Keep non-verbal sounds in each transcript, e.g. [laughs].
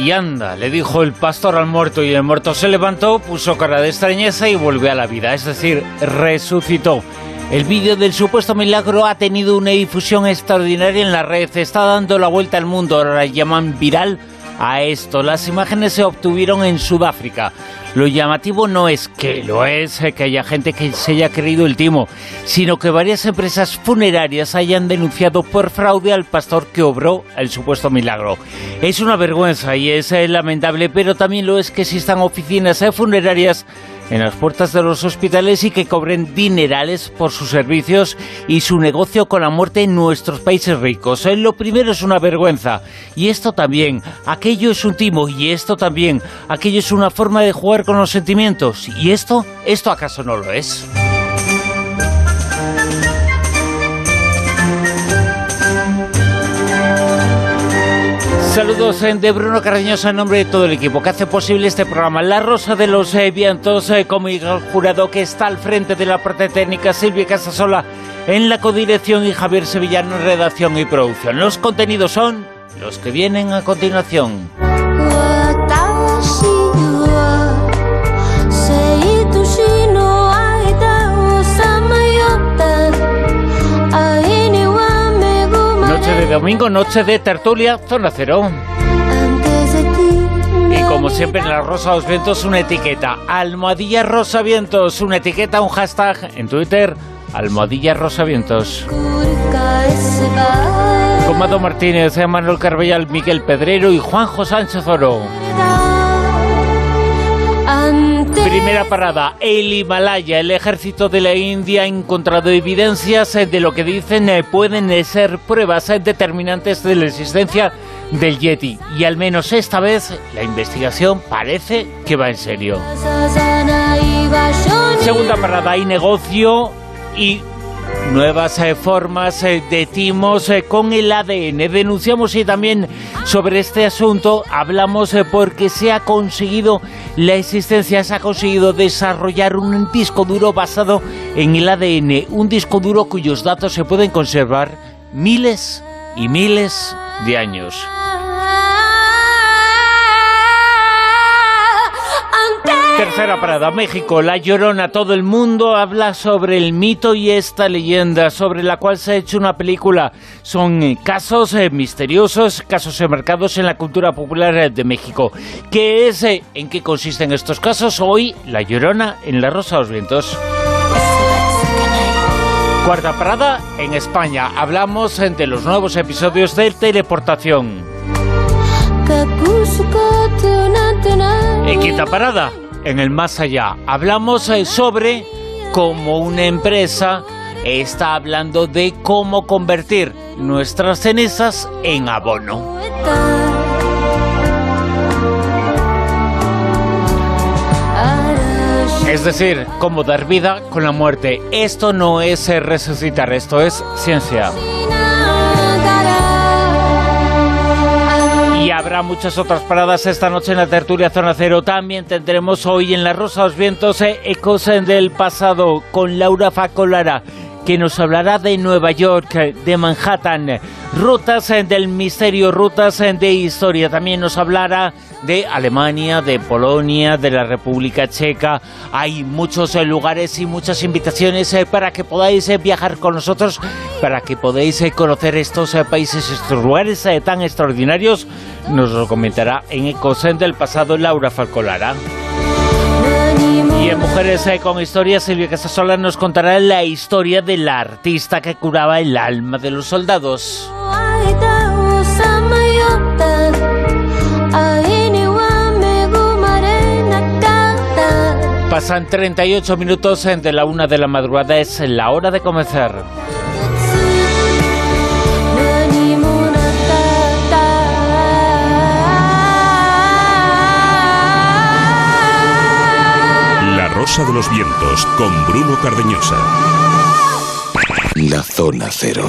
y anda, le dijo el pastor al muerto y el muerto se levantó, puso cara de extrañeza y volvió a la vida, es decir, resucitó. El vídeo del supuesto milagro ha tenido una difusión extraordinaria en la red, está dando la vuelta al mundo, ahora llaman viral a esto. Las imágenes se obtuvieron en Sudáfrica. Lo llamativo no es que lo es, eh, que haya gente que se haya creído el timo, sino que varias empresas funerarias hayan denunciado por fraude al pastor que obró el supuesto milagro. Es una vergüenza y es eh, lamentable, pero también lo es que existan oficinas eh, funerarias en las puertas de los hospitales y que cobren dinerales por sus servicios y su negocio con la muerte en nuestros países ricos. Eh, lo primero es una vergüenza. Y esto también, aquello es un timo. Y esto también, aquello es una forma de jugar con los sentimientos. Y esto, esto acaso no lo es. Saludos eh, de Bruno Cardeñosa en nombre de todo el equipo que hace posible este programa. La Rosa de los eh, Vientos, eh, como jurado que está al frente de la parte técnica, Silvia Casasola en la codirección y Javier Sevillano en redacción y producción. Los contenidos son los que vienen a continuación. Domingo, noche de tertulia, zona cero. Y como siempre en la Rosa los Vientos, una etiqueta. Almohadilla Rosa Vientos, una etiqueta, un hashtag en Twitter, Almohadilla Rosa Vientos. Comado Martínez, Manuel Carballal, Miguel Pedrero y Juanjo Sánchez Oro. Primera parada, el Himalaya. El ejército de la India ha encontrado evidencias eh, de lo que dicen eh, pueden eh, ser pruebas determinantes de la existencia del Yeti. Y al menos esta vez la investigación parece que va en serio. Segunda parada, hay negocio y nuevas eh, formas eh, de eh, con el ADN. Denunciamos y también sobre este asunto hablamos porque se ha conseguido la existencia, se ha conseguido desarrollar un disco duro basado en el ADN, un disco duro cuyos datos se pueden conservar miles y miles de años. Tercera parada, México, La Llorona. Todo el mundo habla sobre el mito y esta leyenda sobre la cual se ha hecho una película. Son eh, casos eh, misteriosos, casos enmarcados en la cultura popular eh, de México. ¿Qué es? eh, ¿En qué consisten estos casos? Hoy, La Llorona en La Rosa de los Vientos. Cuarta parada, en España. Hablamos de los nuevos episodios de Teleportación. En quinta parada, en el más allá, hablamos eh, sobre cómo una empresa está hablando de cómo convertir nuestras cenizas en abono. Es decir, cómo dar vida con la muerte. Esto no es eh, resucitar, esto es ciencia. Habrá muchas otras paradas esta noche en la tertulia Zona Cero. También tendremos hoy en La Rosa los Vientos eh, Ecos del Pasado con Laura Facolara, que nos hablará de Nueva York, eh, de Manhattan, rutas del misterio, rutas de historia. También nos hablará de Alemania, de Polonia, de la República Checa. Hay muchos eh, lugares y muchas invitaciones para que podáis viajar con nosotros, para que podáis conocer estos países, estos lugares tan extraordinarios. Nos lo comentará en Ecosen del pasado Laura Falcolara. Y en Mujeres eh, con Historia, Silvia Casasola nos contará la historia de la artista que curaba el alma de los soldados. Pasan 38 minutos eh, de la una de la madrugada, es la hora de comenzar. Rosa de los Vientos con Bruno Cardeñosa. La zona cero.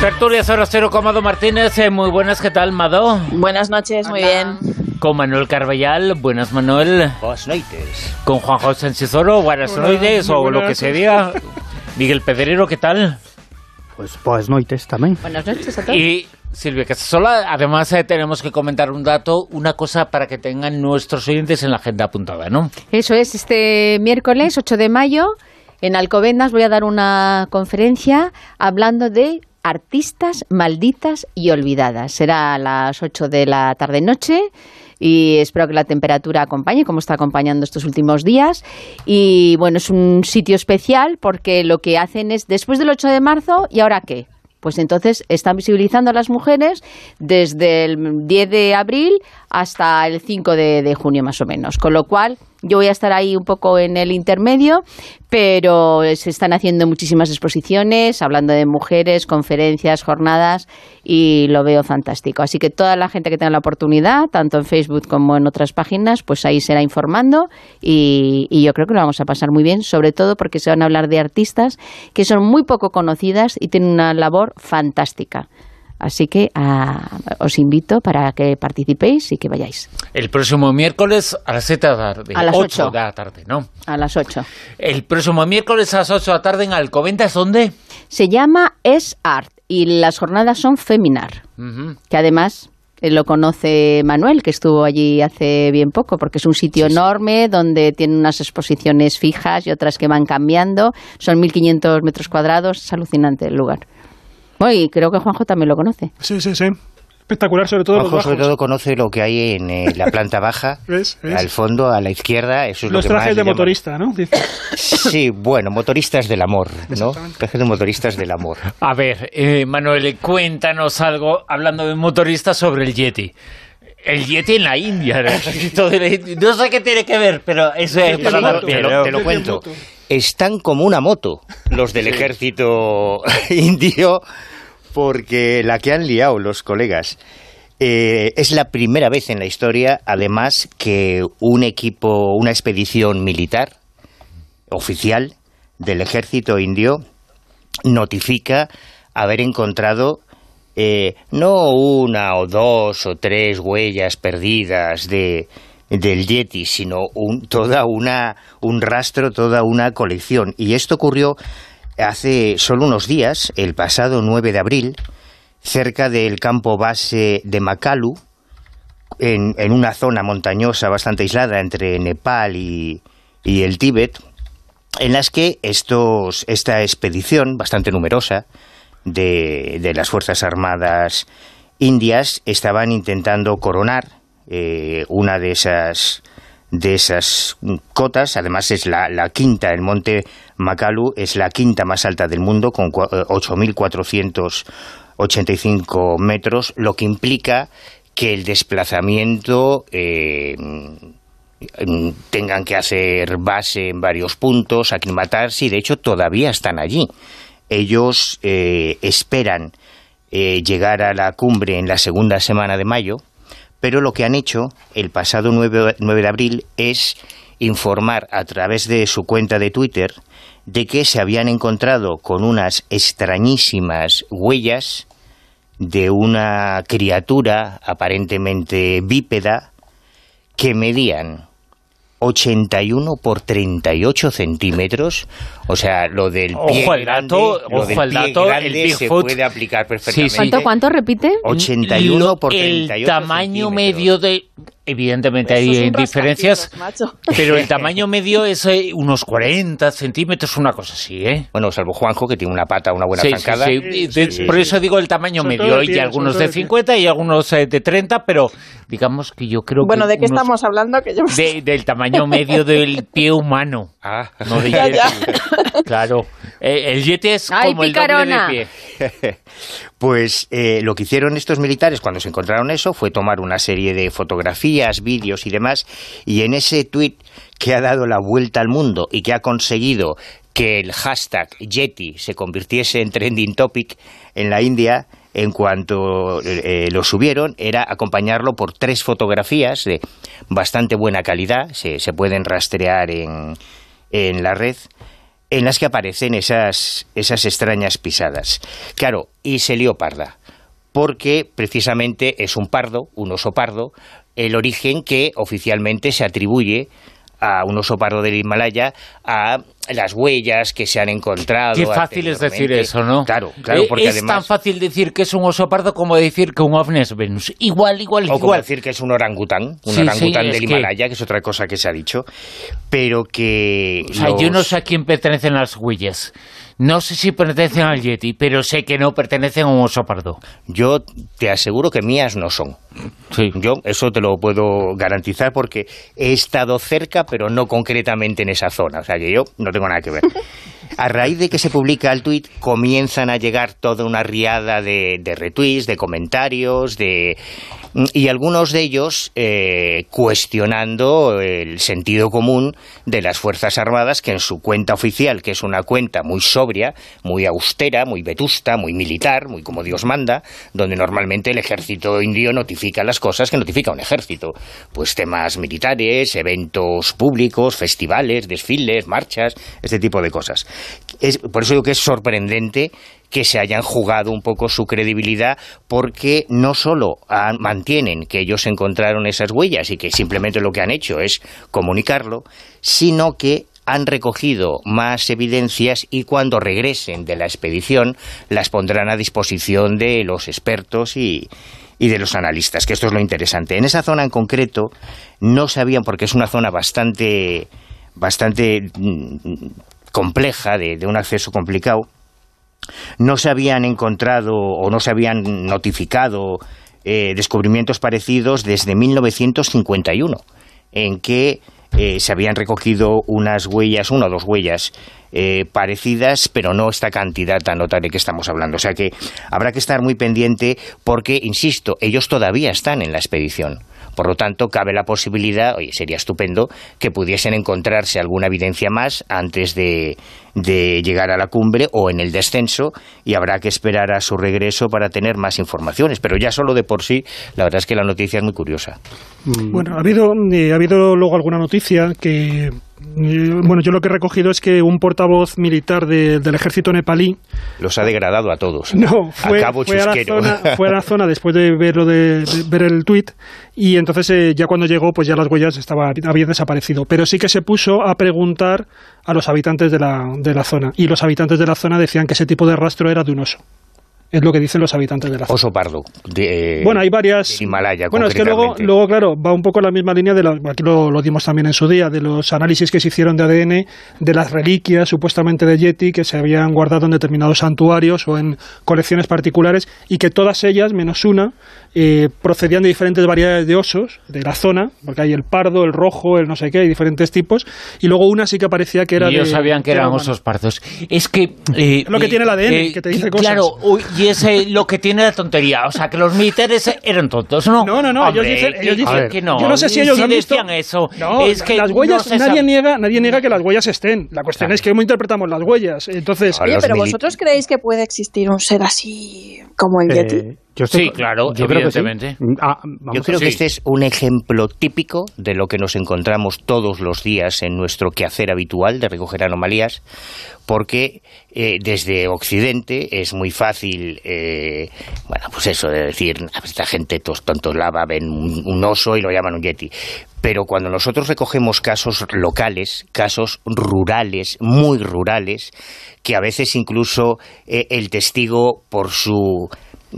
Tertulia 00 con Mado Martínez. Eh, muy buenas, ¿qué tal, Mado? Buenas noches, muy bien. Con Manuel Carballal. Buenas, Manuel. Buenas noches. Con Juan José Sánchez Oro. Buenas noches, o lo que se diga. [laughs] Miguel Pedrero, ¿qué tal? Pues buenas noches también. Buenas noches a todos. Y Silvia Casasola, además eh, tenemos que comentar un dato, una cosa para que tengan nuestros oyentes en la agenda apuntada, ¿no? Eso es, este miércoles 8 de mayo en Alcobendas voy a dar una conferencia hablando de artistas malditas y olvidadas. Será a las 8 de la tarde-noche y espero que la temperatura acompañe, como está acompañando estos últimos días. Y bueno, es un sitio especial porque lo que hacen es, después del 8 de marzo, ¿y ahora qué? Pues entonces están visibilizando a las mujeres desde el 10 de abril hasta el 5 de, de junio más o menos. Con lo cual yo voy a estar ahí un poco en el intermedio, pero se están haciendo muchísimas exposiciones, hablando de mujeres, conferencias, jornadas, y lo veo fantástico. Así que toda la gente que tenga la oportunidad, tanto en Facebook como en otras páginas, pues ahí será informando y, y yo creo que lo vamos a pasar muy bien, sobre todo porque se van a hablar de artistas que son muy poco conocidas y tienen una labor fantástica. Así que ah, os invito para que participéis y que vayáis. El próximo miércoles a las 7 de la tarde. A las 8 8. de la tarde, ¿no? A las 8. El próximo miércoles a las 8 de la tarde en Alcobendas, ¿dónde? Se llama Es Art y las jornadas son Feminar, Ujú. que además eh, lo conoce Manuel, que estuvo allí hace bien poco, porque es un sitio enorme donde tiene unas exposiciones fijas y otras que van cambiando. Son 1.500 metros cuadrados, es alucinante el lugar. Bueno, y creo que Juanjo también lo conoce. Sí, sí, sí. Espectacular, sobre todo los Juanjo sobre todo conoce lo que hay en eh, la planta baja, [laughs] ¿Ves? ¿Ves? al fondo, a la izquierda, eso es Los lo que más trajes de motorista, ¿no? Dice. Sí, bueno, motoristas del amor, ¿no? Trajes de motoristas del amor. A ver, eh, Manuel, cuéntanos algo hablando de motoristas sobre el Yeti. El Yeti en la India. No [laughs] sé qué tiene que ver, pero eso es Te para lo- dar te pie, lo, ¿no? te lo Desde cuento. Están como una moto los del ejército [laughs] indio porque la que han liado los colegas. Eh, es la primera vez en la historia, además, que un equipo, una expedición militar oficial del ejército indio notifica haber encontrado eh, no una o dos o tres huellas perdidas de, del Yeti, sino un, toda una, un rastro, toda una colección. Y esto ocurrió hace solo unos días, el pasado 9 de abril, cerca del campo base de Makalu, en, una zona montañosa bastante aislada entre Nepal y, y el Tíbet, en las que estos, esta expedición, bastante numerosa, de, de las Fuerzas Armadas indias, estaban intentando coronar eh, una de esas de esas cotas, además es la, la quinta, el monte Makalu es la quinta más alta del mundo, con cua- eh, 8.485 metros, lo que implica que el desplazamiento eh, mm, tengan que hacer base en varios puntos, aclimatarse y de hecho todavía están allí. Ellos eh, esperan eh, llegar a la cumbre en la segunda semana de mayo, pero lo que han hecho el pasado 9, 9 de abril es informar a través de su cuenta de Twitter de que se habían encontrado con unas extrañísimas huellas de una criatura aparentemente bípeda que medían 81 por 38 centímetros. O sea, lo del pie Ojo al grande, dato, lo ojo del al pie dato, grande el se puede aplicar perfectamente. ¿Cuánto, cuánto repite? 81 Lo- por El 38 tamaño centímetros. medio de... Evidentemente hay diferencias, pero el [laughs] tamaño medio es eh, unos 40 centímetros, una cosa así, ¿eh? Bueno, salvo Juanjo, que tiene una pata, una buena Sí, zancada. sí. Y de- Sí, Por sí. eso digo el tamaño todo medio. Hay algunos de todo el pie. 50 y algunos eh, de 30, pero digamos que yo creo Bueno, que ¿de qué unos- estamos hablando? Que yo me de- del tamaño medio del pie humano. Ah. No de Ya, ya. Claro. Eh, el Yeti es ¡Ay, como el doble de pie. [laughs] Pues eh, lo que hicieron estos militares cuando se encontraron eso fue tomar una serie de fotografías, vídeos y demás, y en ese tuit que ha dado la vuelta al mundo y que ha conseguido que el hashtag Yeti se convirtiese en trending topic en la India en cuanto eh, lo subieron era acompañarlo por tres fotografías de bastante buena calidad, se, se pueden rastrear en, en la red, en las que aparecen esas, esas extrañas pisadas. Claro, y se lió parda, porque precisamente es un pardo, un oso pardo, el origen que oficialmente se atribuye a un oso pardo del Himalaya a las huellas que se han encontrado. Qué fácil es decir eso, ¿no? Claro, claro, Eh, porque es tan fácil decir que es un oso pardo como decir que un ovni es Venus. Igual, igual, O como igual. decir que es un orangután, un Sí, orangután del Himalaya, que... es otra cosa que se ha dicho, pero que... O sea, yo no sé a quién pertenecen las huellas. No sé si pertenecen al Yeti, pero sé que no pertenecen a un oso pardo. Yo te aseguro que mías no son. Sí. Yo eso te lo puedo garantizar porque he estado cerca, pero no concretamente en esa zona. O sea que yo no tengo nada que ver. [laughs] A raíz de que se publica el tuit, comienzan a llegar toda una riada de, de retweets, de comentarios, de y algunos de ellos eh, cuestionando el sentido común de las Fuerzas Armadas, que en su cuenta oficial, que es una cuenta muy sobria, muy austera, muy vetusta, muy militar, muy como Dios manda, donde normalmente el ejército indio notifica las cosas que notifica un ejército. Pues temas militares, eventos públicos, festivales, desfiles, marchas, este tipo de cosas. Es, por eso digo que es sorprendente que se hayan jugado un poco su credibilidad porque no solo mantienen que ellos encontraron esas huellas y que simplemente lo que han hecho es comunicarlo, sino que han recogido más evidencias y cuando regresen de la expedición las pondrán a disposición de los expertos y, y de los analistas, que esto es lo interesante. En esa zona en concreto no sabían, porque es una zona bastante, bastante mm, compleja, de, de un acceso complicado, no se habían encontrado o no se habían notificado eh, descubrimientos parecidos desde 1951, en que eh, se habían recogido unas huellas, una o dos huellas eh, parecidas, pero no esta cantidad tan notable que estamos hablando. O sea que habrá que estar muy pendiente porque, insisto, ellos todavía están en la expedición. Por lo tanto, cabe la posibilidad, oye, sería estupendo que pudiesen encontrarse alguna evidencia más antes de, de llegar a la cumbre o en el descenso y habrá que esperar a su regreso para tener más informaciones. Pero ya solo de por sí, la verdad es que la noticia es muy curiosa. Bueno, ha habido, eh, ha habido luego alguna noticia que. Eh, bueno, yo lo que he recogido es que un portavoz militar de- del ejército nepalí Los ha degradado a todos. No, fue, a cabo fue a, la zona, fue a la zona después de ver, lo de, de ver el tuit y entonces eh, ya cuando llegó pues ya las huellas estaba, habían desaparecido. Pero sí que se puso a preguntar a los habitantes de la, de la zona y los habitantes de la zona decían que ese tipo de rastro era de un oso. Es lo que dicen los habitantes de la zona. Oso pardo. de- Bueno, hay varias. del Himalaya, bueno, es que luego, luego, claro, va un poco en la misma línea de la, aquí lo, lo dimos también en su día, de los análisis que se hicieron de ADN, de las reliquias supuestamente de Yeti que se habían guardado en determinados santuarios o en colecciones particulares y que todas ellas, menos una, eh, procedían de diferentes variedades de osos de la zona, porque hay el pardo, el rojo, el no sé qué, hay diferentes tipos, y luego una sí que parecía que era y ellos de- sabían que eran osos pardos. Es que... eh, lo que eh, tiene el ADN, eh, que te dice cosas. Claro, y es eh, lo que tiene la tontería. O sea, que los militares eran tontos, ¿no? No, no, no, ellos dicen- que- ellos dicen- a ver, que no. Yo no sé si ellos han visto- decían eso. No, es que las no huellas, se nadie, sabe. niega, nadie niega que las huellas estén. La cuestión es que cómo interpretamos las huellas. Entonces, Oye, pero vosotros creéis que puede existir un ser así como el Yeti? Eh, yo estoy- Sí, claro, yo creo que sí. evidentemente. Ah, Yo creo que sí. este es un ejemplo típico de lo que nos encontramos todos los días en nuestro quehacer habitual de recoger anomalías, porque eh, desde Occidente es muy fácil, eh, bueno, pues eso de decir, "Ah, esta gente tos tontos lava, ven un, un oso y lo llaman un yeti. Pero cuando nosotros recogemos casos locales, casos rurales, muy rurales, que a veces incluso eh, el testigo por su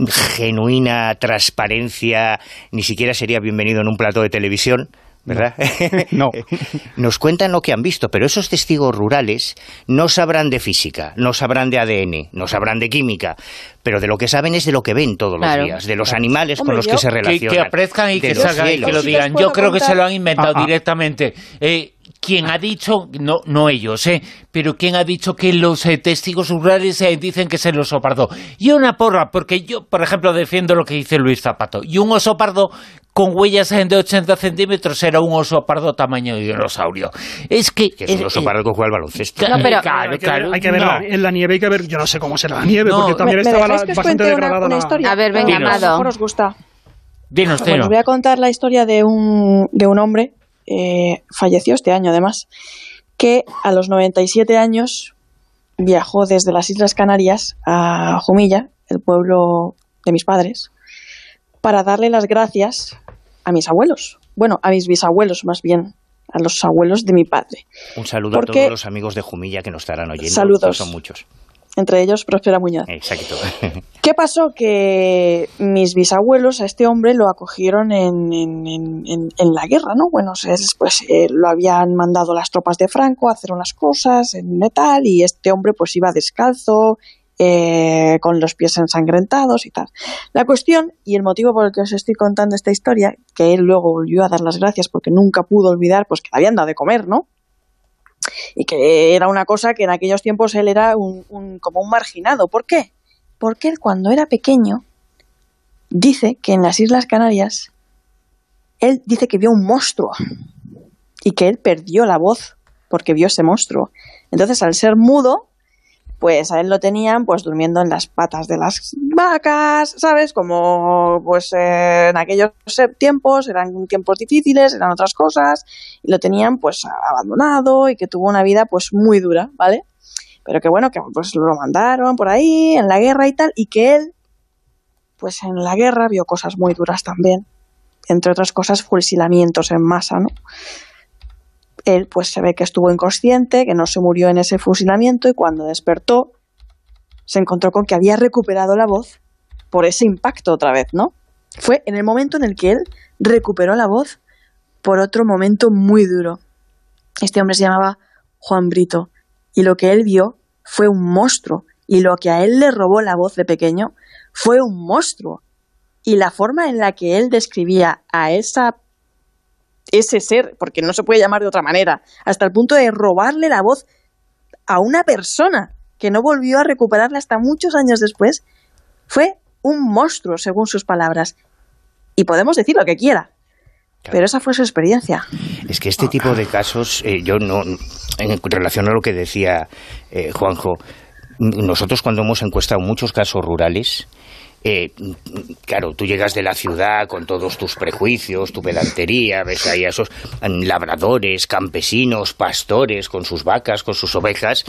genuina transparencia ni siquiera sería bienvenido en un plato de televisión, ¿verdad? [laughs] No. [laughs] Nos cuentan lo que han visto, pero esos testigos rurales no sabrán de física, no sabrán de ADN, no sabrán de química, pero de lo que saben es de lo que ven todos Claro. los días, de los animales Hombre, con los yo- que se Que, relacionan. que aparezcan y de que salgan y que cielos. lo digan. Yo creo que se lo han inventado Ah, ah. directamente. Eh, quien ha dicho, no, no ellos, eh, pero quien ha dicho que los eh, testigos rurales eh, dicen que es el oso pardo. Y una porra, porque yo, por ejemplo, defiendo lo que dice Luis Zapato. Y un oso pardo con huellas de 80 centímetros era un oso pardo tamaño de dinosaurio. Es que... Que es un oso eh, pardo que juega al baloncesto. No, pero- claro, hay que ver, claro, hay que ver no. la- en la nieve, hay que ver, yo no sé cómo será la nieve, No, porque también ¿Me, me estaba la- que os bastante una, degradada una la- historia? A ver, venga, Amado. os gusta. Dinos, Bueno, os voy a contar la historia de un, de un hombre, eh, falleció este año además, que a los 97 años viajó desde las Islas Canarias a Jumilla, el pueblo de mis padres, para darle las gracias a mis abuelos. Bueno, a mis bisabuelos más bien, a los abuelos de mi padre. Un saludo a todos los amigos de Jumilla que nos estarán oyendo. Saludos. Son muchos. Entre ellos Próspera Muñoz. Exacto. [laughs] [laughs] ¿Qué pasó? Que mis bisabuelos a este hombre lo acogieron en, en- en- la guerra, ¿no? Bueno, pues eh, lo habían mandado las tropas de Franco a hacer unas cosas en metal y este hombre pues iba descalzo, eh, con los pies ensangrentados y tal. La cuestión y el motivo por el que os estoy contando esta historia, que él luego volvió a dar las gracias porque nunca pudo olvidar pues que le habían dado de comer, ¿no? y que era una cosa que en aquellos tiempos él era como un marginado. ¿Por qué? Porque él cuando era pequeño dice que en las Islas Canarias él dice que vio un monstruo y que él perdió la voz porque vio ese monstruo. Entonces, al ser mudo, pues a él lo tenían pues durmiendo en las patas de las vacas, ¿sabes? Como pues eh, en aquellos tiempos eran tiempos difíciles, eran otras cosas y lo tenían pues abandonado y que tuvo una vida pues muy dura, ¿vale? Pero que bueno, que pues lo mandaron por ahí en la guerra y tal y que él pues en la guerra vio cosas muy duras también, entre otras cosas fusilamientos en masa, ¿no? Él pues se ve que estuvo inconsciente, que no se murió en ese fusilamiento y cuando despertó se encontró con que había recuperado la voz por ese impacto otra vez, ¿no? Fue en el momento en el que él recuperó la voz por otro momento muy duro. Este hombre se llamaba Juan Brito y lo que él vio fue un monstruo y lo que a él le robó la voz de pequeño fue un monstruo. Y la forma en la que él describía a esa ese ser, porque no se puede llamar de otra manera, hasta el punto de robarle la voz a una persona que no volvió a recuperarla hasta muchos años después, fue un monstruo, según sus palabras. Y podemos decir lo que quiera, pero esa fue su experiencia. Es que este tipo de casos, eh, yo no, en relación a lo que decía eh, Juanjo, nosotros cuando hemos encuestado muchos casos rurales, eh, claro, tú llegas de la ciudad con todos tus prejuicios, tu pedantería, ves ahí a esos mm, labradores, campesinos, pastores, con sus vacas, con sus ovejas,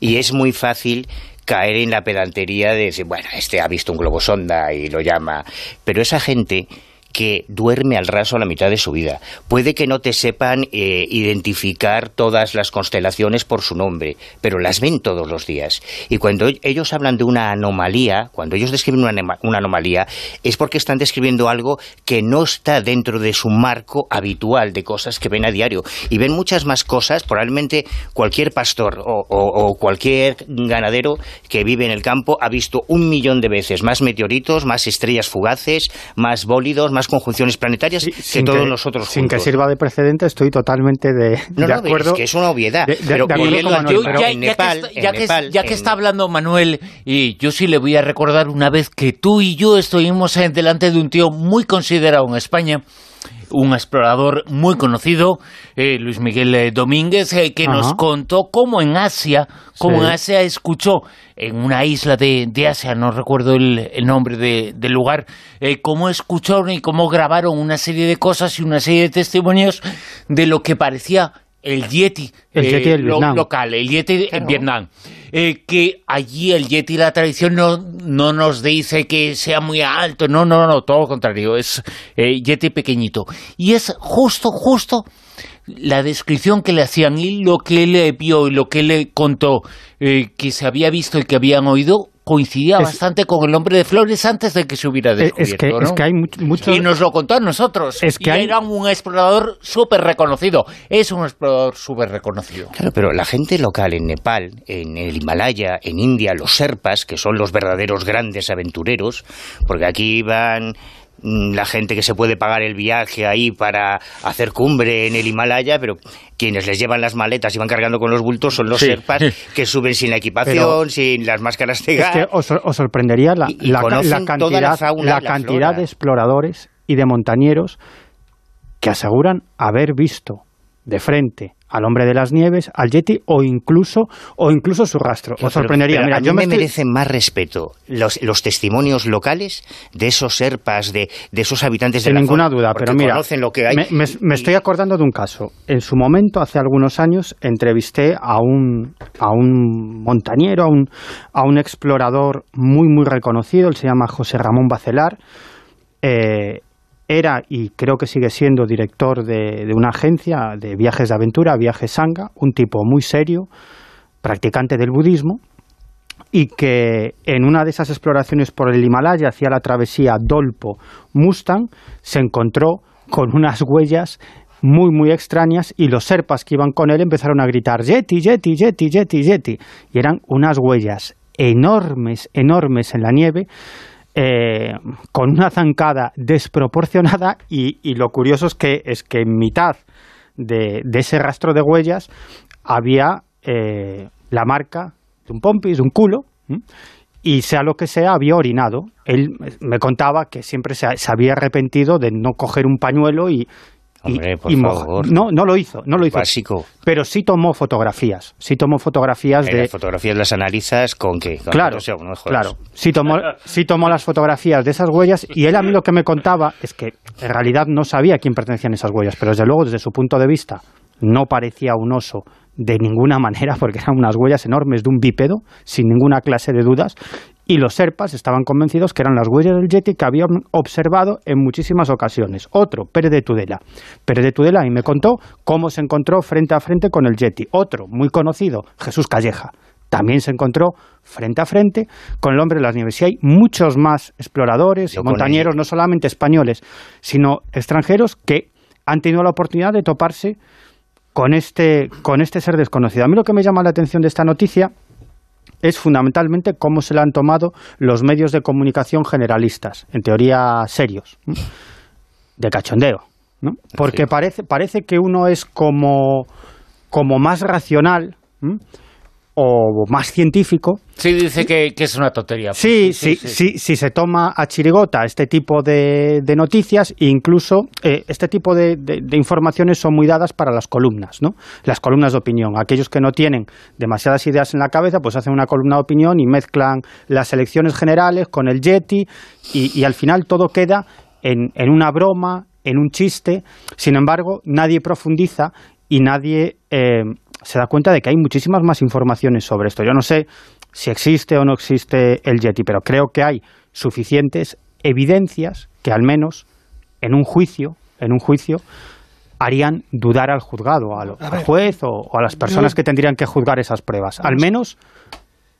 y es muy fácil caer en la pedantería de decir, bueno, este ha visto un globo sonda y lo llama, pero esa gente que duerme al raso a la mitad de su vida. Puede que no te sepan eh, identificar todas las constelaciones por su nombre, pero las ven todos los días. Y cuando ellos hablan de una anomalía, cuando ellos describen una, anomalía, es porque están describiendo algo que no está dentro de su marco habitual de cosas que ven a diario. Y ven muchas más cosas, probablemente cualquier pastor o, o- o cualquier ganadero que vive en el campo ha visto un millón de veces más meteoritos, más estrellas fugaces, más bólidos, más conjunciones planetarias Sí, que sin todos que- nosotros Sin que juntos. sirva de precedente, estoy totalmente de, No, de no, acuerdo. es que es una obviedad. De- de- pero ya, que, está, hablando Manuel, y yo sí le voy a recordar una vez que tú y yo estuvimos delante de un tío muy considerado en España, un explorador muy conocido, eh, Luis Miguel eh, Domínguez, eh, que nos contó cómo en Asia, cómo Sí. en Asia escuchó en una isla de, de Asia, no recuerdo el, el nombre de- del lugar, eh, cómo escucharon y cómo grabaron una serie de cosas y una serie de testimonios de lo que parecía el Yeti, El Yeti del lo- Vietnam. local, el Yeti en Vietnam. Eh, que allí el Yeti, la tradición, no, no nos dice que sea muy alto, no, no, no, todo lo contrario, es eh, Yeti pequeñito. Y es justo, justo la descripción que le hacían y lo que él vio y lo que él le contó eh, que se había visto y que habían oído coincidía Es- bastante con el hombre de flores antes de que se hubiera descubierto. es, que, ¿no? es que hay much- muchos... Y nos lo contó a nosotros. Es que y hay- era un explorador súper reconocido. Es un explorador súper reconocido. Claro, pero la gente local en Nepal, en el Himalaya, en India, los serpas, que son los verdaderos grandes aventureros, porque aquí van la gente que se puede pagar el viaje ahí para hacer cumbre en el Himalaya, pero quienes les llevan las maletas y van cargando con los bultos son los Sí. serpas que suben sin la equipación, Pero- sin las máscaras de Es gas. que os, os sorprendería la, Y- y la, cantidad, la fauna de exploradores y de montañeros que aseguran haber visto de frente al hombre de las nieves, al Yeti o incluso o incluso su rastro. Os sorprendería. Pero Mira, a mí yo me, estoy- merecen más respeto los, los testimonios locales de esos serpas, de, de esos habitantes de Sin la ninguna zona, duda, pero mira, conocen lo que hay. me, me- me estoy acordando de un caso. En su momento, hace algunos años, entrevisté a un, a un montañero, a un, a un explorador muy, muy reconocido, él se llama José Ramón Bacelar. Eh, era y creo que sigue siendo director de, una agencia de viajes de aventura, Viajes Sangha, un tipo muy serio, practicante del budismo, y que en una de esas exploraciones por el Himalaya, hacía la travesía Dolpo-Mustang, se encontró con unas huellas muy, muy extrañas y los serpas que iban con él empezaron a gritar Yeti, Yeti, Yeti, Yeti, Yeti. Y eran unas huellas enormes, enormes en la nieve, eh, con una zancada desproporcionada y, lo curioso es que, es que en mitad de, ese rastro de huellas había eh, la marca de un pompis, de un culo, y sea lo que sea, había orinado. Él me contaba que siempre se, se había arrepentido de no coger un pañuelo y... y- Hombre, por y favor. No, no lo hizo, no lo hizo. Básico. Pero sí tomó fotografías, sí tomó fotografías de... Las fotografías las analizas con qué? Con Claro, no claro. Sí tomó, sí tomó las fotografías de esas huellas y él a mí lo que me contaba es que en realidad no sabía a quién pertenecían esas huellas, pero desde luego desde su punto de vista no parecía un oso de ninguna [laughs] manera porque eran unas huellas enormes de un bípedo, sin ninguna clase de dudas, y los serpas estaban convencidos que eran las huellas del Yeti que habían observado en muchísimas ocasiones. Otro, Pérez de Tudela. Pérez de Tudela y me contó cómo se encontró frente a frente con el Yeti. Otro, muy conocido, Jesús Calleja también se encontró frente a frente con el hombre de las nieves. Y hay muchos más exploradores y Yo montañeros, no solamente españoles, sino extranjeros que han tenido la oportunidad de toparse con este, con este ser desconocido. A mí lo que me llama la atención de esta noticia es fundamentalmente cómo se la han tomado los medios de comunicación generalistas, en teoría serios, de cachondeo. ¿no? Porque Sí. parece, parece que uno es como, como más racional ¿m? O más científico Sí, dice que, que es una tontería. Sí, sí, sí, sí, se toma a chirigota este tipo de, de noticias e incluso eh, este tipo de, de- de informaciones son muy dadas para las columnas, ¿no? Las columnas de opinión. Aquellos que no tienen demasiadas ideas en la cabeza, pues hacen una columna de opinión y mezclan las elecciones generales con el Yeti y, y al final todo queda en, en una broma, en un chiste. Sin embargo, nadie profundiza y nadie eh, se da cuenta de que hay muchísimas más informaciones sobre esto. Yo no sé si existe o no existe el Yeti, pero creo que hay suficientes evidencias que al menos en un juicio, en un juicio harían dudar al juzgado, al, juez o, o a las personas Yo- que tendrían que juzgar esas pruebas. Al menos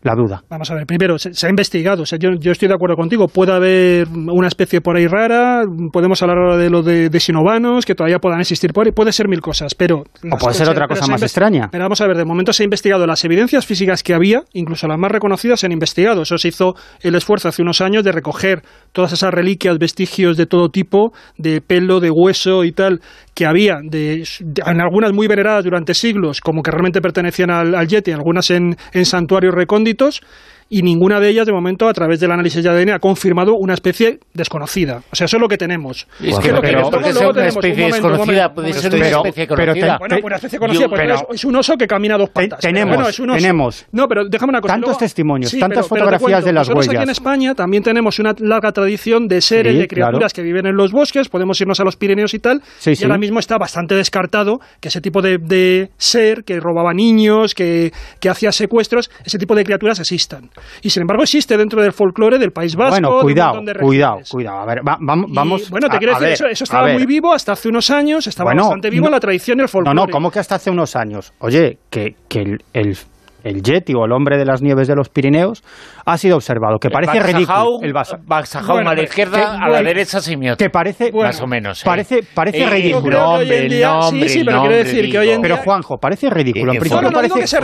la duda. Vamos a ver, primero, se, se ha investigado, o sea, yo, yo estoy de acuerdo contigo, puede haber una especie por ahí rara, podemos hablar ahora de lo de, de sinovanos, que todavía puedan existir por ahí, puede ser mil cosas, pero... O puede ser otra cosa más extraña. Pero vamos a ver, de momento se ha investigado las evidencias físicas que había, incluso las más reconocidas se han investigado, eso se hizo el esfuerzo hace unos años de recoger todas esas reliquias, vestigios de todo tipo, de pelo, de hueso y tal, que había, de, de- en algunas muy veneradas durante siglos, como que realmente pertenecían al, al Yeti, algunas en, en santuarios recónditos, súbditos y ninguna de ellas, de momento, a través del análisis de ADN, ha confirmado una especie desconocida. O sea, eso es lo que tenemos. Es ¿Qué que no lo que- pero puede ser una especie desconocida, puede ser una Pero- especie pero conocida. Bueno, una especie conocida, pues pero- es- un oso que camina a dos patas. Te- Pero tenemos, bueno, es un oso. tenemos No, pero déjame una cosa. tantos luego- testimonios, Sí, tantas pero- pero fotografías cuento, de las nosotros aquí huellas. en España también tenemos una larga tradición de seres, Sí, de criaturas claro. que viven en los bosques, podemos irnos a los Pirineos y tal, Sí, y ahora mismo está bastante descartado que ese tipo de, de ser que robaba niños, que, que hacía secuestros, ese tipo de criaturas existan. Y sin embargo existe dentro del folclore del País Vasco. bueno, cuidado, de cuidado, cuidado. A ver, va- vam- Y, vamos. bueno, te a- quiero a decir, ver, eso, eso estaba muy vivo hasta hace unos años, estaba Bueno, bastante vivo no- la tradición y el No, folclore. no, ¿cómo que hasta hace unos años? Oye, que, que el, el, el Yeti o el hombre de las nieves de los Pirineos ha sido observado, que parece ridículo. El Baxajau Bueno, a la que- izquierda, que- a la bueno, derecha simiota. que parece, Bueno, más o menos. ¿eh? parece, parece Eh, ridículo. Nombre, el día- nombre, sí, sí, el pero quiero decir que hoy en Pero Juanjo, parece ridículo. En Eh, principio No, no, no digo parece el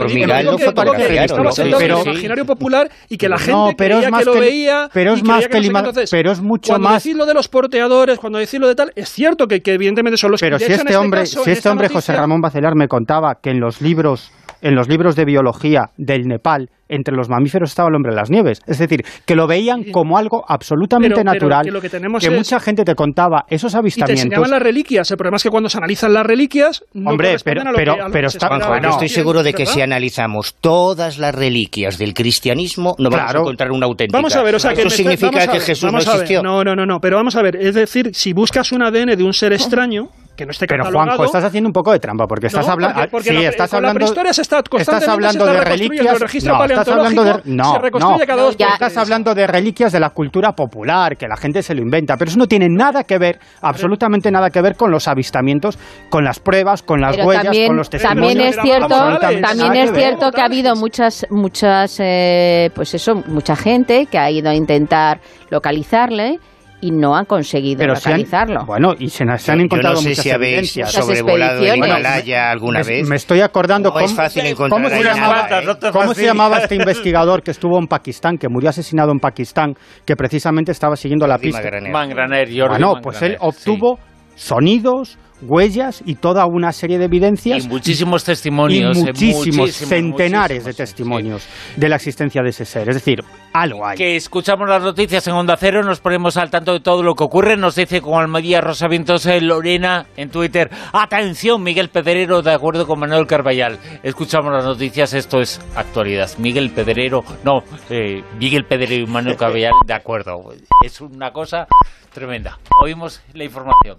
pero- imaginario popular y que la gente No, pero es creía más que lo que- veía pero es y más que el pero es mucho cuando más- decís lo de los porteadores, cuando decís lo de tal, es cierto que, evidentemente son los Pero que si de hecho, en este hombre, si este hombre José Ramón Bacelar me contaba que en los libros en los libros de biología del Nepal, entre los mamíferos estaba el hombre de las nieves. Es decir, que lo veían como algo absolutamente Pero- pero natural, que lo que tenemos que es- mucha gente te contaba esos Y te avistamientos. enseñaban las reliquias. El problema es que cuando se analizan las reliquias, no Hombre, pero- a lo pero- que, a lo pero que está-. Juanjo, no. estoy seguro de que ¿Verdad? si analizamos todas las reliquias del cristianismo, no vamos Claro. a encontrar una auténtica. Vamos a ver, o sea, que ¿Esto me está- significa que ver, Jesús no existió? No, no, no, no, pero vamos a ver, es decir, si buscas un ADN de un ser extraño que no esté Pero Juanjo, estás haciendo un poco de trampa porque estás No, hablando, porque- porque sí, la- estás la hablando, prehistoria se está- estás constantemente hablando se está de reliquias, el registro no, estás hablando de, no, se reconstruye no, cada dos por estás hablando de reliquias de la cultura popular, que la gente se lo inventa, pero eso no tiene nada que ver, absolutamente nada que ver con los avistamientos, con las pruebas, con las Pero huellas, también, con los testimonios. también es cierto, también es cierto que ha habido muchas, muchas, eh, pues eso, mucha gente que ha ido a intentar localizarle y no han conseguido Pero se han- localizarlo. bueno, y se, se han Yo encontrado no sé muchas si habéis sobrevolado el. Himalaya alguna me, vez. me estoy acordando No es fácil encontrar ¿cómo se llamaba, nada, ¿eh? ¿Cómo se llamaba este investigador que estuvo en Pakistán, que murió asesinado en Pakistán, que precisamente estaba siguiendo la pista? Magraner. Mangraner, Jordi Bueno, Mangraner, pues él sí. obtuvo sonidos, huellas y toda una serie de evidencias. Y muchísimos y testimonios. eh, muchísimos, centenares muchísimos, de sí, sí. testimonios de la existencia de ese ser. Es decir, algo hay. Que escuchamos las noticias en Onda Cero, nos ponemos al tanto de todo lo que ocurre. Nos dice con Almadía Rosavientos eh, Lorena en Twitter. Atención, Miguel Pedrero, de acuerdo con Manuel Carballal. Escuchamos las noticias, esto es actualidad. Miguel Pedrero, no, eh, Miguel Pedrero y Manuel Carballal, de acuerdo. Es una cosa tremenda. Oímos la información.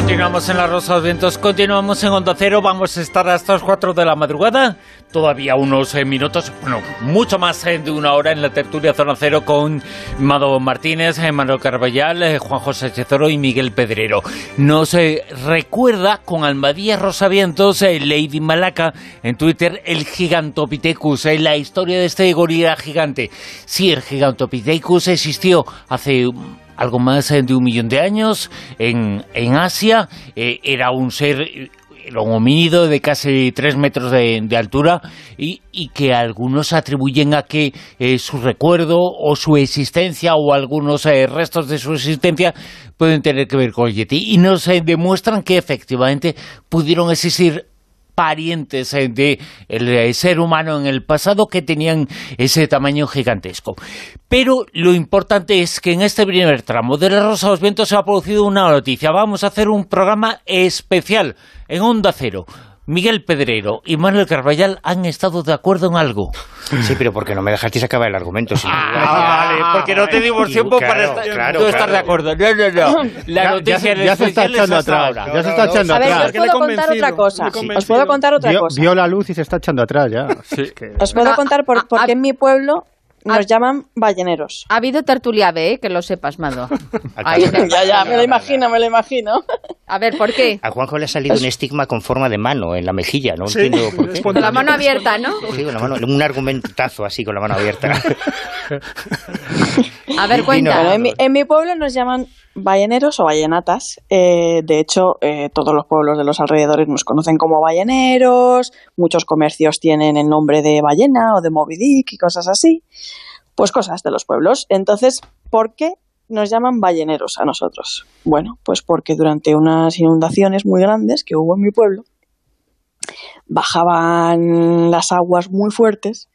Continuamos en la Rosa de Vientos, continuamos en Onda Cero, vamos a estar hasta las 4 de la madrugada, todavía unos eh, minutos, bueno, mucho más eh, de una hora en la tertulia Zona Cero con Mado Martínez, eh, Manuel Carballal, eh, Juan José Chezoro y Miguel Pedrero. Nos recuerda con Almadía Rosavientos, eh, Lady Malaca, en Twitter, el Gigantopithecus, la historia de este gorila gigante. Sí, el Gigantopithecus existió hace algo más eh, de un millón de años en, en Asia. Eh, era un ser, eh, era un homínido de casi tres metros de, altura y, y que algunos atribuyen a que eh, su recuerdo o su existencia o algunos eh, restos de su existencia pueden tener que ver con el Yeti. Y nos eh, demuestran que efectivamente pudieron existir parientes eh, de eh, ser humano en el pasado que tenían ese tamaño gigantesco. Pero lo importante es que en este primer tramo de la Rosa de los Vientos se ha producido una noticia. Vamos a hacer un programa especial en Onda Cero. Miguel Pedrero y Manuel Carballal han estado de acuerdo en algo. Sí, pero porque no me dejasteis acabar el argumento. Ah, vale, porque no te dimos tiempo claro, para estar, claro, no estar claro. de acuerdo. No, no, no. La Ya- noticia ya, ya se está echando atrás. ahora. Ya se está echando A ver, yo atrás. os puedo contar otra cosa. Os puedo contar otra Vio, cosa. vio la luz y se está echando atrás ya. Es que- Os puedo Ah, contar por, ah, por qué ah, en mi pueblo nos llaman balleneros. Ha habido tertuliabe, ¿eh? que lo sepas, Mado. [laughs] Está. Ya, ya, me lo imagino, me lo imagino. A ver, ¿por qué? A Juanjo le ha salido un estigma con forma de mano en la mejilla, no Sí, entiendo por qué. Con la mano abierta, ¿no? Sí, con la mano, un argumentazo así con la mano abierta. [laughs] A ver, [laughs] cuenta. Bueno, en, mi, en mi pueblo nos llaman balleneros o ballenatas. Eh, de hecho, eh, todos los pueblos de los alrededores nos conocen como balleneros. Muchos comercios tienen el nombre de ballena o de Moby Dick y cosas así. Pues cosas de los pueblos. Entonces, ¿por qué nos llaman balleneros a nosotros? Bueno, pues porque durante unas inundaciones muy grandes que hubo en mi pueblo, bajaban las aguas muy fuertes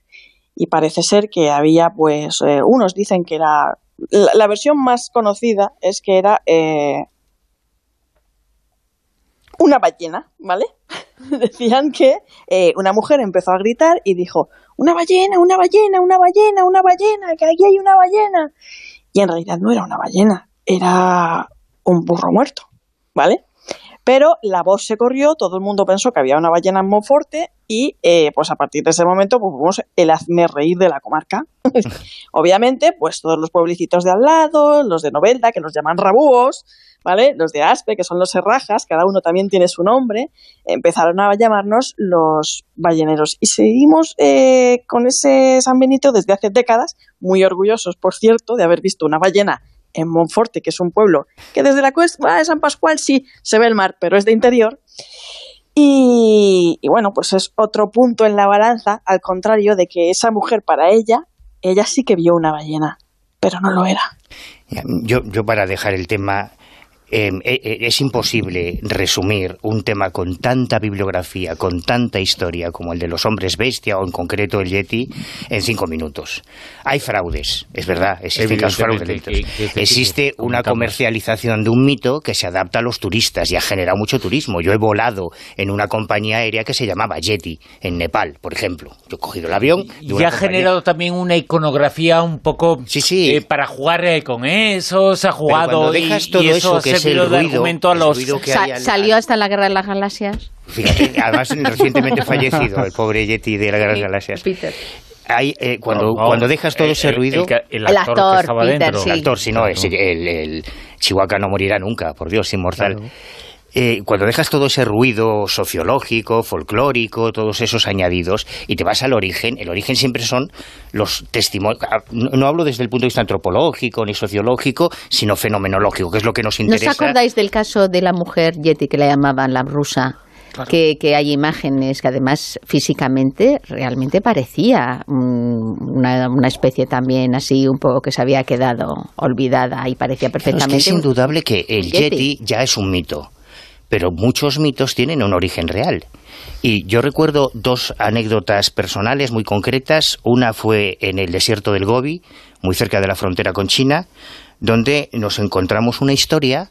y parece ser que había, pues, eh, unos dicen que era, la, la versión más conocida es que era eh, una ballena, ¿vale? [laughs] Decían que eh, una mujer empezó a gritar y dijo, una ballena, una ballena, una ballena, una ballena, que aquí hay una ballena. Y en realidad no era una ballena, era un burro muerto, ¿vale? Pero la voz se corrió, todo el mundo pensó que había una ballena en Monforte y eh, pues a partir de ese momento pues fuimos el hazme reír de la comarca. [laughs] Obviamente, pues todos los pueblecitos de al lado, los de Novelda, que los llaman rabúos, ¿vale? Los de Aspe, que son los serrajas, cada uno también tiene su nombre, empezaron a llamarnos los balleneros. Y seguimos eh, con ese San Benito desde hace décadas, muy orgullosos, por cierto, de haber visto una ballena en Monforte, que es un pueblo que desde la cuesta de San Pascual sí se ve el mar, pero es de interior. Y, y bueno, pues es otro punto en la balanza, al contrario de que esa mujer para ella, ella sí que vio una ballena, pero no lo era. Yo, yo para dejar el tema Em, e, e, es imposible resumir un tema con tanta bibliografía, con tanta historia como el de los hombres bestia o en concreto el Yeti en cinco minutos. Hay fraudes, es verdad, existen los fraudulentos. Existe una comercialización de un mito que se adapta a los turistas y ha generado mucho turismo. Yo he volado en una compañía aérea que se llamaba Yeti, en Nepal, por ejemplo. Yo he cogido el avión. y ha generado también una iconografía un poco sí, sí. Eh, para jugar eh, con eso, se ha jugado dejas todo eso que es el ruido, a los... ¿Salió hasta la Guerra de las Galaxias? Fíjate, además [laughs] recientemente fallecido el pobre Yeti de la Guerra de las Galaxias. Peter. Eh, cuando, cuando dejas todo ese ruido... El, actor, estaba dentro. El actor, si no, el, Chihuahua no morirá nunca, por Dios, inmortal. Eh, cuando dejas todo ese ruido sociológico, folclórico, todos esos añadidos, y te vas al origen, el origen siempre son los testimonios. No, hablo desde el punto de vista antropológico ni sociológico, sino fenomenológico, que es lo que nos interesa. ¿No os acordáis del caso de la mujer Yeti que la llamaban la rusa? Que, hay imágenes que además físicamente realmente parecía una, una, especie también así un poco que se había quedado olvidada y parecía perfectamente. es, indudable que el yeti ya es un mito pero muchos mitos tienen un origen real. Y yo recuerdo dos anécdotas personales muy concretas. Una fue en el desierto del Gobi, muy cerca de la frontera con China, donde nos encontramos una historia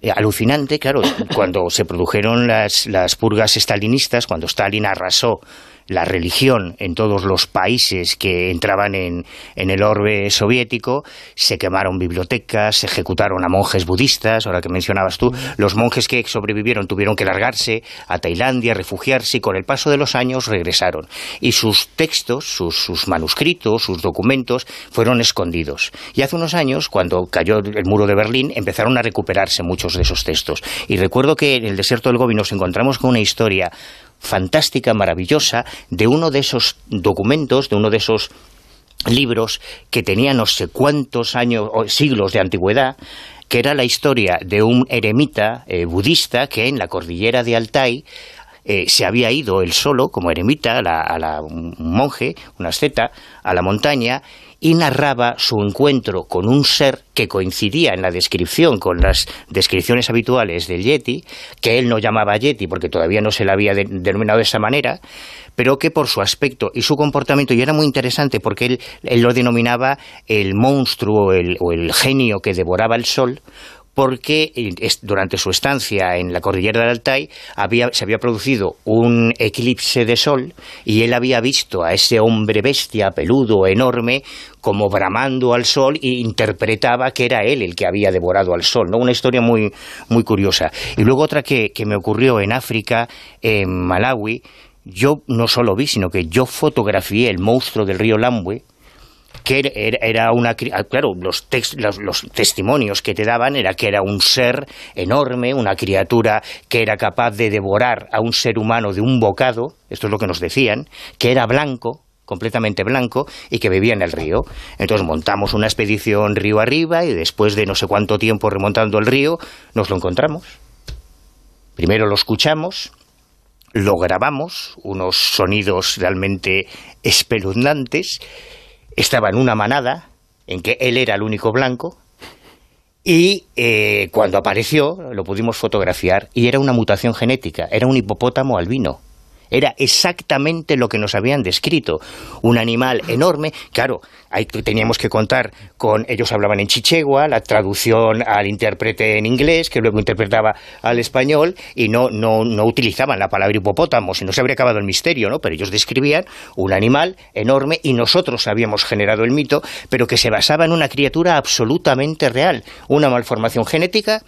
eh, alucinante, claro, cuando se produjeron las, las purgas estalinistas, cuando Stalin arrasó la religión en todos los países que entraban en, en, el orbe soviético, se quemaron bibliotecas, se ejecutaron a monjes budistas, ahora que mencionabas tú, los monjes que sobrevivieron tuvieron que largarse a Tailandia, refugiarse y con el paso de los años regresaron. Y sus textos, sus, sus manuscritos, sus documentos fueron escondidos. Y hace unos años, cuando cayó el muro de Berlín, empezaron a recuperarse muchos de esos textos. Y recuerdo que en el desierto del Gobi nos encontramos con una historia fantástica, maravillosa, de uno de esos documentos, de uno de esos libros que tenía no sé cuántos años o siglos de antigüedad, que era la historia de un eremita eh, budista que en la cordillera de Altai eh, se había ido él solo, como eremita, a la, un monje, una asceta, a la montaña, y narraba su encuentro con un ser que coincidía en la descripción con las descripciones habituales del Yeti, que él no llamaba Yeti porque todavía no se le había denominado de esa manera, pero que por su aspecto y su comportamiento, y era muy interesante porque él, él lo denominaba el monstruo o el genio que devoraba el sol, porque durante su estancia en la cordillera del Altai se había producido un eclipse de sol y él había visto a ese hombre bestia peludo, enorme, como bramando al sol e interpretaba que era él el que había devorado al sol. ¿no? Una historia muy, muy curiosa. Y luego otra que, que me ocurrió en África, en Malawi, yo no solo vi, sino que yo fotografié el monstruo del río Lambwe, que era una... Ah, claro, los, los, testimonios que te daban era que era un ser enorme, una criatura que era capaz de devorar a un ser humano de un bocado, esto es lo que nos decían, que era blanco, completamente blanco y que vivía en el río. Entonces montamos una expedición río arriba y después de no sé cuánto tiempo remontando el río, nos lo encontramos. Primero lo escuchamos, lo grabamos, unos sonidos realmente espeluznantes, estaba en una manada en que él era el único blanco y eh, cuando apareció lo pudimos fotografiar y era una mutación genética, era un hipopótamo albino. Era exactamente lo que nos habían descrito. Un animal enorme. Claro, ahí teníamos que contar con. Ellos hablaban en chichegua, la traducción al intérprete en inglés, que luego interpretaba al español, y no, no, no utilizaban la palabra hipopótamo, si no se habría acabado el misterio, ¿no? Pero ellos describían un animal enorme y nosotros habíamos generado el mito, pero que se basaba en una criatura absolutamente real. Una malformación genética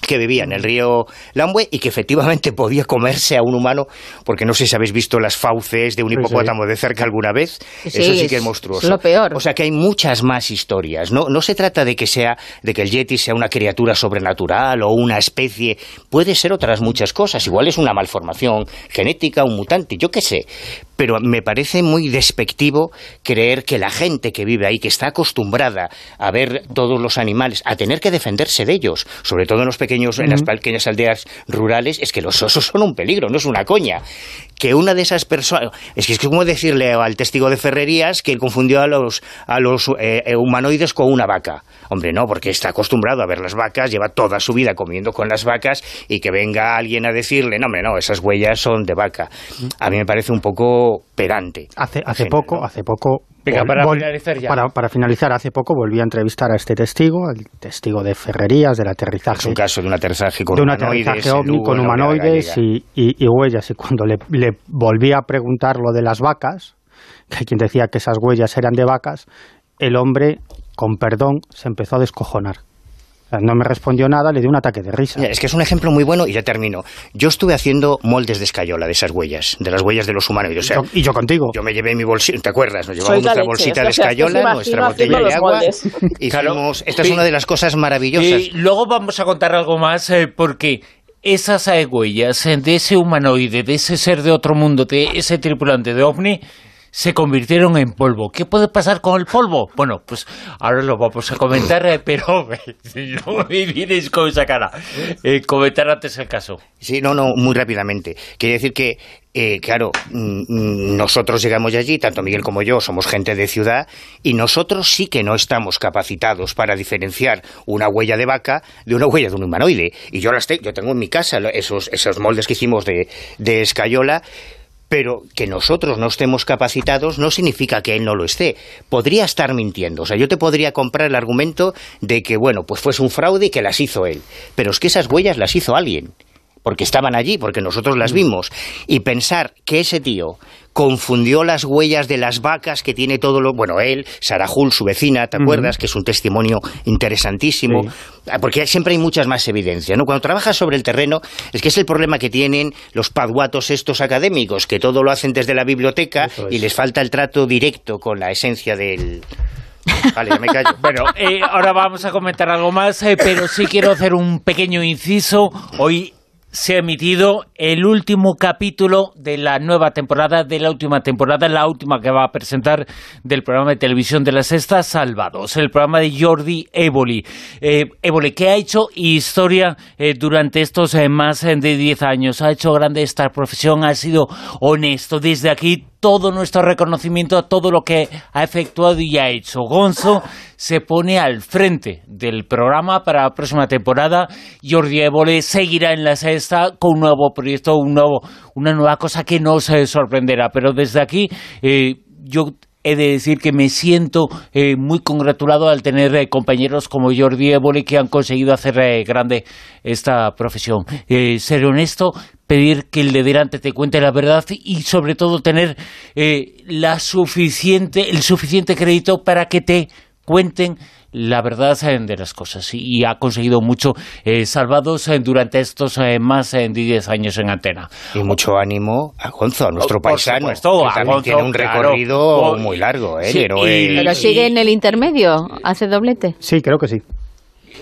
que vivía en el río Lambue y que efectivamente [laughs] podía comerse a un humano, porque no sé si habéis visto las fauces de un hipopótamo de cerca alguna vez. Sí, Eso sí que es monstruoso. es lo peor. O sea que hay muchas más historias. No, no se trata de que sea, de que el yeti sea una criatura sobrenatural o una especie. Puede ser otras muchas cosas. Igual es una malformación genética, un mutante, yo qué sé. Pero me parece muy despectivo creer que la gente que vive ahí, que está acostumbrada a ver todos los animales, a tener que defenderse de ellos, sobre todo en los pequeños, en las pequeñas aldeas rurales, es que los osos son un peligro, no es una coña. Que una de esas personas, es que es como decirle al testigo de ferrerías que él confundió a los, a los eh, eh, humanoides con una vaca. Hombre, no, porque está acostumbrado a ver las vacas, lleva toda su vida comiendo con las vacas y que venga alguien a decirle, no, hombre, no, esas huellas son de vaca. A mí me parece un poco pedante. Hace, hace poco, ¿no? hace poco. Venga, para vol- finalizar ya. Para, para finalizar, hace poco volví a entrevistar a este testigo, el testigo de ferrerías, del aterrizaje. Es un caso de un aterrizaje con de un humanoides. aterrizaje ovni con y- y huellas. Y cuando le, le volví a preguntar lo de las vacas, que hay quien decía que esas huellas eran de vacas, el hombre, con perdón, se empezó a descojonar. No me respondió nada, le dio un ataque de risa. Es que es un ejemplo muy bueno y ya termino. Yo estuve haciendo moldes de escayola de esas huellas, de las huellas de los humanoides. O sea, Yo- y yo contigo. Yo me llevé mi bolsita, ¿te acuerdas? Nos la nuestra leche, bolsita de escayola, nuestra botella de agua. [laughs] Claro. esta es una de las cosas maravillosas. Y luego vamos a contar algo más eh, porque esas eh, huellas eh, de ese humanoide, de ese ser de otro mundo, de ese tripulante de ovni, se convirtieron en polvo. ¿Qué puede pasar con el polvo? Bueno, pues ahora lo vamos a comentar, eh, pero [laughs] no me vienes con esa cara. Eh, comentar antes el caso. Sí, no, no, muy rápidamente. Quiere decir que, eh, claro, mm, nosotros llegamos allí, tanto Miguel como yo somos gente de ciudad, y nosotros sí que no estamos capacitados para diferenciar una huella de vaca de una huella de un humanoide. Y yo las te- yo tengo en mi casa esos, esos moldes que hicimos de, de escayola. Pero que nosotros no estemos capacitados no significa que él no lo esté. Podría estar mintiendo. O sea, yo te podría comprar el argumento de que, bueno, pues fuese un fraude y que las hizo él. Pero es que esas huellas las hizo alguien porque estaban allí, porque nosotros las vimos, y pensar que ese tío confundió las huellas de las vacas que tiene todo lo... Bueno, él, Sarajul, su vecina, ¿te acuerdas? Que es un testimonio interesantísimo, porque siempre hay muchas más evidencias, ¿no? Cuando trabajas sobre el terreno, es que es el problema que tienen los paduatos estos académicos, que todo lo hacen desde la biblioteca es. y les falta el trato directo con la esencia del... Vale, ya me callo. [laughs] Bueno, eh, ahora vamos a comentar algo más, eh, pero sí quiero hacer un pequeño inciso. Hoy se ha emitido el último capítulo de la nueva temporada, de la última temporada, la última que va a presentar del programa de televisión de la Sexta, Salvados, el programa de Jordi Évoli. Eh, Évoli, que ha hecho historia eh, durante estos eh, más de 10 años, ha hecho grande esta profesión, ha sido honesto. Desde aquí todo nuestro reconocimiento a todo lo que ha efectuado y ha hecho. Gonzo se pone al frente del programa para la próxima temporada. Jordi Évole seguirá en la sexta con un nuevo proyecto, un nuevo, una nueva cosa que nos eh, sorprenderá. Pero desde aquí eh, yo he de decir que me siento eh, muy congratulado al tener eh, compañeros como Jordi Évole que han conseguido hacer grande esta profesión. Ser honesto, pedir que el de delante te cuente la verdad y sobre todo tener eh, la suficiente, el suficiente crédito para que te cuenten la verdad eh, de las cosas y ha conseguido mucho eh, salvados eh, durante estos eh, más de 10 años en antena. Y mucho ánimo a Gonzo, a nuestro Por paisano, supuesto, que a también Gonzo, tiene un claro. recorrido Oh, muy largo, ¿eh? sí, y- Pero sigue en el intermedio, hace doblete. Sí, creo que sí.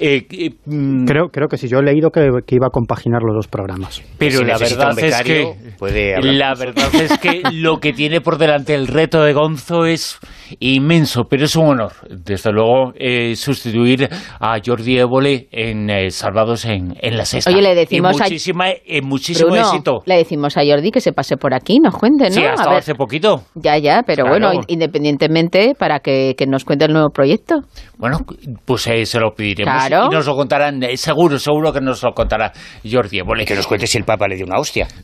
Eh, eh, mm, Creo, creo que sí. Yo he leído que, que iba a compaginar los dos programas. pero Si la verdad es que puede la verdad es que lo que tiene por delante el reto de Gonzo es inmenso, pero es un honor, desde luego, eh, sustituir a Jordi Évole en eh, Salvados en, en la sexta. Oye, le decimos y a- muchísima, eh, muchísimo Bruno, éxito. le decimos a Jordi que se pase por aquí, nos cuente, ¿no? Sí, ha A estado ver. hace poquito. Ya, ya, pero Claro. bueno, in- independientemente para que, que nos cuente el nuevo proyecto. Bueno, pues eh, se lo pediremos Claro. Y nos lo contarán, eh, seguro, seguro que nos lo contará Jordi Évole. Que nos cuente si el Papa le dio una hostia. [laughs]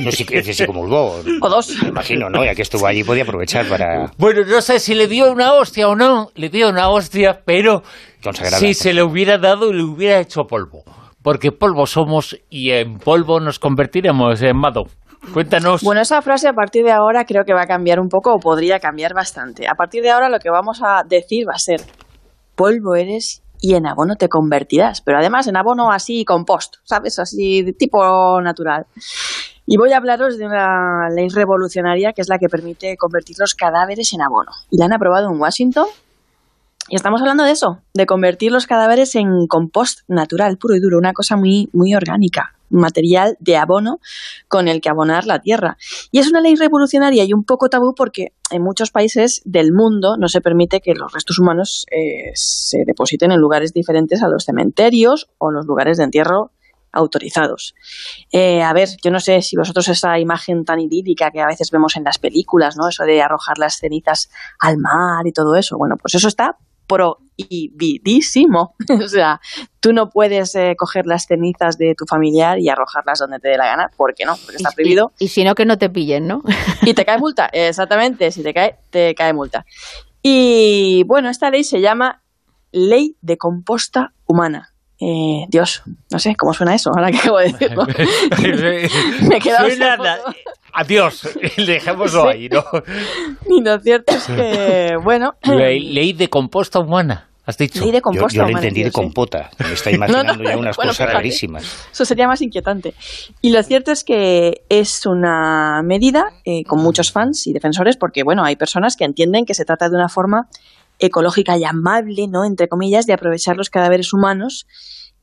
No sé si se comulgó. O dos. Me imagino, ¿no? Ya que estuvo allí, podía aprovechar para Bueno, no sé si le dio una hostia o no, le dio una hostia, pero Consagrada. si se le hubiera dado, le hubiera hecho polvo. Porque polvo somos y en polvo nos convertiremos en Mado. Cuéntanos. Bueno, esa frase a partir de ahora creo que va a cambiar un poco o podría cambiar bastante. A partir de ahora lo que vamos a decir va a ser polvo eres y en abono te convertirás, pero además en abono así compost, ¿sabes? Así de tipo natural. Y voy a hablaros de una ley revolucionaria que es la que permite convertir los cadáveres en abono. Y la han aprobado en Washington. Y estamos hablando de eso, de convertir los cadáveres en compost natural, puro y duro, una cosa muy, muy orgánica, material de abono con el que abonar la tierra. Y es una ley revolucionaria y un poco tabú porque en muchos países del mundo no se permite que los restos humanos eh, se depositen en lugares diferentes a los cementerios o los lugares de entierro autorizados. Eh, a ver, yo no sé si vosotros esa imagen tan idílica que a veces vemos en las películas, ¿no? Eso de arrojar las cenizas al mar y todo eso. Bueno, pues eso está prohibidísimo. [laughs] o sea, tú no puedes eh, coger las cenizas de tu familiar y arrojarlas donde te dé la gana, porque no, porque está prohibido. Y, si no, que no te pillen, ¿no? [laughs] y te cae multa, exactamente, si te cae, te cae multa. Y bueno, esta ley se llama Ley de Composta Humana. Eh, Dios, no sé cómo suena eso, ahora que acabo de decirlo. [laughs] Me he quedado suena Adiós, dejémoslo ahí, ¿no? Y lo cierto es que, bueno... Ley, de composta humana. ¿Has dicho? Ley de composta yo, yo lo entendí de compota. Me está imaginando ya [laughs] unas cosas rarísimas. Eso sería más inquietante. Y lo cierto es que es una medida eh, con muchos fans y defensores, porque bueno, hay personas que entienden que se trata de una forma ecológica y amable, ¿no? Entre comillas, de aprovechar los cadáveres humanos.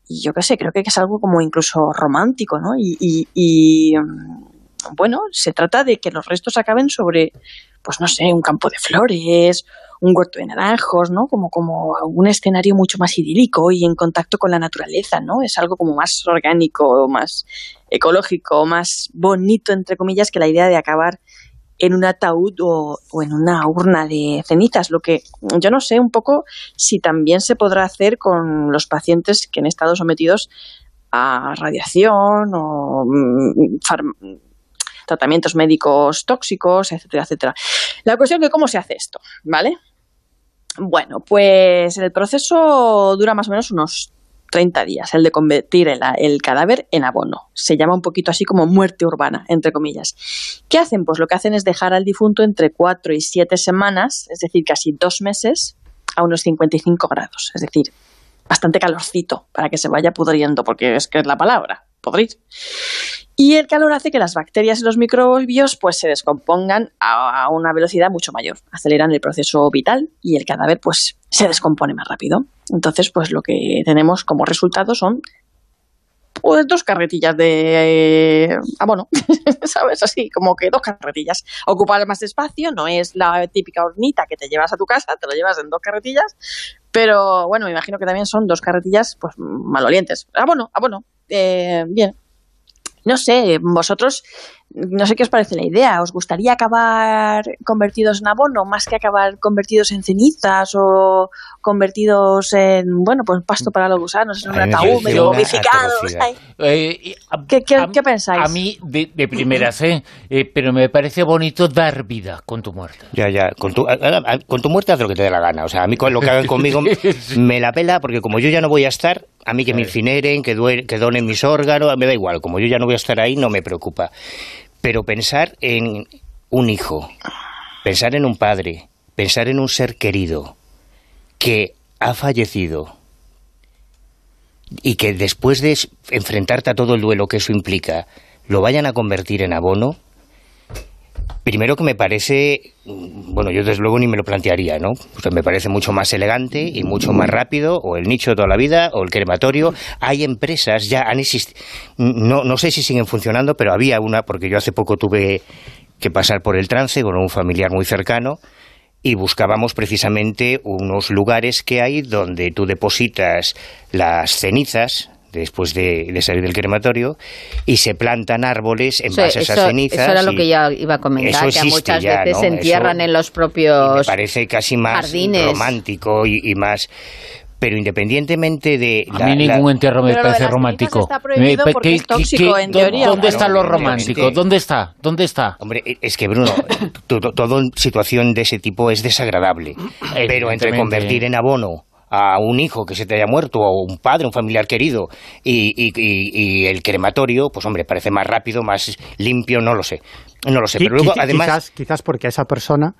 Y yo qué sé, creo que es algo como incluso romántico, ¿no? y mm, bueno, se trata de que los restos acaben sobre, pues no sé, un campo de flores, un huerto de naranjos, ¿no? Como, como un escenario mucho más idílico y en contacto con la naturaleza, ¿no? Es algo como más orgánico, más ecológico, más bonito, entre comillas, que la idea de acabar en un ataúd o, en una urna de cenizas, lo que yo no sé un poco si también se podrá hacer con los pacientes que han estado sometidos a radiación o mm, tratamientos médicos tóxicos, etcétera, etcétera. La cuestión es cómo se hace esto, ¿vale? Bueno, pues el proceso dura más o menos unos 30 días, el de convertir el, el, cadáver en abono. Se llama un poquito así como muerte urbana, entre comillas. ¿Qué hacen? Pues lo que hacen es dejar al difunto entre 4 y 7 semanas, es decir, casi dos meses, a unos 55 grados. Es decir, bastante calorcito para que se vaya pudriendo, porque es que es la palabra, podrir. Y el calor hace que las bacterias y los microbios pues se descompongan a, una velocidad mucho mayor, aceleran el proceso vital y el cadáver pues se descompone más rápido. Entonces, pues lo que tenemos como resultado son pues dos carretillas de abono, [laughs] ¿sabes? Así, como que dos carretillas. Ocupar más espacio, no es la típica hornita que te llevas a tu casa, te lo llevas en dos carretillas, pero bueno, me imagino que también son dos carretillas pues malolientes. Abono, abono, eh, bien, no sé, vosotros, no sé qué os parece la idea. ¿Os gustaría acabar convertidos en abono más que acabar convertidos en cenizas o convertidos en, bueno, pues pasto para los gusanos, en un ataúd medio momificado? Eh, ¿Qué, qué, pensáis? A mí, de, de primeras, ¿eh? ¿eh? Pero me parece bonito dar vida con tu muerte. Ya, ya. Con tu, con tu muerte haz lo que te dé la gana. O sea, a mí lo que hagan conmigo [laughs] me la pela porque como yo ya no voy a estar, a mí que me incineren, que, que donen mis órganos, me da igual. Como yo ya no voy a estar ahí, no me preocupa. Pero pensar en un hijo, pensar en un padre, pensar en un ser querido que ha fallecido y que después de enfrentarte a todo el duelo que eso implica, lo vayan a convertir en abono, Primero que me parece, bueno, yo desde luego ni me lo plantearía, ¿no? me parece mucho más elegante y mucho más rápido, o el nicho de toda la vida, o el crematorio. Hay empresas, ya han existido, no, no sé si siguen funcionando, pero había una, porque yo hace poco tuve que pasar por el trance con un familiar muy cercano, y buscábamos precisamente unos lugares que hay donde tú depositas las cenizas después de, salir del crematorio y se plantan árboles en base a esas cenizas. Eso era lo que ya iba a comentar, que muchas veces se entierran en los propios me parece casi más romántico y, más pero independientemente de... A mí ningún entierro me parece romántico. ¿Dónde está lo romántico? ¿Dónde está? ¿Dónde está? Hombre, es que Bruno, toda situación de ese tipo es desagradable. Pero entre convertir en abono a un hijo que se te haya muerto o un padre, un familiar querido y, y, el crematorio, pues hombre, parece más rápido, más limpio, no lo sé. No lo sé, pero luego además... Quizás, quizás porque esa persona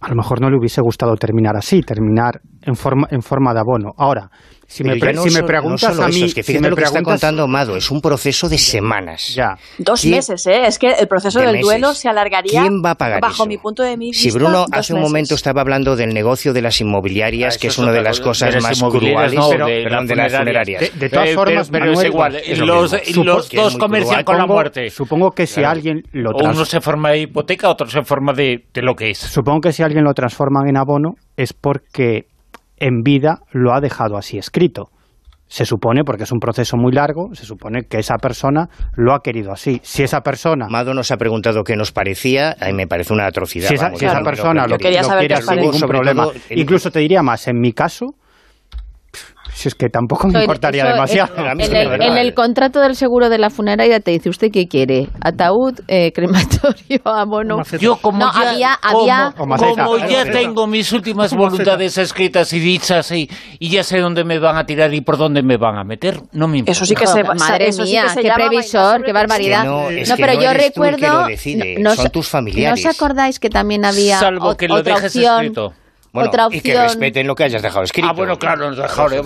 a lo mejor no le hubiese gustado terminar así, terminar en forma, en forma de abono. Ahora, si me, pre- no si me preguntas no a mí, eso, es que si fíjate me lo que está contando Mado, es un proceso de semanas. Ya. Dos ¿Quién- meses, ¿eh? Es que el proceso de del meses. duelo se alargaría. ¿Quién va a pagar Bajo eso? mi punto de vista. Si Bruno hace un meses. momento estaba hablando del negocio de las inmobiliarias, Ah, que es una de las cosa. cosas De las más cruales, no, pero- de perdón, de las funerarias. De- de todas Eh, formas, pero, pero es Manuel, igual, es lo los, los dos comercian con la Supongo- muerte. Supongo que si alguien lo uno se forma de hipoteca, otro se forma de, de lo que es. Supongo que si alguien lo transforma en abono es porque en vida lo ha dejado así escrito. Se supone, porque es un proceso muy largo, se supone que esa persona lo ha querido así. Si esa persona, Mado nos ha preguntado qué nos parecía, a mí me parece una atrocidad. si esa, vamos, si esa yo no persona lo, lo Quería lo quiere ningún problema. todo Incluso te diría más, en mi caso, si es que tampoco me importaría eso- demasiado. Mí En el, en contrato del seguro de la funeraria te dice usted qué quiere, ataúd, eh, [laughs] crematorio, abono. Yo como No, ya, había- como, había- ya tengo mis últimas voluntades escritas y dichas y, y ya sé dónde me van a tirar y por dónde me van a meter, no me importa. Eso sí que se Madre eso sí mía, que se qué llama previsor, qué barbaridad. Que no- es no, que pero no yo recuerdo. decide, son tus familiares. ¿No os acordáis que también había Salvo que lo otra dejes opción? escrito. Bueno, otra y que opción- respeten lo que hayas dejado escrito. Ah, bueno, claro, nos dejaron.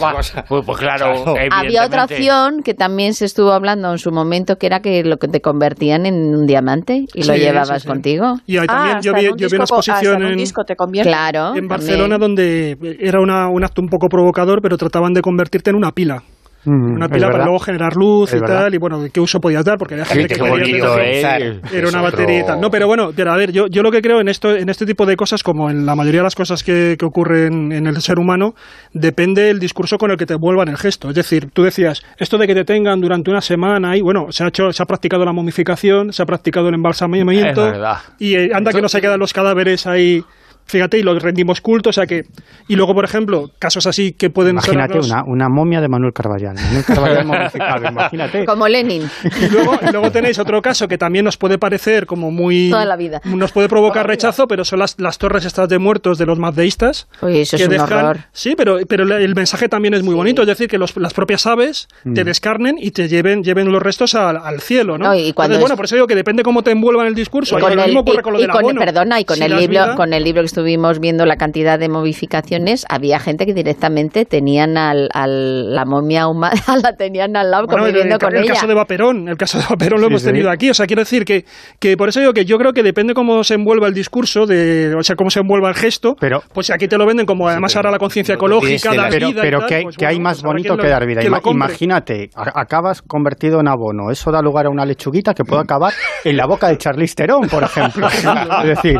Pues, pues claro, [laughs] Claro. Había otra opción que también se estuvo hablando en su momento, que era que lo que te convertían en un diamante y lo llevabas sí, sí. contigo. Y ahí Ah, también yo hasta vi, en un yo vi una exposición en un disco te. Claro. en también. Barcelona donde era una- un acto un poco provocador, pero trataban de convertirte en una pila. Mm, Una pila para luego generar luz Es y verdad. tal, y bueno, qué uso podías dar, porque había gente que quería ¿eh? era una batería y tal. No, pero bueno, pero a ver, yo, yo lo que creo en esto, en este tipo de cosas, como en la mayoría de las cosas que, que ocurren en el ser humano, depende el discurso con el que te vuelvan el gesto. Es decir, tú decías, esto de que te tengan durante una semana y bueno, se ha hecho, se ha practicado la momificación, se ha practicado el embalsamamiento, y eh, anda que no se quedan los cadáveres ahí. Fíjate, y los rendimos culto, o sea que... Y luego, por ejemplo, casos así que pueden Imagínate una, una momia de Manuel Carballal. Manuel Carballal momificado, [laughs] imagínate. Como Lenin. Y luego, y luego tenéis otro caso que también nos puede parecer como muy... Toda la vida. Nos puede provocar rechazo, pero son las, las torres estas de muertos de los mazdeístas. Uy, eso es que un dejan- horror. Sí, pero, pero el- mensaje también es muy bonito. Es decir, que los- las propias aves Mm. te descarnen y te lleven, lleven los restos al, al cielo, ¿no? No, y cuando Entonces, es- bueno, por eso digo que depende cómo te envuelvan el discurso. Y Y con lo el, mismo ocurre con lo y del con- perdona, y con Si el libro, vida- con el libro que estuvimos viendo la cantidad de modificaciones, había gente que directamente tenían al, al- la momia humana, [laughs] la tenían al lado Bueno, el, conviviendo el- con el ella. caso de Vaperón, el caso de Vaperón lo Sí, hemos sí. tenido aquí. O sea, quiero decir que, que por eso digo que yo creo que depende cómo se envuelva el discurso, de, o sea, cómo se envuelva el gesto. Pero- pues aquí te lo venden como además ahora la conciencia ecológica, la- pero, vida y pero tal, que, pues que hay más pues bonito que lo- dar vida. que Ima-. Imagínate, a- acabas convertido en abono. Eso da lugar a una lechuguita que puede [laughs] acabar en la boca de Charlize Theron, por ejemplo. [laughs] es decir,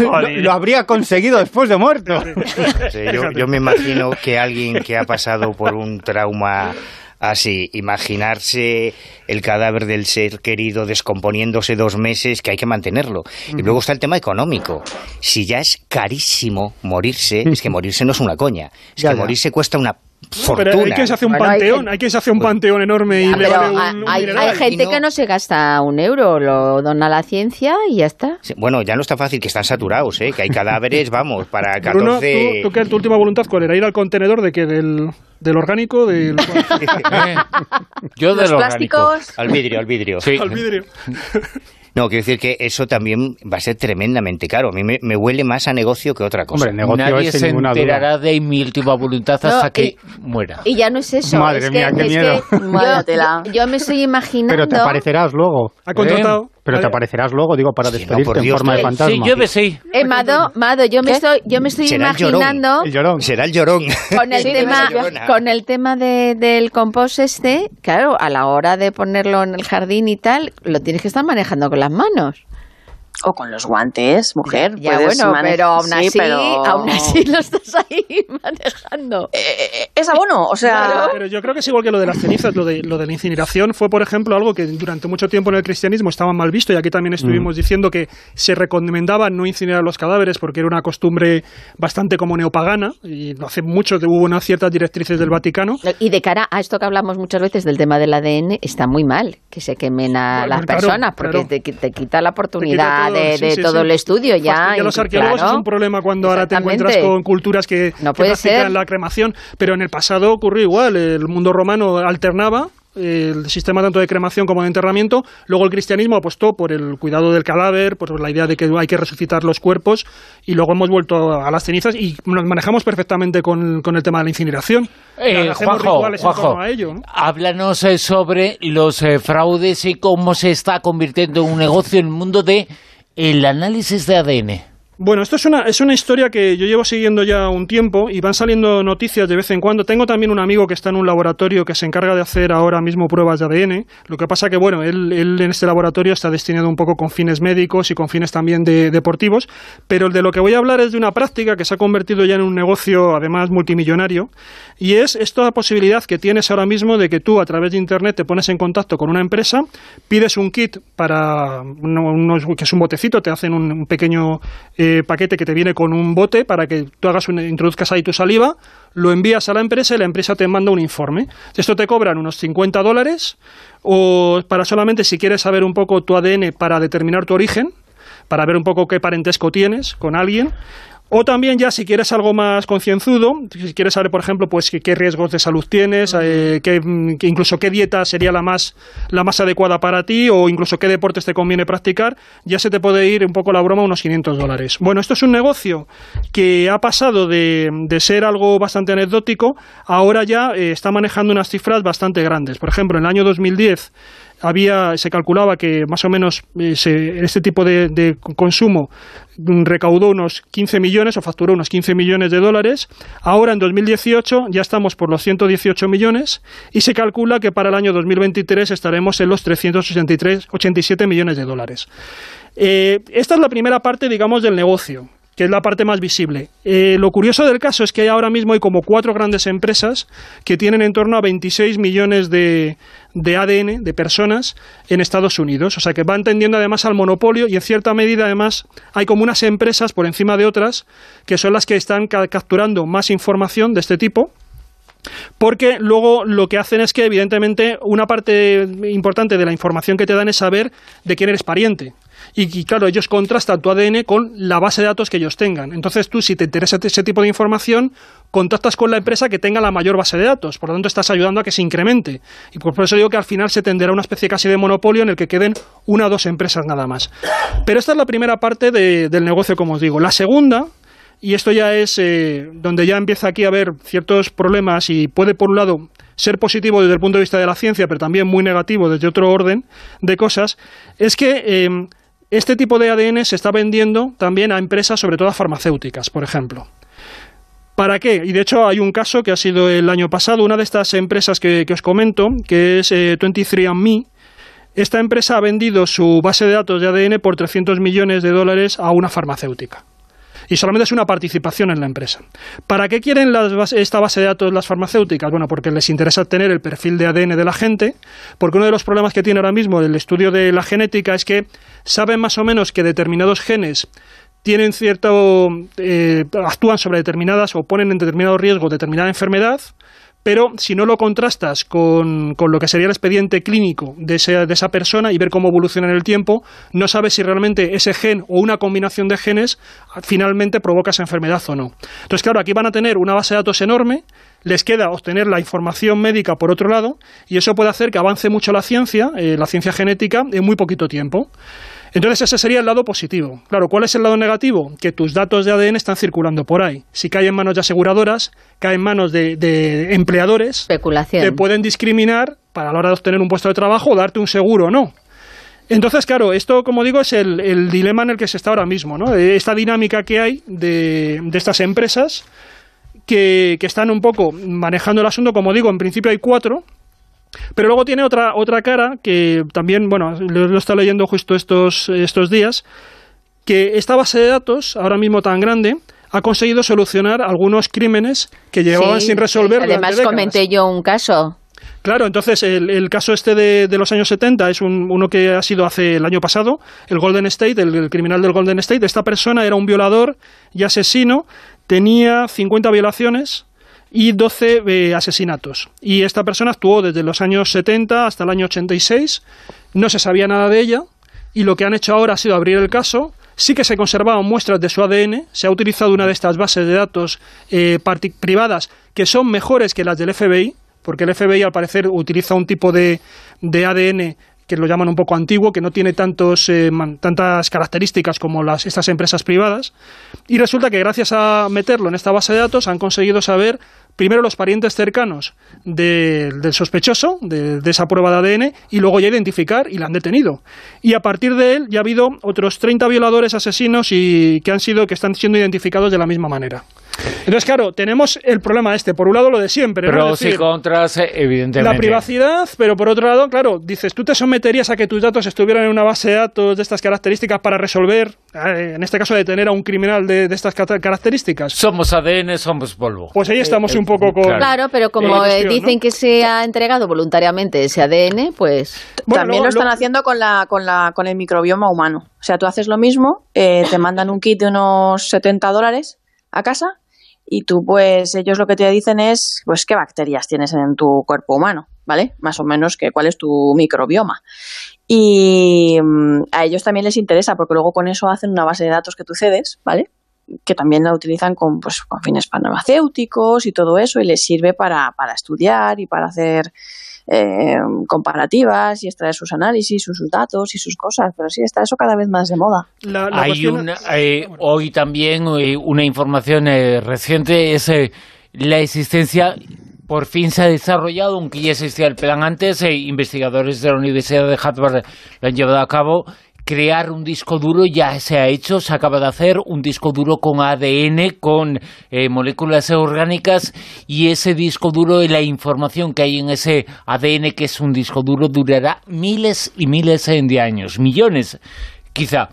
lo, lo habría conseguido después de muerto. Sí, yo, yo me imagino que alguien que ha pasado por un trauma así, imaginarse el cadáver del ser querido descomponiéndose dos meses, que hay que mantenerlo. Y luego está el tema económico. Si ya es carísimo morirse, es que morirse no es una coña. Es Ya, que ya. morirse cuesta una Pero fortuna. hay quien se hace un Bueno, hay panteón, gente- hay quien se hace un panteón enorme y Ah, le pero vale un, hay, un hay- hay gente y no- que no se gasta un euro, lo dona a la ciencia y ya está. Sí, Bueno, ya no está fácil, que están saturados, ¿eh? que hay cadáveres, [laughs] vamos, para 14... Bruno, ¿tú, tú qué, tu última voluntad cuál era? ¿Ir al contenedor de qué? ¿Del, del orgánico? Del, [laughs] Eh, Yo de Los lo plásticos. Al vidrio, al vidrio. Sí. al vidrio? [laughs] No, quiero decir que eso también va a ser tremendamente caro. A mí me, me huele más a negocio que otra cosa. Hombre, negocio Nadie es se ninguna duda. enterará de mi última voluntad hasta No, que y- muera. Y ya no es eso. Madre es mía, que, qué es miedo. que yo, yo me estoy imaginando. Pero te aparecerás luego. ¿Ha contratado? Pero te aparecerás luego, digo, para Sí, no, despedirte por en Dios, forma de sí, fantasma. Sí, llueve, sí. Eh, Mado, Mado, yo me ¿Qué? estoy, yo me estoy Será imaginando El llorón. Será el llorón. con el [laughs] Sí, tema, con el tema de, del compost este, claro, a la hora de ponerlo en el jardín y tal, lo tienes que estar manejando con las manos. O con los guantes, mujer. Ya bueno, pero aún Sí, así, pero- aún así lo estás ahí [laughs] manejando. Eh, eh, es abono, o sea... Pero yo creo que es igual que lo de las cenizas, lo de, lo de la incineración fue, por ejemplo, algo que durante mucho tiempo en el cristianismo estaba mal visto y aquí también estuvimos diciendo que se recomendaba no incinerar los cadáveres porque era una costumbre bastante como neopagana y no hace mucho hubo unas ciertas directrices del Vaticano. Y de cara a esto que hablamos muchas veces del tema del ADN, está muy mal que se quemen a Bueno, las claro, personas porque claro. te, te quita la Te todo, de, sí, de sí, todo sí. el estudio ya. Fastidia a los arqueólogos claro, es un problema cuando ahora te encuentras con culturas que, No que puede practican ser. la cremación, pero en el pasado ocurrió igual, el mundo romano alternaba el sistema tanto de cremación como de enterramiento. Luego el cristianismo apostó por el cuidado del cadáver, por la idea de que hay que resucitar los cuerpos y luego hemos vuelto a las cenizas y nos manejamos perfectamente con, el tema de la incineración. Eh, Juanjo, háblanos eh, sobre los eh, fraudes y cómo se está convirtiendo en un negocio en el mundo de el análisis de ADN. Bueno, esto es una, es una historia que yo llevo siguiendo ya un tiempo y van saliendo noticias de vez en cuando. Tengo también un amigo que está en un laboratorio que se encarga de hacer ahora mismo pruebas de ADN. Lo que pasa que, bueno, él, él en este laboratorio está destinado un poco con fines médicos y con fines también de, deportivos. Pero de lo que voy a hablar es de una práctica que se ha convertido ya en un negocio, además, multimillonario. Y es esta posibilidad que tienes ahora mismo de que tú, a través de Internet, te pones en contacto con una empresa, pides un kit para, unos, que es un botecito, te hacen un, pequeño... Eh, paquete que te viene con un bote para que tú hagas introduzcas ahí tu saliva, lo envías a la empresa y la empresa te manda un informe. Esto te cobran unos 50 dólares o para solamente si quieres saber un poco tu ADN para determinar tu origen, para ver un poco qué parentesco tienes con alguien, o también ya si quieres algo más concienzudo, si quieres saber, por ejemplo, pues qué, riesgos de salud tienes, eh, qué, incluso qué dieta sería la más, la más adecuada para ti, o incluso qué deportes te conviene practicar, ya se te puede ir un poco la broma unos 500 dólares. Bueno, esto es un negocio que ha pasado de, de ser algo bastante anecdótico, ahora ya eh, está manejando unas cifras bastante grandes. Por ejemplo, en el año 2010 había, se calculaba que más o menos eh, este tipo de, consumo recaudó unos 15 millones o facturó unos 15 millones de dólares. Ahora, en 2018, ya estamos por los 118 millones y se calcula que para el año 2023 estaremos en los 387 millones de dólares. Eh, esta es la primera parte, digamos, del negocio que es la parte más visible. Eh, lo curioso del caso es que ahora mismo hay como cuatro grandes empresas que tienen en torno a 26 millones de, ADN de personas en Estados Unidos. O sea que van tendiendo además al monopolio y en cierta medida además hay como unas empresas por encima de otras que son las que están capturando más información de este tipo porque luego lo que hacen es que, evidentemente, una parte importante de la información que te dan es saber de quién eres pariente. Y, claro, ellos contrastan tu ADN con la base de datos que ellos tengan. Entonces tú, si te interesa ese tipo de información, contactas con la empresa que tenga la mayor base de datos. Por lo tanto, estás ayudando a que se incremente. Y por eso digo que al final se tenderá una especie casi de monopolio en el que queden una o dos empresas nada más. Pero esta es la primera parte del negocio, como os digo. La segunda, y esto ya es eh, donde ya empieza aquí a haber ciertos problemas y puede, por un lado, ser positivo desde el punto de vista de la ciencia, pero también muy negativo desde otro orden de cosas, es que eh, este tipo de ADN se está vendiendo también a empresas, sobre todo farmacéuticas, por ejemplo. ¿Para qué? Y de hecho hay un caso que ha sido el año pasado, una de estas empresas que, os comento, que es 23andMe, eh, esta empresa ha vendido su base de datos de ADN por 300 millones de dólares a una farmacéutica y solamente es una participación en la empresa. ¿Para qué quieren esta base de datos las farmacéuticas? Bueno, porque les interesa tener el perfil de ADN de la gente, porque uno de los problemas que tiene ahora mismo el estudio de la genética es que saben más o menos que determinados genes tienen cierto eh, actúan sobre determinadas o ponen en determinado riesgo determinada enfermedad pero si no lo contrastas con, lo que sería el expediente clínico de, de esa persona y ver cómo evoluciona en el tiempo, no sabes si realmente ese gen o una combinación de genes finalmente provoca esa enfermedad o no. Entonces, claro, aquí van a tener una base de datos enorme, les queda obtener la información médica por otro lado, y eso puede hacer que avance mucho la ciencia, eh, la ciencia genética, en muy poquito tiempo. Entonces ese sería el lado positivo. Claro, ¿cuál es el lado negativo? Que tus datos de ADN están circulando por ahí. Si caen en manos de aseguradoras, caen en manos de, empleadores, Especulación. te pueden discriminar para la hora de obtener un puesto de trabajo o darte un seguro o no. Entonces, claro, esto, como digo, es el, dilema en el que se está ahora mismo, ¿no? Esta dinámica que hay de, estas empresas que, que, están un poco manejando el asunto, como digo, en principio hay cuatro, pero luego tiene otra, otra cara que también, bueno, lo, lo está leyendo justo estos, estos días, que esta base de datos, ahora mismo tan grande, ha conseguido solucionar algunos crímenes que llevaban sin resolver. Además, comenté yo un caso. Claro, entonces el, caso este de, los años 70 es uno que ha sido hace el año pasado, el Golden State, el, el, criminal del Golden State. Esta persona era un violador y asesino, tenía 50 violaciones, y 12 eh, asesinatos. Y esta persona actuó desde los años 70 hasta el año 86, no se sabía nada de ella, y lo que han hecho ahora ha sido abrir el caso. Sí que se conservaban muestras de su ADN, se ha utilizado una de estas bases de datos eh, privadas que son mejores que las del FBI, porque el FBI al parecer utiliza un tipo de, de ADN que lo llaman un poco antiguo, que no tiene tantos, eh, tantas características como las, estas empresas privadas. Y resulta que gracias a meterlo en esta base de datos han conseguido saber primero los parientes cercanos del sospechoso, de, esa prueba de ADN, y luego ya identificar y la han detenido. Y a partir de él ya ha habido otros 30 violadores asesinos y que han sido, que están siendo identificados de la misma manera. Entonces, claro, tenemos el problema este. Por un lado, lo de siempre. Pros y contras, evidentemente. La privacidad, pero por otro lado, claro, dices, tú te someterías a que tus datos estuvieran en una base de datos de estas características para resolver, eh, en este caso, detener a un criminal de, estas características. Somos ADN, somos polvo. Pues ahí estamos un poco con. Claro, pero como eh, dicen que se ha entregado voluntariamente ese ADN, pues. También lo están haciendo con, la, con, la, con el microbioma humano. O sea, tú haces lo mismo, eh, te mandan un kit de unos 70 dólares a casa y tú pues ellos lo que te dicen es pues qué bacterias tienes en tu cuerpo humano, ¿vale? Más o menos que cuál es tu microbioma. Y mm, a ellos también les interesa porque luego con eso hacen una base de datos que tú cedes, ¿vale? que también la utilizan con, pues, con fines farmacéuticos y todo eso y les sirve para, para estudiar y para hacer eh, comparativas y extraer sus análisis, sus, datos y sus cosas, pero sí está eso cada vez más de moda. hay eh, hoy también eh, una información reciente es la existencia por fin se ha desarrollado, aunque ya existía el plan antes, investigadores de la Universidad de Harvard lo han llevado a cabo, crear un disco duro ya se ha hecho, se acaba de hacer un disco duro con ADN, con eh, moléculas orgánicas y ese disco duro y la información que hay en ese ADN que es un disco duro durará miles y miles de años, millones quizá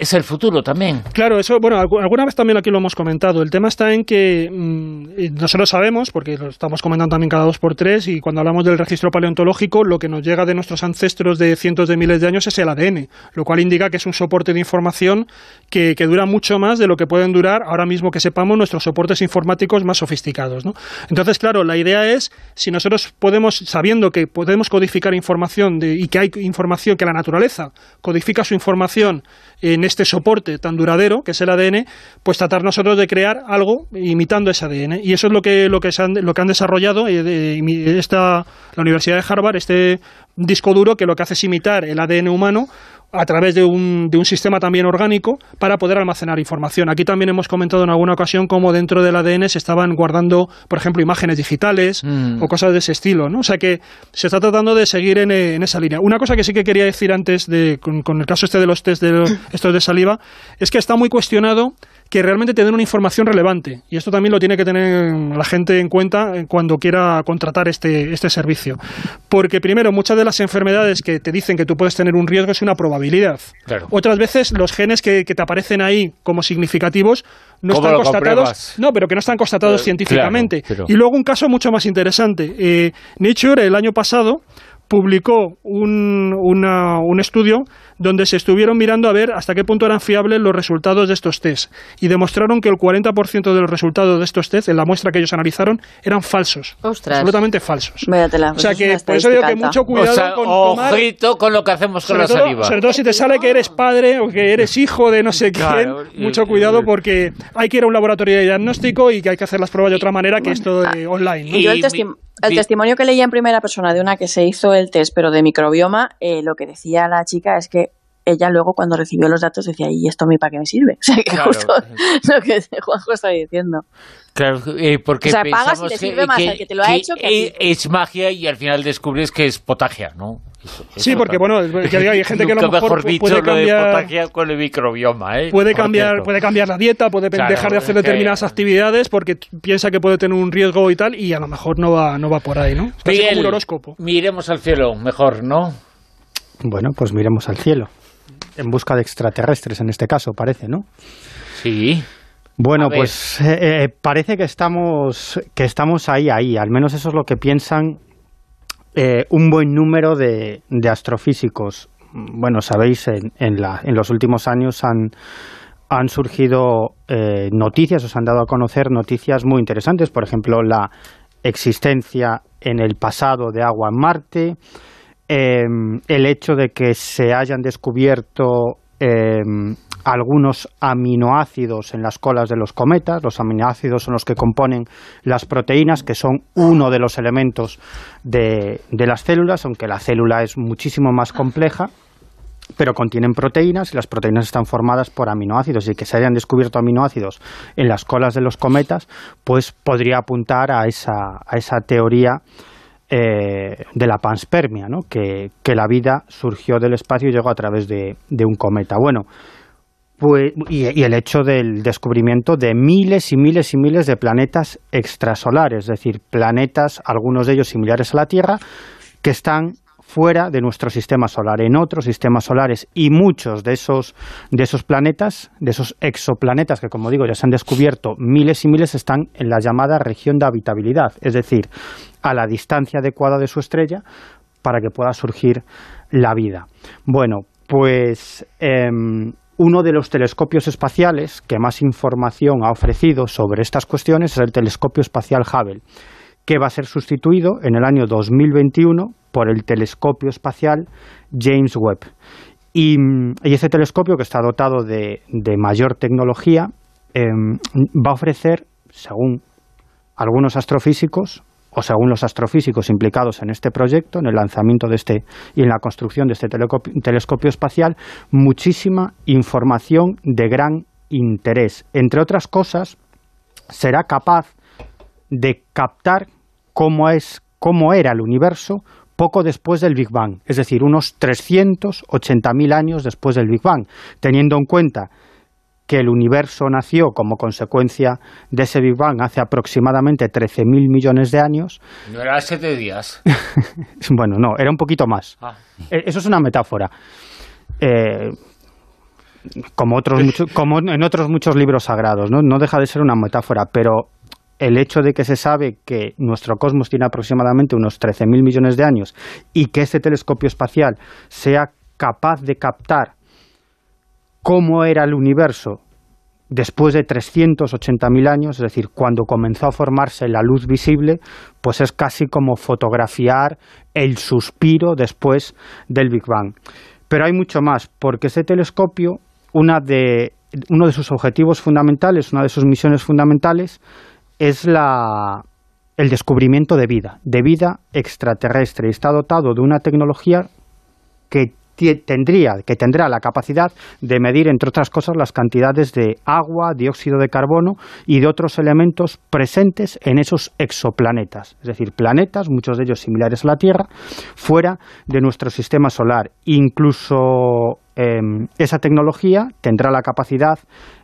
es el futuro también. Claro, eso, bueno, alguna vez también aquí lo hemos comentado. El tema está en que mm, nosotros sabemos, porque lo estamos comentando también cada dos por tres, y cuando hablamos del registro paleontológico, lo que nos llega de nuestros ancestros de cientos de miles de años es el ADN, lo cual indica que es un soporte de información que, dura mucho más de lo que pueden durar ahora mismo que sepamos nuestros soportes informáticos más sofisticados. ¿no? Entonces, claro, la idea es, si nosotros podemos, sabiendo que podemos codificar información de, y que hay información, que la naturaleza codifica su información en este soporte tan duradero, que es el ADN, pues tratar nosotros de crear algo imitando ese ADN. Y eso es lo que, lo que, han, lo que han desarrollado eh, esta, la Universidad de Harvard, este disco duro que lo que hace es imitar el ADN humano a través de un, de un sistema también orgánico para poder almacenar información. Aquí también hemos comentado en alguna ocasión cómo dentro del ADN se estaban guardando, por ejemplo, imágenes digitales mm. o cosas de ese estilo, ¿no? O sea que se está tratando de seguir en, en esa línea. Una cosa que sí que quería decir antes de, con, con el caso este de los test de estos de saliva es que está muy cuestionado que realmente te den una información relevante. Y esto también lo tiene que tener la gente en cuenta cuando quiera contratar este, este servicio. Porque primero, muchas de las enfermedades que te dicen que tú puedes tener un riesgo es una probabilidad. Otras veces los genes que, te aparecen ahí como significativos no están constatados. No, pero que no están constatados científicamente. Y luego un caso mucho más interesante. Eh, Nature el año pasado publicó un, un estudio donde se estuvieron mirando a ver hasta qué punto eran fiables los resultados de estos test y demostraron que el 40% de los resultados de estos test en la muestra que ellos analizaron eran falsos, absolutamente falsos. o sea que por eso digo que mucho cuidado con ojito con lo que hacemos con la saliva. Sobre todo si te sale que eres padre o que eres hijo de no sé quién, mucho cuidado porque hay que ir a un laboratorio de diagnóstico y que hay que hacer las pruebas de otra manera que esto de online. Y el, testimonio que leía en primera persona de una que se hizo el test pero de microbioma, eh, lo que decía la chica es que ella luego cuando recibió los datos decía, ¿y esto a mí para qué me sirve? [laughs] O sea, que justo [laughs] lo que Juanjo está diciendo. Claro, eh, porque o sea, pagas y te sirve más al que te lo ha hecho que Es magia y al final descubres que es potagia, ¿no? sí, porque bueno, hay gente que a lo mejor, puede cambiar con el microbioma, ¿eh? Puede cambiar, puede cambiar la dieta, puede dejar de hacer determinadas actividades porque piensa que puede tener un riesgo y tal y a lo mejor no va, no va por ahí, ¿no? Es como un horóscopo. Miremos al cielo, mejor, ¿no? Bueno, pues miremos al cielo en busca de extraterrestres en este caso, parece, ¿no? Sí. Bueno, pues eh, eh, parece que estamos, que estamos ahí, ahí. Al menos eso es lo que piensan eh, un buen número de, astrofísicos. Bueno, sabéis, en, en, los últimos años han, han surgido noticias, os han dado a conocer noticias muy interesantes. Por ejemplo, la existencia en el pasado de agua en Marte, Em, el hecho de que se hayan descubierto em, algunos aminoácidos en las colas de los cometas. Los aminoácidos son los que componen las proteínas, que son uno de los elementos de, de las células, aunque la célula es muchísimo más compleja pero contienen proteínas y las proteínas están formadas por aminoácidos y que se hayan descubierto aminoácidos en las colas de los cometas, pues podría apuntar a esa, a esa teoría eh, de la panspermia, ¿no? que, la vida surgió del espacio y llegó a través de, un cometa. Bueno, pues, y, el hecho del descubrimiento de miles y miles y miles de planetas extrasolares, es decir, planetas, algunos de ellos similares a la Tierra, que están fuera de nuestro sistema solar, en otros sistemas solares y muchos de esos, de esos planetas, de esos exoplanetas que como digo ya se han descubierto miles y miles están en la llamada región de habitabilidad, es decir, a la distancia adecuada de su estrella para que pueda surgir la vida. Bueno, pues em, uno de los telescopios espaciales que más información ha ofrecido sobre estas cuestiones es el telescopio espacial Hubble que va a ser sustituido en el año 2021 por el telescopio espacial James Webb. Y, ese telescopio, que está dotado de, mayor tecnología, em, va a ofrecer, según algunos astrofísicos, o según los astrofísicos implicados en este proyecto, en el lanzamiento de este y en la construcción de este telescopio espacial, muchísima información de gran interés. Entre otras cosas, será capaz de captar cómo, es, cómo era el universo poco después del Big Bang, es decir, unos 380.000 años después del Big Bang, teniendo en cuenta que el universo nació como consecuencia de ese Big Bang hace aproximadamente 13.000 millones de años. No era siete días. [laughs] bueno, no, era un poquito más. Ah. E, eso es una metáfora. Eh, como, otros [laughs] como en otros muchos libros sagrados, ¿no? no deja de ser una metáfora, pero el hecho de que se sabe que nuestro cosmos tiene aproximadamente unos 13.000 millones de años y que este telescopio espacial sea capaz de captar cómo era el universo después de 380.000 años, es decir, cuando comenzó a formarse la luz visible, pues es casi como fotografiar el suspiro después del Big Bang. Pero hay mucho más, porque ese telescopio, una de, uno de sus objetivos fundamentales, una de sus misiones fundamentales, es la, el descubrimiento de vida, de vida extraterrestre. Está dotado de una tecnología que tendría, que tendrá la capacidad de medir, entre otras cosas, las cantidades de agua, dióxido de carbono y de otros elementos presentes en esos exoplanetas, es decir, planetas, muchos de ellos similares a la Tierra, fuera de nuestro sistema solar. Incluso em, esa tecnología tendrá la capacidad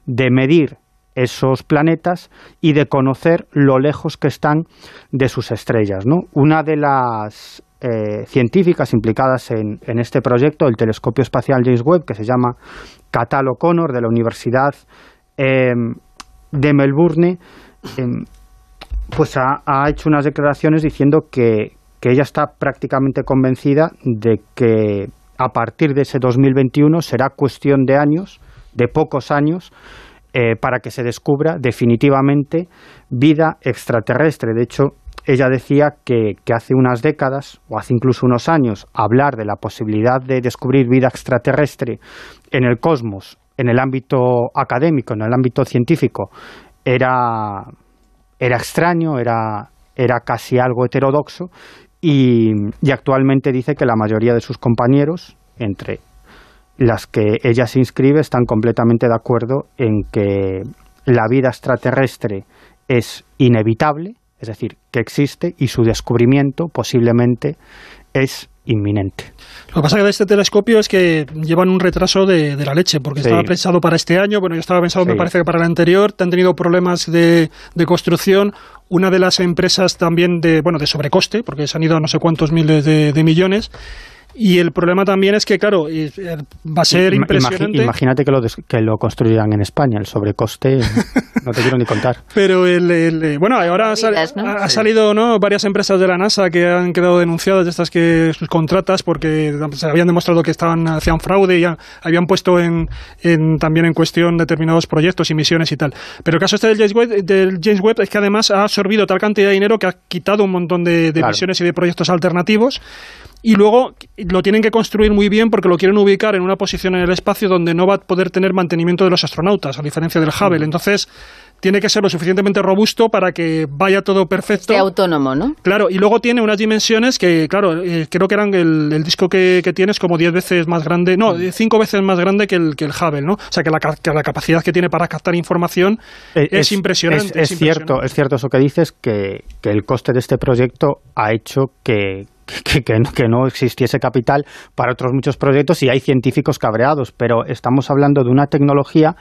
de medir esos planetas y de conocer lo lejos que están de sus estrellas. Una de las eh, científicas implicadas en, este proyecto, el telescopio espacial James Webb, que se llama Catal O'Connor, de la Universidad em, de Melbourne, em, pues ha, hecho unas declaraciones diciendo que, que ella está prácticamente convencida de que a partir de ese 2021 será cuestión de años, de pocos años, eh, para que se descubra definitivamente vida extraterrestre. De hecho, ella decía que, hace unas décadas, o hace incluso unos años, hablar de la posibilidad de descubrir vida extraterrestre en el cosmos, en el ámbito académico, en el ámbito científico, era, era extraño, era, era casi algo heterodoxo, y, y actualmente dice que la mayoría de sus compañeros, entre las que ella se inscribe están completamente de acuerdo en que la vida extraterrestre es inevitable, es decir, que existe y su descubrimiento posiblemente es inminente. Lo que pasa de este telescopio es que llevan un retraso de, la leche, porque estaba pensado para este año, bueno, ya estaba pensado me parece que para el anterior, te han tenido problemas de, construcción, una de las empresas también de, bueno, de sobrecoste, porque se han ido a no sé cuántos miles de millones, y el problema también es que, claro, eh, va a ser impresionante. Imagínate que lo, que lo construirán en España, el sobrecoste, no te quiero ni contar. [laughs] Pero, el, eh, bueno, ahora ha, salido ¿no? varias empresas de la NASA que han quedado denunciadas de estas que sus contratas porque se habían demostrado que estaban hacían fraude y habían puesto en, también en cuestión determinados proyectos y misiones y tal. Pero el caso este del James, Webb, del James Webb es que además ha absorbido tal cantidad de dinero que ha quitado un montón de, misiones y de proyectos alternativos y luego lo tienen que construir muy bien porque lo quieren ubicar en una posición en el espacio donde no va a poder tener mantenimiento de los astronautas, a diferencia del Hubble. Mm. Entonces, tiene que ser lo suficientemente robusto para que vaya todo perfecto. Esté autónomo, ¿no? Claro, y luego tiene unas dimensiones que, claro, eh, creo que eran el, disco que, que, tiene es como 10 veces más grande, no, 5 veces más grande que el, que el Hubble, ¿no? O sea, que la, la capacidad que tiene para captar información eh, es, impresionante. Es, cierto, es cierto eso que dices, que, que el coste de este proyecto ha hecho que, que, que, no, que, no, existiese capital para otros muchos proyectos y hay científicos cabreados, pero estamos hablando de una tecnología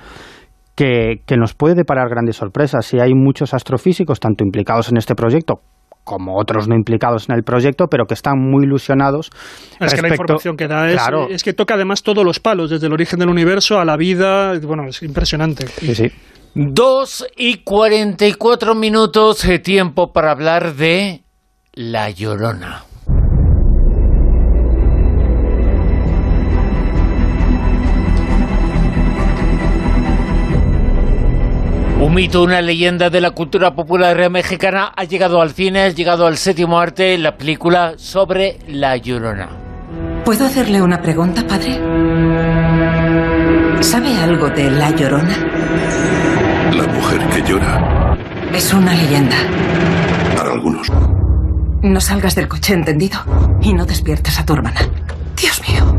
que, nos puede deparar grandes sorpresas. Y hay muchos astrofísicos, tanto implicados en este proyecto como otros no implicados en el proyecto, pero que están muy ilusionados. Es que la información que da es, es, que toca además todos los palos, desde el origen del universo a la vida. Bueno, es impresionante. Sí, sí. Dos y cuarenta y cuatro minutos de tiempo para hablar de La Llorona. Mito, una leyenda de la cultura popular mexicana ha llegado al cine, ha llegado al séptimo arte, la película sobre La Llorona. ¿Puedo hacerle una pregunta, padre? ¿Sabe algo de La Llorona? La mujer que llora. Es una leyenda. Para algunos. No salgas del coche, ¿entendido? Y no despiertes a tu hermana. Dios mío.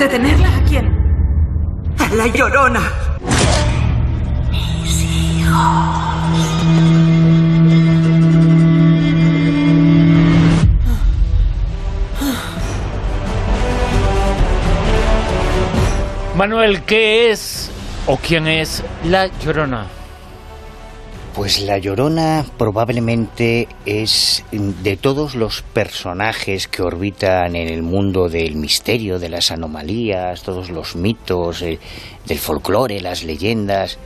Detenerla. ¿Detenerla a quién? A la llorona. Mis hijos. Manuel, ¿qué es o quién es la llorona? Pues La Llorona probablemente es de todos los personajes que orbitan en el mundo del misterio, de las anomalías, todos los mitos, eh, del folclore, las leyendas,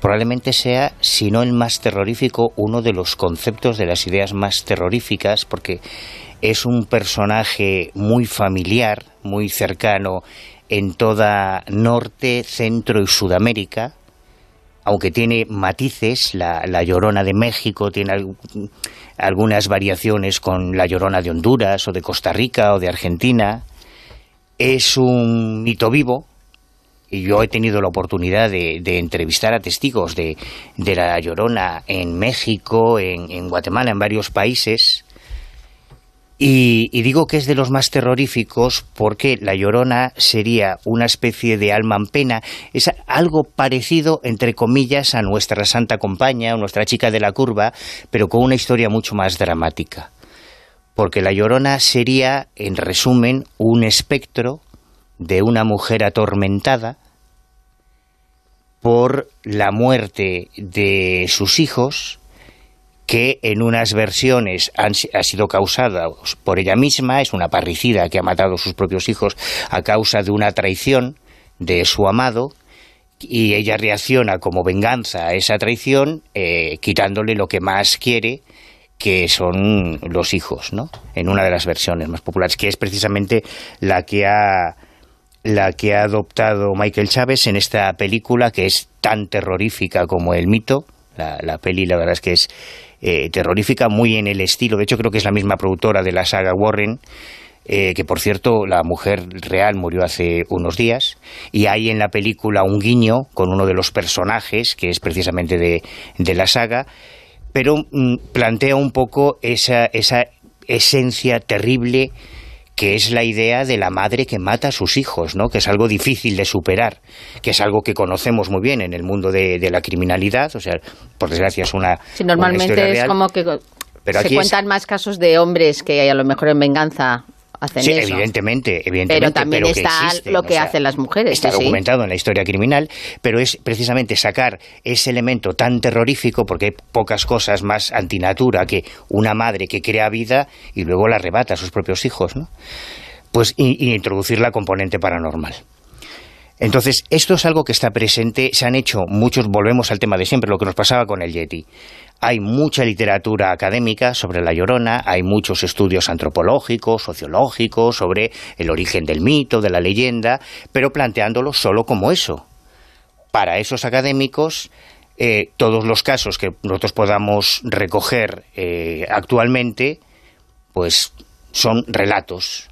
probablemente sea, si no el más terrorífico, uno de los conceptos de las ideas más terroríficas, porque es un personaje muy familiar, muy cercano en toda Norte, Centro y Sudamérica, aunque tiene matices, la, Llorona de México tiene algunas variaciones con la Llorona de Honduras o de Costa Rica o de Argentina, es un mito vivo, y yo he tenido la oportunidad de, entrevistar a testigos de, la Llorona en México, en Guatemala, en varios países, y, digo que es de los más terroríficos porque la llorona sería una especie de alma en pena, es algo parecido, entre comillas, a nuestra santa compañía, nuestra chica de la curva, pero con una historia mucho más dramática. Porque la llorona sería, en resumen, un espectro de una mujer atormentada por la muerte de sus hijos, que en unas versiones ha sido causada por ella misma, es una parricida que ha matado a sus propios hijos a causa de una traición de su amado, y ella reacciona como venganza a esa traición, eh, quitándole lo que más quiere, que son los hijos, ¿no? En una de las versiones más populares, que es precisamente la que ha la que ha adoptado Michael Chávez en esta película que es tan terrorífica como el mito. La, la peli, la verdad es que es eh, terrorífica, muy en el estilo, de hecho creo que es la misma productora de la saga Warren, eh, que por cierto la mujer real murió hace unos días, y hay en la película un guiño con uno de los personajes, que es precisamente de, de la saga, pero mm, plantea un poco esa, esa esencia terrible que es la idea de la madre que mata a sus hijos, ¿no? que es algo difícil de superar, que es algo que conocemos muy bien en el mundo de, la criminalidad, o sea, por desgracia es una... Sí, normalmente es como que se cuentan más casos de hombres que a lo mejor en venganza sí, evidentemente, evidentemente. Pero también está lo que hacen las mujeres. Está documentado en la historia criminal, pero es precisamente sacar ese elemento tan terrorífico, porque hay pocas cosas más antinatura que una madre que crea vida y luego la arrebata a sus propios hijos, ¿no? Pues y, introducir la componente paranormal. Entonces, esto es algo que está presente, se han hecho muchos, volvemos al tema de siempre, lo que nos pasaba con el Yeti. Hay mucha literatura académica sobre la Llorona, hay muchos estudios antropológicos, sociológicos, sobre el origen del mito, de la leyenda, pero planteándolo solo como eso. Para esos académicos, eh, todos los casos que nosotros podamos recoger eh, actualmente, pues son relatos.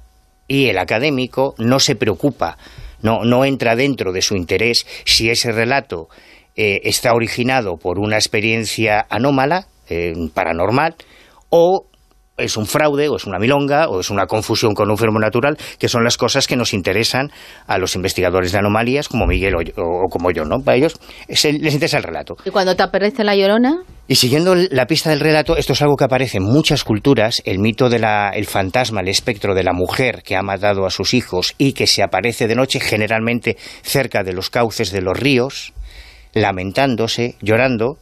Y el académico no se preocupa, no, no entra dentro de su interés si ese relato eh, está originado por una experiencia anómala, paranormal, o es un fraude, o es una milonga, o es una confusión con un fenómeno natural, que son las cosas que nos interesan a los investigadores de anomalías, como Miguel o, como yo, ¿no? Para ellos les interesa el relato. ¿Y cuando te aparece la llorona? Y siguiendo la pista del relato, esto es algo que aparece en muchas culturas, el mito del el fantasma, el espectro de la mujer que ha matado a sus hijos y que se aparece de noche generalmente cerca de los cauces de los ríos, lamentándose, llorando,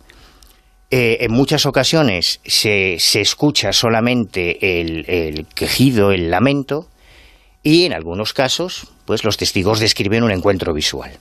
eh, en muchas ocasiones se, escucha solamente el, quejido, el lamento, y en algunos casos, pues los testigos describen un encuentro visual.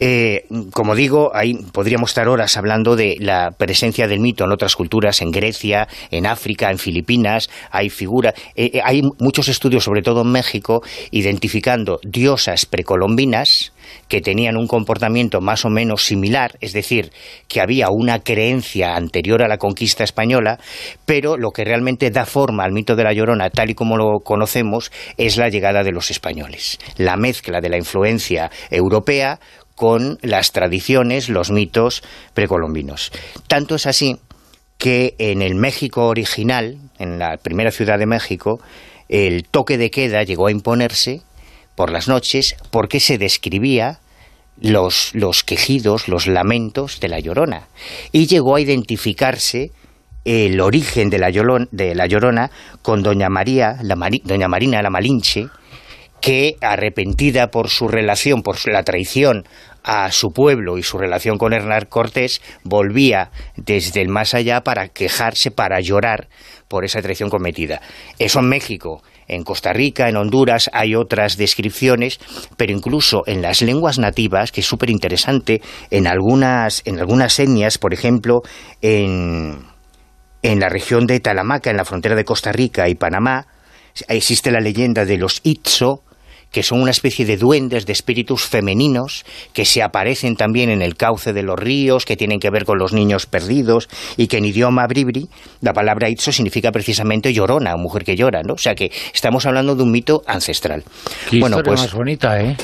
Eh, como digo, ahí podríamos estar horas hablando de la presencia del mito en otras culturas, en Grecia, en África, en Filipinas, hay figuras, eh, hay muchos estudios, sobre todo en México, identificando diosas precolombinas que tenían un comportamiento más o menos similar, es decir, que había una creencia anterior a la conquista española, pero lo que realmente da forma al mito de la Llorona, tal y como lo conocemos, es la llegada de los españoles, la mezcla de la influencia europea con las tradiciones, los mitos precolombinos. Tanto es así que en el México original, en la primera ciudad de México, el toque de queda llegó a imponerse por las noches porque se describía los, los quejidos, los lamentos de la llorona. Y llegó a identificarse el origen de la, de la llorona con doña María, la doña Marina la Malinche, que arrepentida por su relación, por la traición a su pueblo y su relación con Hernán Cortés, volvía desde el más allá para quejarse, para llorar por esa traición cometida. Eso en México. En Costa Rica, en Honduras, hay otras descripciones, pero incluso en las lenguas nativas, que es súper interesante, en algunas, en algunas etnias, por ejemplo, en, en la región de Talamaca, en la frontera de Costa Rica y Panamá, existe la leyenda de los Itzo, que son una especie de duendes, de espíritus femeninos, que se aparecen también en el cauce de los ríos, que tienen que ver con los niños perdidos, y que en idioma bribri la palabra itzo significa precisamente llorona, mujer que llora, ¿no? O sea que estamos hablando de un mito ancestral. bueno, pues más bonita, ¿eh?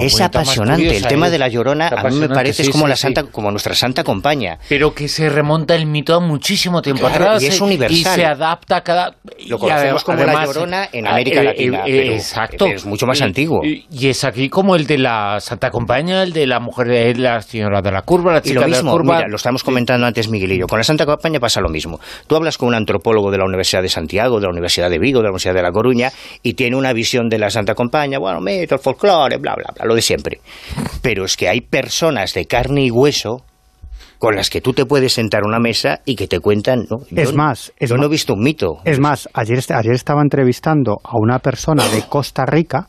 Es, apasionante. El tema ¿eh? de la llorona a mí me parece es como la santa, como nuestra santa compañía. Pero que se remonta el mito a muchísimo tiempo atrás. Y es universal. Y se adapta a cada. Lo conocemos como la llorona en América Latina. exacto. Es mucho más antiguo. Y, es aquí como el de la santa compañía, el de la mujer de la señora de la curva, la chica lo mismo, de la curva. Mira, lo estamos comentando antes Miguel y yo. Con la santa compañía pasa lo mismo. Tú hablas con un antropólogo de la Universidad de Santiago, de la Universidad de Vigo, de la Universidad de La Coruña, y tiene una visión de la santa compañía, bueno, el folclore, bla, bla, bla, lo de siempre. Pero es que hay personas de carne y hueso con las que tú te puedes sentar a una mesa y que te cuentan. ¿no? es más, yo no he visto un mito. Es más, ayer, ayer estaba entrevistando a una persona de Costa Rica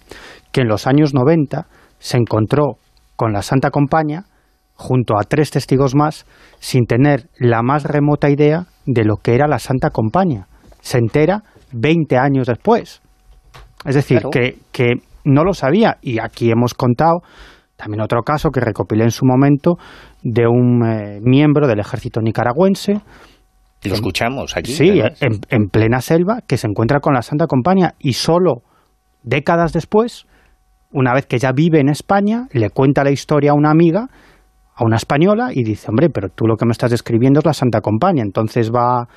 que en los años 90 se encontró con la Santa Compañía junto a tres testigos más sin tener la más remota idea de lo que era la Santa Compañía. Se entera 20 años después. Es decir, que, que no lo sabía. Y aquí hemos contado también otro caso que recopilé en su momento de un eh, miembro del ejército nicaragüense. Lo escuchamos aquí. Sí, en, en, plena selva, que se encuentra con la Santa Compañía y solo décadas después, una vez que ya vive en España, le cuenta la historia a una amiga, a una española, y dice, hombre, pero tú lo que me estás describiendo es la Santa Compañía. Entonces va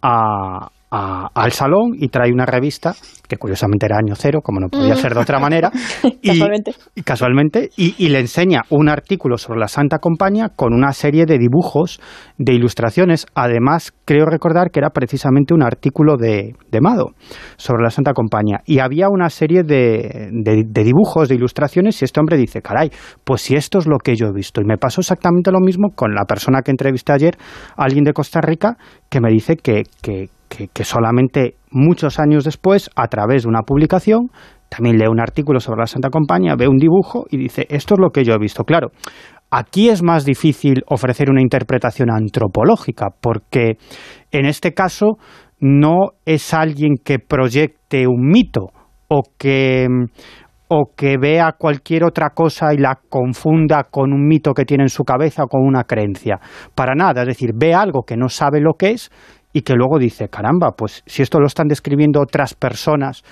a, al salón y trae una revista, que curiosamente era año cero, como no podía ser de otra manera, [laughs] y, casualmente, y, casualmente y, le enseña un artículo sobre la Santa Compañía con una serie de dibujos, de ilustraciones. Además, creo recordar que era precisamente un artículo de, de Mado sobre la Santa Compañía. Y había una serie de, de dibujos, de ilustraciones, y este hombre dice, caray, pues si esto es lo que yo he visto. Y me pasó exactamente lo mismo con la persona que entrevisté ayer, alguien de Costa Rica, que me dice que, que que, solamente muchos años después, a través de una publicación, también lee un artículo sobre la Santa Compañía, ve un dibujo y dice, esto es lo que yo he visto. Claro, aquí es más difícil ofrecer una interpretación antropológica, porque en este caso no es alguien que proyecte un mito o que o que vea cualquier otra cosa y la confunda con un mito que tiene en su cabeza o con una creencia. Para nada, es decir, ve algo que no sabe lo que es y que luego dice, caramba, pues si esto lo están describiendo otras personas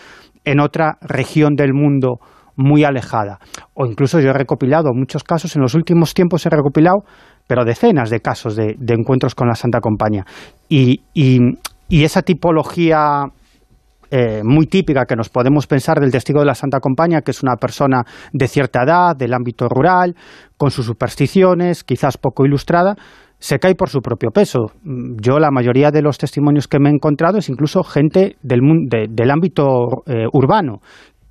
en otra región del mundo muy alejada. O incluso yo he recopilado muchos casos, en los últimos tiempos he recopilado, pero decenas de casos de, encuentros con la Santa Compañía. Y, esa tipología eh, muy típica que nos podemos pensar del testigo de la Santa Compañía, que es una persona de cierta edad, del ámbito rural, con sus supersticiones, quizás poco ilustrada, se cae por su propio peso. Yo la mayoría de los testimonios que me he encontrado es incluso gente del, del ámbito eh, urbano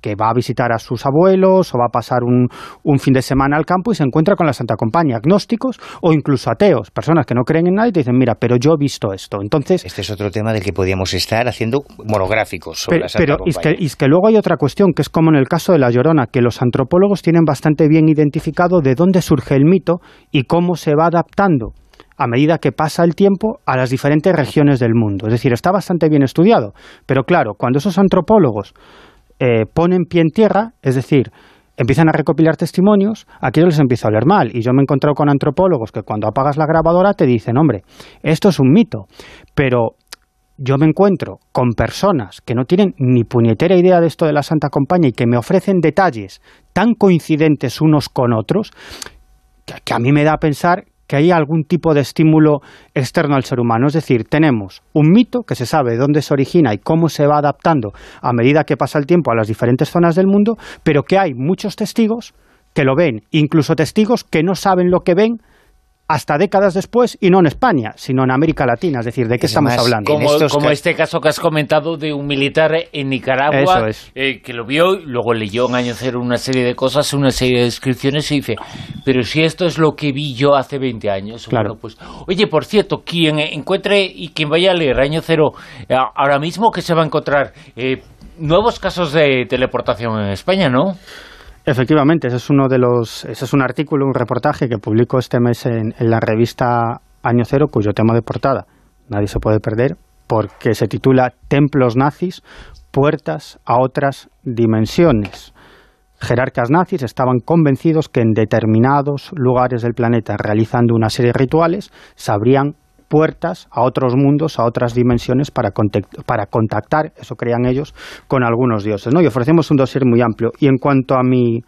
que va a visitar a sus abuelos o va a pasar un, un, fin de semana al campo y se encuentra con la Santa Compañía, agnósticos o incluso ateos, personas que no creen en nada y te dicen, mira, pero yo he visto esto. Entonces, este es otro tema del que podríamos estar haciendo monográficos sobre la Santa pero Compañía. Pero es que, luego hay otra cuestión, que es como en el caso de La Llorona, que los antropólogos tienen bastante bien identificado de dónde surge el mito y cómo se va adaptando a medida que pasa el tiempo a las diferentes regiones del mundo. Es decir, está bastante bien estudiado. Pero claro, cuando esos antropólogos eh, ponen pie en tierra, es decir, empiezan a recopilar testimonios, aquello les empieza a oler mal. Y yo me he encontrado con antropólogos que cuando apagas la grabadora te dicen, hombre, esto es un mito. Pero yo me encuentro con personas que no tienen ni puñetera idea de esto de la Santa Compañía y que me ofrecen detalles tan coincidentes unos con otros que a mí me da a pensar que hay algún tipo de estímulo externo al ser humano. Es decir, tenemos un mito que se sabe de dónde se origina y cómo se va adaptando a medida que pasa el tiempo a las diferentes zonas del mundo, pero que hay muchos testigos que lo ven, incluso testigos que no saben lo que ven hasta décadas después y no en España, sino en América Latina. Es decir, ¿de qué estamos hablando? Como, este caso que has comentado de un militar en Nicaragua eh, que lo vio, y luego leyó en Año Cero una serie de cosas, una serie de descripciones y dice, pero si esto es lo que vi yo hace 20 años. Claro. pues, oye, por cierto, quien encuentre y quien vaya a leer Año Cero eh, ahora mismo, que se va a encontrar? Eh, nuevos casos de teleportación en España, ¿no? Efectivamente, ese es uno de los, ese es un artículo, un reportaje que publicó este mes en, la revista Año Cero, cuyo tema de portada nadie se puede perder, porque se titula Templos nazis, puertas a otras dimensiones. Jerarcas nazis estaban convencidos que en determinados lugares del planeta, realizando una serie de rituales, sabrían puertas a otros mundos, a otras dimensiones para, para contactar, eso creían ellos, con algunos dioses. ¿no? Y ofrecemos un dossier muy amplio. Y en cuanto a mi,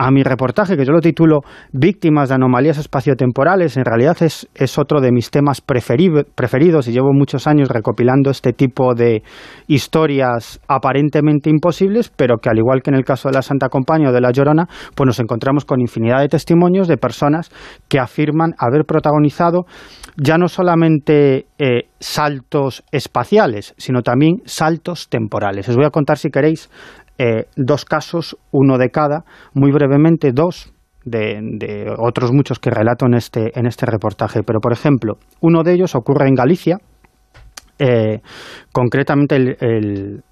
a mi reportaje, que yo lo titulo Víctimas de anomalías espaciotemporales, en realidad es, es otro de mis temas preferidos y llevo muchos años recopilando este tipo de historias aparentemente imposibles, pero que al igual que en el caso de la Santa Compañía o de la Llorona, pues nos encontramos con infinidad de testimonios de personas que afirman haber protagonizado ya no solamente eh, saltos espaciales, sino también saltos temporales. Os voy a contar, si queréis, eh, dos casos, uno de cada, muy brevemente dos de, otros muchos que relato en este, en este reportaje. Pero, por ejemplo, uno de ellos ocurre en Galicia. Eh, concretamente, el,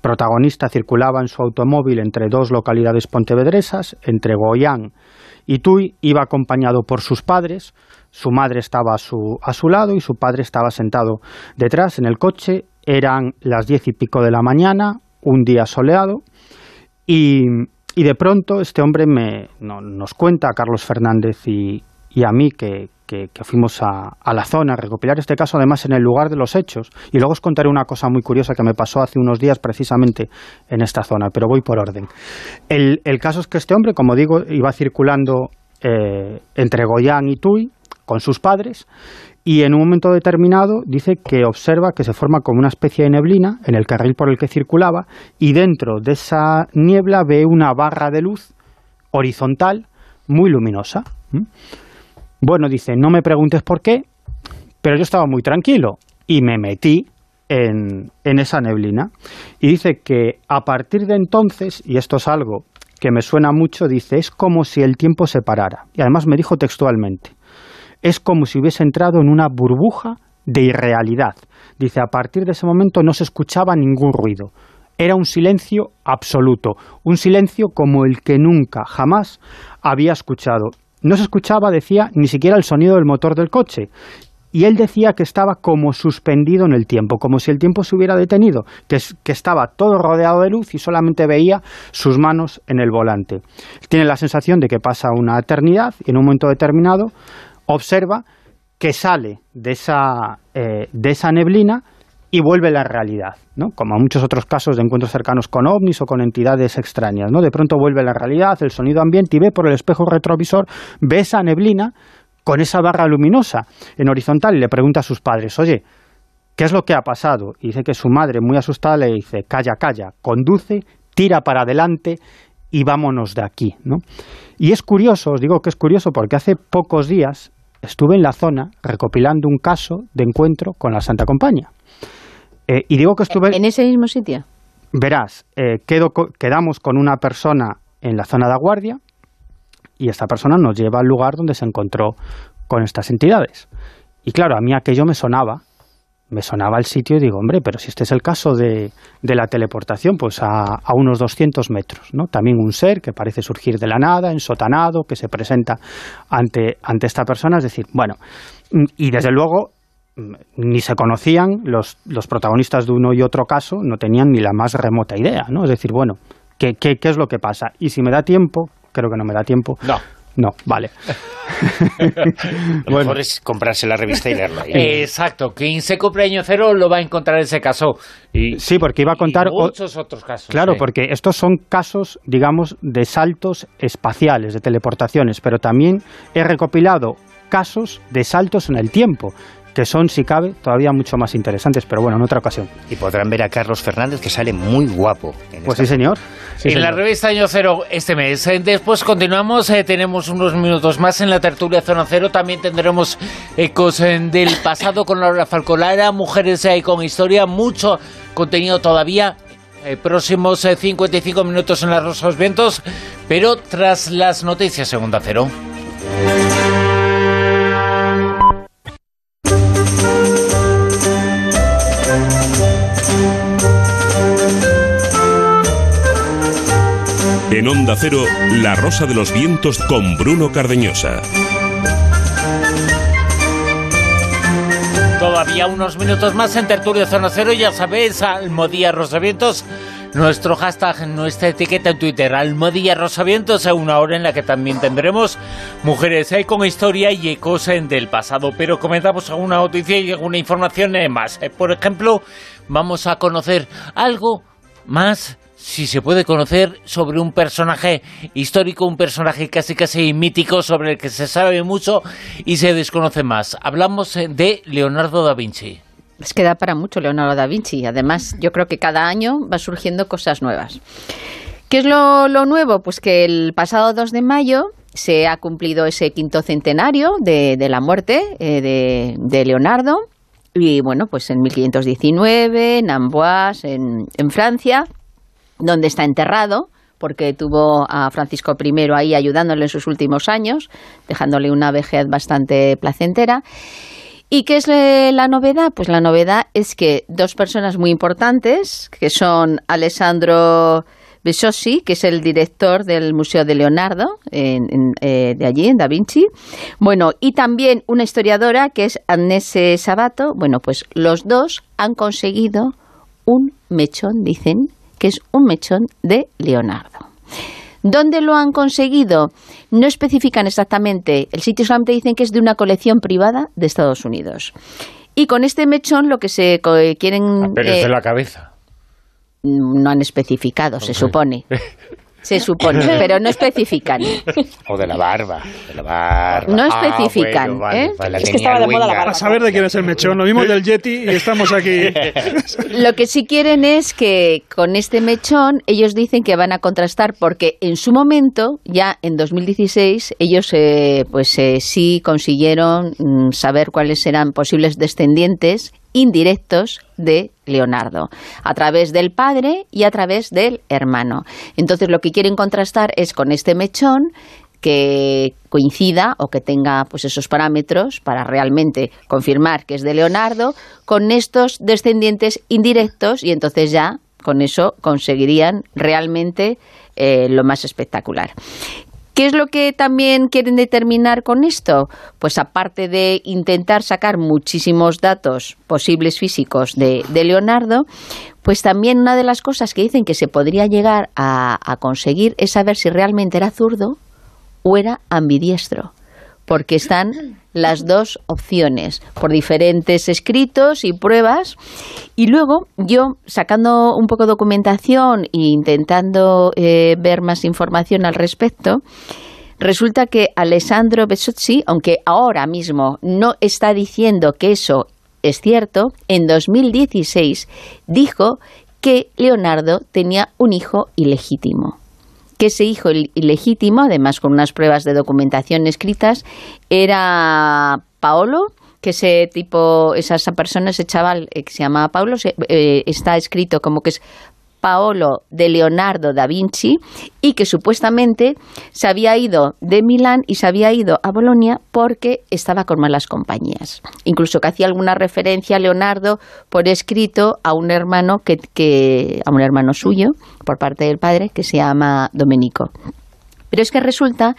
protagonista circulaba en su automóvil entre dos localidades pontevedresas, entre Goián y Tui, iba acompañado por sus padres, su madre estaba a su, a su lado y su padre estaba sentado detrás en el coche, eran las diez y pico de la mañana, un día soleado y, de pronto este hombre me, nos cuenta a Carlos Fernández y, a mí que, fuimos a, la zona a recopilar este caso, además en el lugar de los hechos. Y luego os contaré una cosa muy curiosa que me pasó hace unos días precisamente en esta zona, pero voy por orden. El, caso es que este hombre, como digo, iba circulando eh, entre Goyán y Tui con sus padres y en un momento determinado dice que observa que se forma como una especie de neblina en el carril por el que circulaba y dentro de esa niebla ve una barra de luz horizontal muy luminosa. Bueno, dice, no me preguntes por qué, pero yo estaba muy tranquilo y me metí en, en esa neblina. Y dice que a partir de entonces, y esto es algo que me suena mucho, dice, es como si el tiempo se parara. Y además me dijo textualmente, es como si hubiese entrado en una burbuja de irrealidad. Dice, a partir de ese momento no se escuchaba ningún ruido. Era un silencio absoluto, un silencio como el que nunca, jamás había escuchado. No se escuchaba, decía, ni siquiera el sonido del motor del coche. y él decía que estaba como suspendido en el tiempo, como si el tiempo se hubiera detenido, que, que estaba todo rodeado de luz y solamente veía sus manos en el volante. Tiene la sensación de que pasa una eternidad y en un momento determinado observa que sale de esa, eh, de esa neblina y vuelve la realidad, ¿no? Como muchos otros casos de encuentros cercanos con ovnis o con entidades extrañas, ¿no? De pronto vuelve la realidad, el sonido ambiente y ve por el espejo retrovisor, ve esa neblina con esa barra luminosa en horizontal y le pregunta a sus padres, oye, ¿qué es lo que ha pasado? Y dice que su madre, muy asustada, le dice, calla, calla, conduce, tira para adelante y vámonos de aquí, ¿no? Y es curioso, os digo que es curioso porque hace pocos días estuve en la zona recopilando un caso de encuentro con la Santa Compañía. Eh, y digo que estuve... ¿En ese mismo sitio? Verás, eh, quedamos con una persona en la zona de guardia y esta persona nos lleva al lugar donde se encontró con estas entidades. Y claro, a mí aquello me sonaba, me sonaba el sitio y digo, hombre, pero si este es el caso de, de la teleportación, pues a, a, unos 200 metros, ¿no? También un ser que parece surgir de la nada, ensotanado, que se presenta ante, ante esta persona, es decir, bueno, y desde luego ni se conocían, los, los protagonistas de uno y otro caso no tenían ni la más remota idea, ¿no? Es decir, bueno, ¿qué, qué, qué es lo que pasa? Y si me da tiempo, creo que no me da tiempo. No. No, vale. [laughs] lo bueno. mejor es comprarse la revista y leerla. Exacto, quien se compre año cero lo va a encontrar ese caso. Y, sí, porque iba a contar muchos otros casos. Claro, sí. porque estos son casos, digamos, de saltos espaciales, de teleportaciones, pero también he recopilado casos de saltos en el tiempo que son, si cabe, todavía mucho más interesantes, pero bueno, en otra ocasión. Y podrán ver a Carlos Fernández, que sale muy guapo. En pues sí, señor. Sí, en señor. la revista Año Cero este mes. Después continuamos, eh, tenemos unos minutos más en la tertulia Zona Cero. También tendremos ecos eh, del pasado con Laura Falcolara, Mujeres eh, con Historia, mucho contenido todavía. próximos 55 minutos en la Rosa los Vientos, pero tras las noticias Segunda Cero. En Onda Cero, La Rosa de los Vientos con Bruno Cardeñosa. Todavía unos minutos más en Tertulio Zona Cero, ya sabéis, Almodía Rosavientos, nuestro hashtag, nuestra etiqueta en Twitter, Almodía Rosavientos, a una hora en la que también tendremos mujeres con historia y ecos del pasado. Pero comentamos alguna noticia y alguna información más. Por ejemplo, vamos a conocer algo más si se puede conocer sobre un personaje histórico, un personaje casi casi mítico sobre el que se sabe mucho y se desconoce más. Hablamos de Leonardo da Vinci. Es que da para mucho Leonardo da Vinci. Además, yo creo que cada año va surgiendo cosas nuevas. ¿Qué es lo, nuevo? Pues que el pasado 2 de mayo se ha cumplido ese quinto centenario de, la muerte eh, de, Leonardo. Y bueno, pues en 1519, en Amboise, en Francia, donde está enterrado, porque tuvo a Francisco I ahí ayudándole en sus últimos años, dejándole una vejez bastante placentera. ¿Y qué es la novedad? Pues la novedad es que dos personas muy importantes, que son Alessandro Besossi, que es el director del Museo de Leonardo, eh, de allí, en Da Vinci. Bueno, y también una historiadora, que es Agnese Sabato. Bueno, pues los dos han conseguido un mechón, dicen, que es un mechón de Leonardo. ¿Dónde lo han conseguido? No especifican exactamente. El sitio solamente dicen que es de una colección privada de Estados Unidos. Y con este mechón lo que se quieren... Pero es de la cabeza. No han especificado, se supone. [laughs] Se supone, [laughs] pero no especifican. O de la barba, de la barba. No especifican, ah, bueno, vale, ¿eh? vale, Es que estaba de moda la barba. A saber de quién es el mechón. Lo vimos del Yeti y estamos aquí. [laughs] Lo que sí quieren es que con este mechón ellos dicen que van a contrastar porque en su momento, ya en 2016, ellos eh, pues eh, sí consiguieron mm, saber cuáles eran posibles descendientes indirectos de Leonardo, a través del padre y a través del hermano. Entonces lo que quieren contrastar es con este mechón que coincida o que tenga pues esos parámetros para realmente confirmar que es de Leonardo con estos descendientes indirectos y entonces ya con eso conseguirían realmente eh, lo más espectacular. ¿Qué es lo que también quieren determinar con esto? Pues aparte de intentar sacar muchísimos datos posibles físicos de, Leonardo, pues también una de las cosas que dicen que se podría llegar a, a conseguir es saber si realmente era zurdo o era ambidiestro porque están las dos opciones por diferentes escritos y pruebas. Y luego yo, sacando un poco de documentación e intentando eh, ver más información al respecto, resulta que Alessandro Besozzi, aunque ahora mismo no está diciendo que eso es cierto, en 2016 dijo que Leonardo tenía un hijo ilegítimo ese hijo ilegítimo, además con unas pruebas de documentación escritas, era Paolo, que ese tipo, esa, persona, ese chaval eh, que se llama Paolo, eh, está escrito como que es Paolo de Leonardo da Vinci y que supuestamente se había ido de Milán y se había ido a Bolonia porque estaba con malas compañías. Incluso que hacía alguna referencia a Leonardo por escrito a un hermano que, a un hermano suyo por parte del padre que se llama Domenico. Pero es que resulta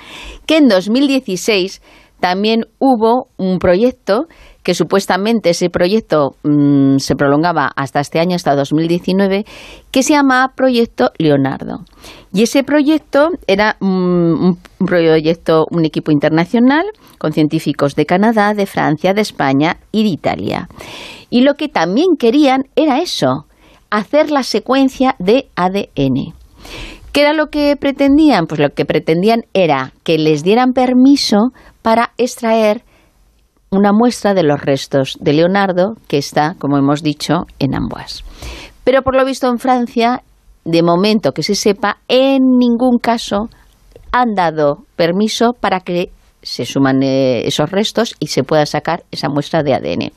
que en 2016 también hubo un proyecto que supuestamente ese proyecto mm, se prolongaba hasta este año, hasta 2019, que se llama Proyecto Leonardo. Y ese proyecto era mm, un proyecto, un equipo internacional con científicos de Canadá, de Francia, de España y de Italia. Y lo que también querían era eso, hacer la secuencia de ADN. ¿Qué era lo que pretendían? Pues lo que pretendían era que les dieran permiso para extraer una muestra de los restos de Leonardo que está, como hemos dicho, en Amboise. Pero por lo visto en Francia, de momento que se sepa, en ningún caso han dado permiso para que se suman eh, esos restos y se pueda sacar esa muestra de ADN.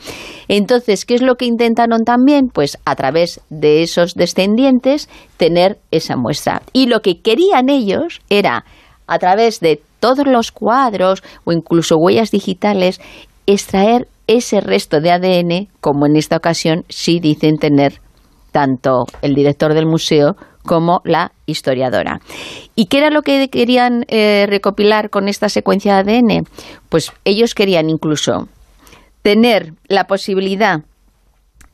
Entonces, ¿qué es lo que intentaron también? Pues a través de esos descendientes tener esa muestra. Y lo que querían ellos era, a través de todos los cuadros o incluso huellas digitales, extraer ese resto de ADN, como en esta ocasión sí dicen tener tanto el director del museo como la historiadora. ¿Y qué era lo que querían eh, recopilar con esta secuencia de ADN? Pues ellos querían incluso tener la posibilidad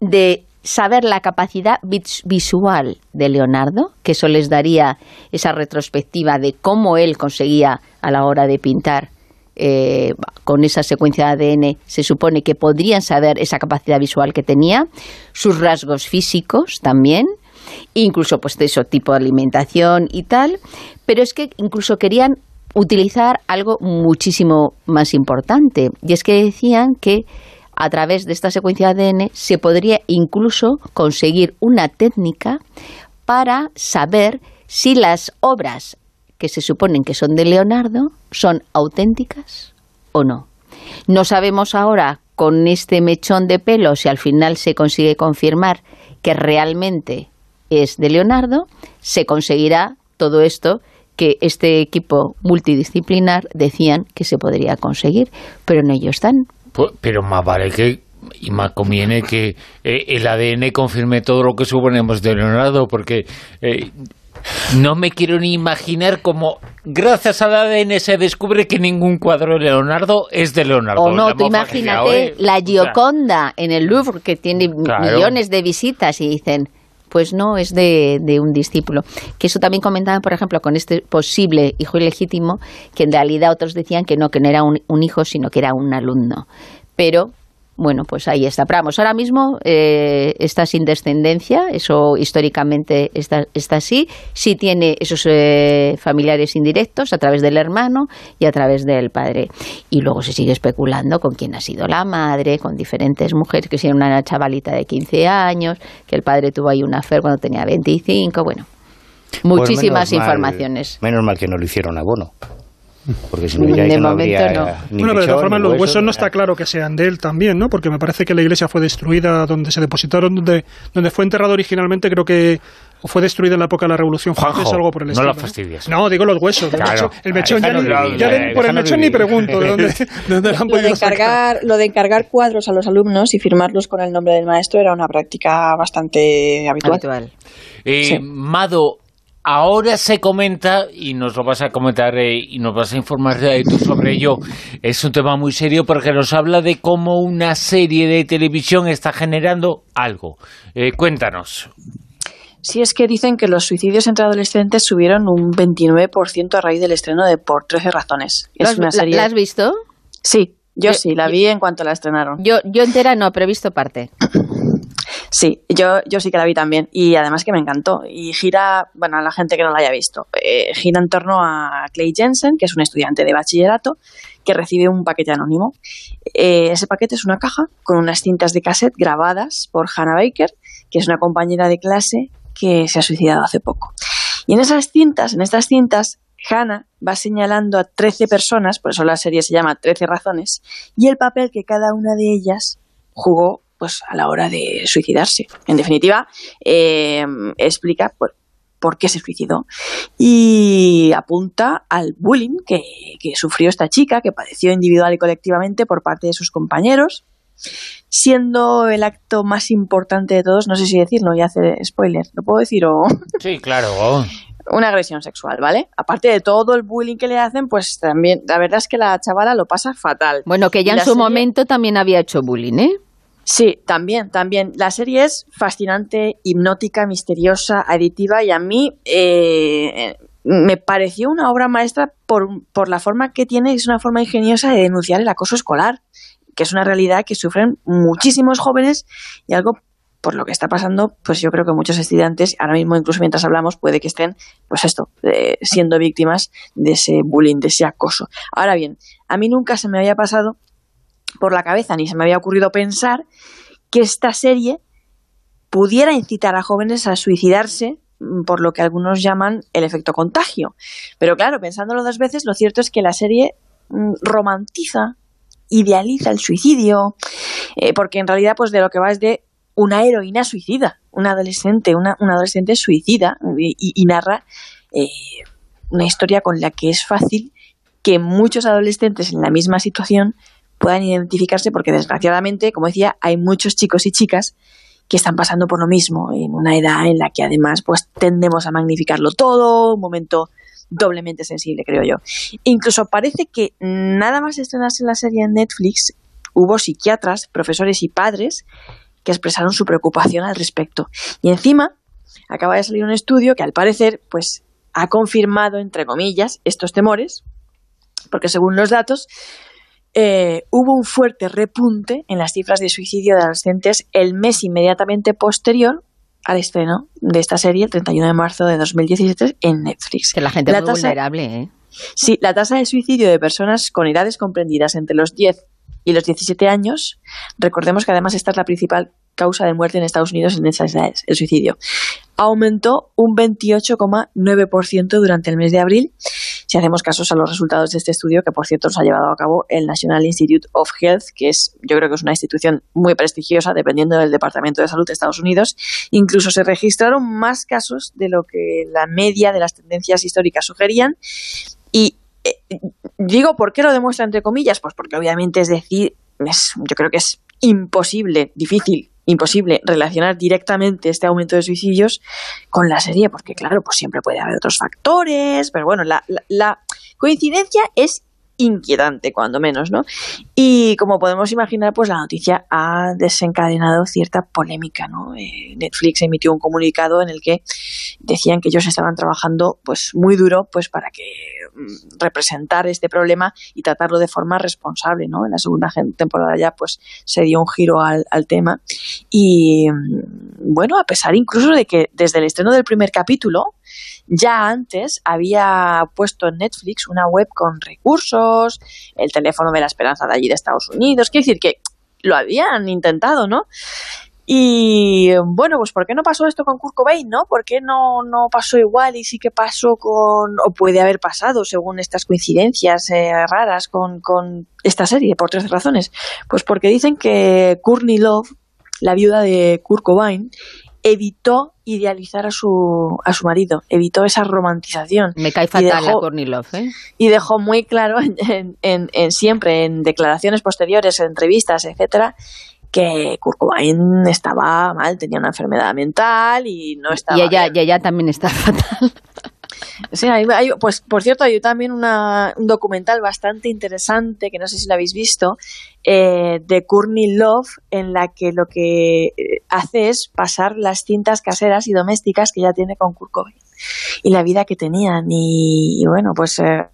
de saber la capacidad visual de Leonardo, que eso les daría esa retrospectiva de cómo él conseguía a la hora de pintar eh, con esa secuencia de ADN se supone que podrían saber esa capacidad visual que tenía, sus rasgos físicos también, incluso pues de ese tipo de alimentación y tal, pero es que incluso querían utilizar algo muchísimo más importante, y es que decían que a través de esta secuencia de ADN se podría incluso conseguir una técnica para saber si las obras que se suponen que son de Leonardo son auténticas o no. No sabemos ahora con este mechón de pelo si al final se consigue confirmar que realmente es de Leonardo, se conseguirá todo esto que este equipo multidisciplinar decían que se podría conseguir, pero en ello están. Pues, pero más vale que y más conviene que eh, el ADN confirme todo lo que suponemos de Leonardo, porque eh, no me quiero ni imaginar cómo, gracias al ADN, se descubre que ningún cuadro de Leonardo es de Leonardo. O no, te imagínate la Gioconda en el Louvre, que tiene millones de visitas y dicen pues no es de, un discípulo. Que eso también comentaban, por ejemplo, con este posible hijo ilegítimo, que en realidad otros decían que no, que no era un hijo, sino que era un alumno. Pero bueno, pues ahí está. Pero vamos, ahora mismo eh, está sin descendencia, eso históricamente está, está así. Sí tiene esos eh, familiares indirectos a través del hermano y a través del padre. Y luego se sigue especulando con quién ha sido la madre, con diferentes mujeres, que si era una chavalita de 15 años, que el padre tuvo ahí una fe cuando tenía 25, bueno. Pues muchísimas informaciones. menos mal que no lo hicieron a Bono. Porque si no, ya, de momento no. Bueno, pero de todas formas, los huesos, no está claro que sean de él también, ¿no? Porque me parece que la iglesia fue destruida donde se depositaron, donde, donde fue enterrado originalmente, creo que fue destruida en la época de la Revolución Francesa, algo por el estilo. No lo fastidies. No, digo los huesos. el mechón, ya, ni, por el mechón ni pregunto de dónde, [laughs] dónde han lo de, encargar, lo de encargar cuadros a los alumnos y firmarlos con el nombre del maestro era una práctica bastante habitual. Eh, Mado, ahora se comenta, y nos lo vas a comentar eh, y nos vas a informar de tú sobre ello, es un tema muy serio porque nos habla de cómo una serie de televisión está generando algo. Eh, cuéntanos. Sí, es que dicen que los suicidios entre adolescentes subieron un 29% a raíz del estreno de Por 13 razones. ¿La, Es una serie... la has visto? Sí, yo, Yo- sí, la vi en cuanto la estrenaron. Yo, yo entera no, pero he visto parte. Sí, yo, yo sí que la vi también y además que me encantó. Y gira, bueno, a la gente que no la haya visto, eh, gira en torno a Clay Jensen, que es un estudiante de bachillerato que recibe un paquete anónimo. Eh, ese paquete es una caja con unas cintas de cassette grabadas por Hannah Baker, que es una compañera de clase que se ha suicidado hace poco. Y en esas cintas, en estas cintas, Hannah va señalando a 13 personas, por eso la serie se llama 13 razones, y el papel que cada una de ellas jugó pues a la hora de suicidarse. En definitiva, eh, explica por, por qué se suicidó y apunta al bullying que, que sufrió esta chica, que padeció individual y colectivamente por parte de sus compañeros, siendo el acto más importante de todos, no sé si decirlo y hacer spoiler, ¿lo puedo decir o...? [laughs] Sí, claro. una agresión sexual, ¿vale? Aparte de todo el bullying que le hacen, pues también, la verdad es que la chavala lo pasa fatal. Bueno, que ya en su serie- momento también había hecho bullying, ¿eh? Sí, también, también. La serie es fascinante, hipnótica, misteriosa, aditiva y a mí eh, me pareció una obra maestra por, por la forma que tiene, es una forma ingeniosa de denunciar el acoso escolar, que es una realidad que sufren muchísimos jóvenes y algo por lo que está pasando, pues yo creo que muchos estudiantes, ahora mismo incluso mientras hablamos, puede que estén, pues esto, eh, siendo víctimas de ese bullying, de ese acoso. Ahora bien, a mí nunca se me había pasado por la cabeza ni se me había ocurrido pensar que esta serie pudiera incitar a jóvenes a suicidarse mm, por lo que algunos llaman el efecto contagio. Pero claro, pensándolo dos veces, lo cierto es que la serie mm, romantiza, idealiza el suicidio, eh, porque en realidad pues de lo que va es de una heroína suicida, una adolescente, una, una adolescente suicida y, y- narra eh, una historia con la que es fácil que muchos adolescentes en la misma situación puedan identificarse porque desgraciadamente, como decía, hay muchos chicos y chicas que están pasando por lo mismo en una edad en la que además pues tendemos a magnificarlo todo, un momento doblemente sensible, creo yo. Incluso parece que nada más estrenarse la serie en Netflix, hubo psiquiatras, profesores y padres que expresaron su preocupación al respecto. Y encima acaba de salir un estudio que al parecer pues ha confirmado entre comillas estos temores, porque según los datos eh, hubo un fuerte repunte en las cifras de suicidio de adolescentes el mes inmediatamente posterior al estreno de esta serie, el 31 de marzo de 2017, en Netflix. Que la gente La es muy tasa- vulnerable, ¿eh? Sí, la tasa de suicidio de personas con edades comprendidas entre los 10 y los 17 años, recordemos que además esta es la principal causa de muerte en Estados Unidos en esas edades, el suicidio, aumentó un 28,9% durante el mes de abril, si hacemos casos a los resultados de este estudio, que por cierto los ha llevado a cabo el National Institute of Health, que es, yo creo que es una institución muy prestigiosa, dependiendo del Departamento de Salud de Estados Unidos. Incluso se registraron más casos de lo que la media de las tendencias históricas sugerían. Y eh, digo, ¿por qué lo demuestra entre comillas? Pues porque obviamente es decir, es- yo creo que es imposible, difícil, imposible relacionar directamente este aumento de suicidios con la serie, porque claro, pues siempre puede haber otros factores, pero bueno, la, la- la coincidencia es inquietante, cuando menos, ¿no? Y como podemos imaginar, pues la noticia ha desencadenado cierta polémica, ¿no? Eh, Netflix emitió un comunicado en el que decían que ellos estaban trabajando pues muy duro pues para que mm, representar este problema y tratarlo de forma responsable, ¿no? En la segunda temporada ya pues se dio un giro al, al tema y mm, bueno, a pesar incluso de que desde el estreno del primer capítulo ya antes había puesto en Netflix una web con recursos, el teléfono de la esperanza de de Estados Unidos, quiere decir que lo habían intentado, ¿no? Y bueno, pues ¿por qué no pasó esto con Kurt Cobain, no? ¿Por qué no, no pasó igual y sí que pasó con, o puede haber pasado según estas coincidencias eh, raras con, con esta serie, por tres razones? Pues porque dicen que Courtney Love, la viuda de Kurt Cobain, evitó idealizar a su, a su marido, evitó esa romantización. Me cae fatal dejó- Courtney Love, ¿eh? y dejó muy claro en, en- en- en siempre en declaraciones posteriores, en entrevistas, etcétera, que Kurt Cobain estaba mal, tenía una enfermedad mental y no estaba Y ella, bien. y ella también está [laughs] fatal. Sí, hay- hay- pues por cierto, hay también una- un documental bastante interesante, que no sé si lo habéis visto, eh, de Courtney Love, en la que lo que eh, hace es pasar las cintas caseras y domésticas que ella tiene con Kurt Cobain y la vida que tenían y, y bueno, pues... eh,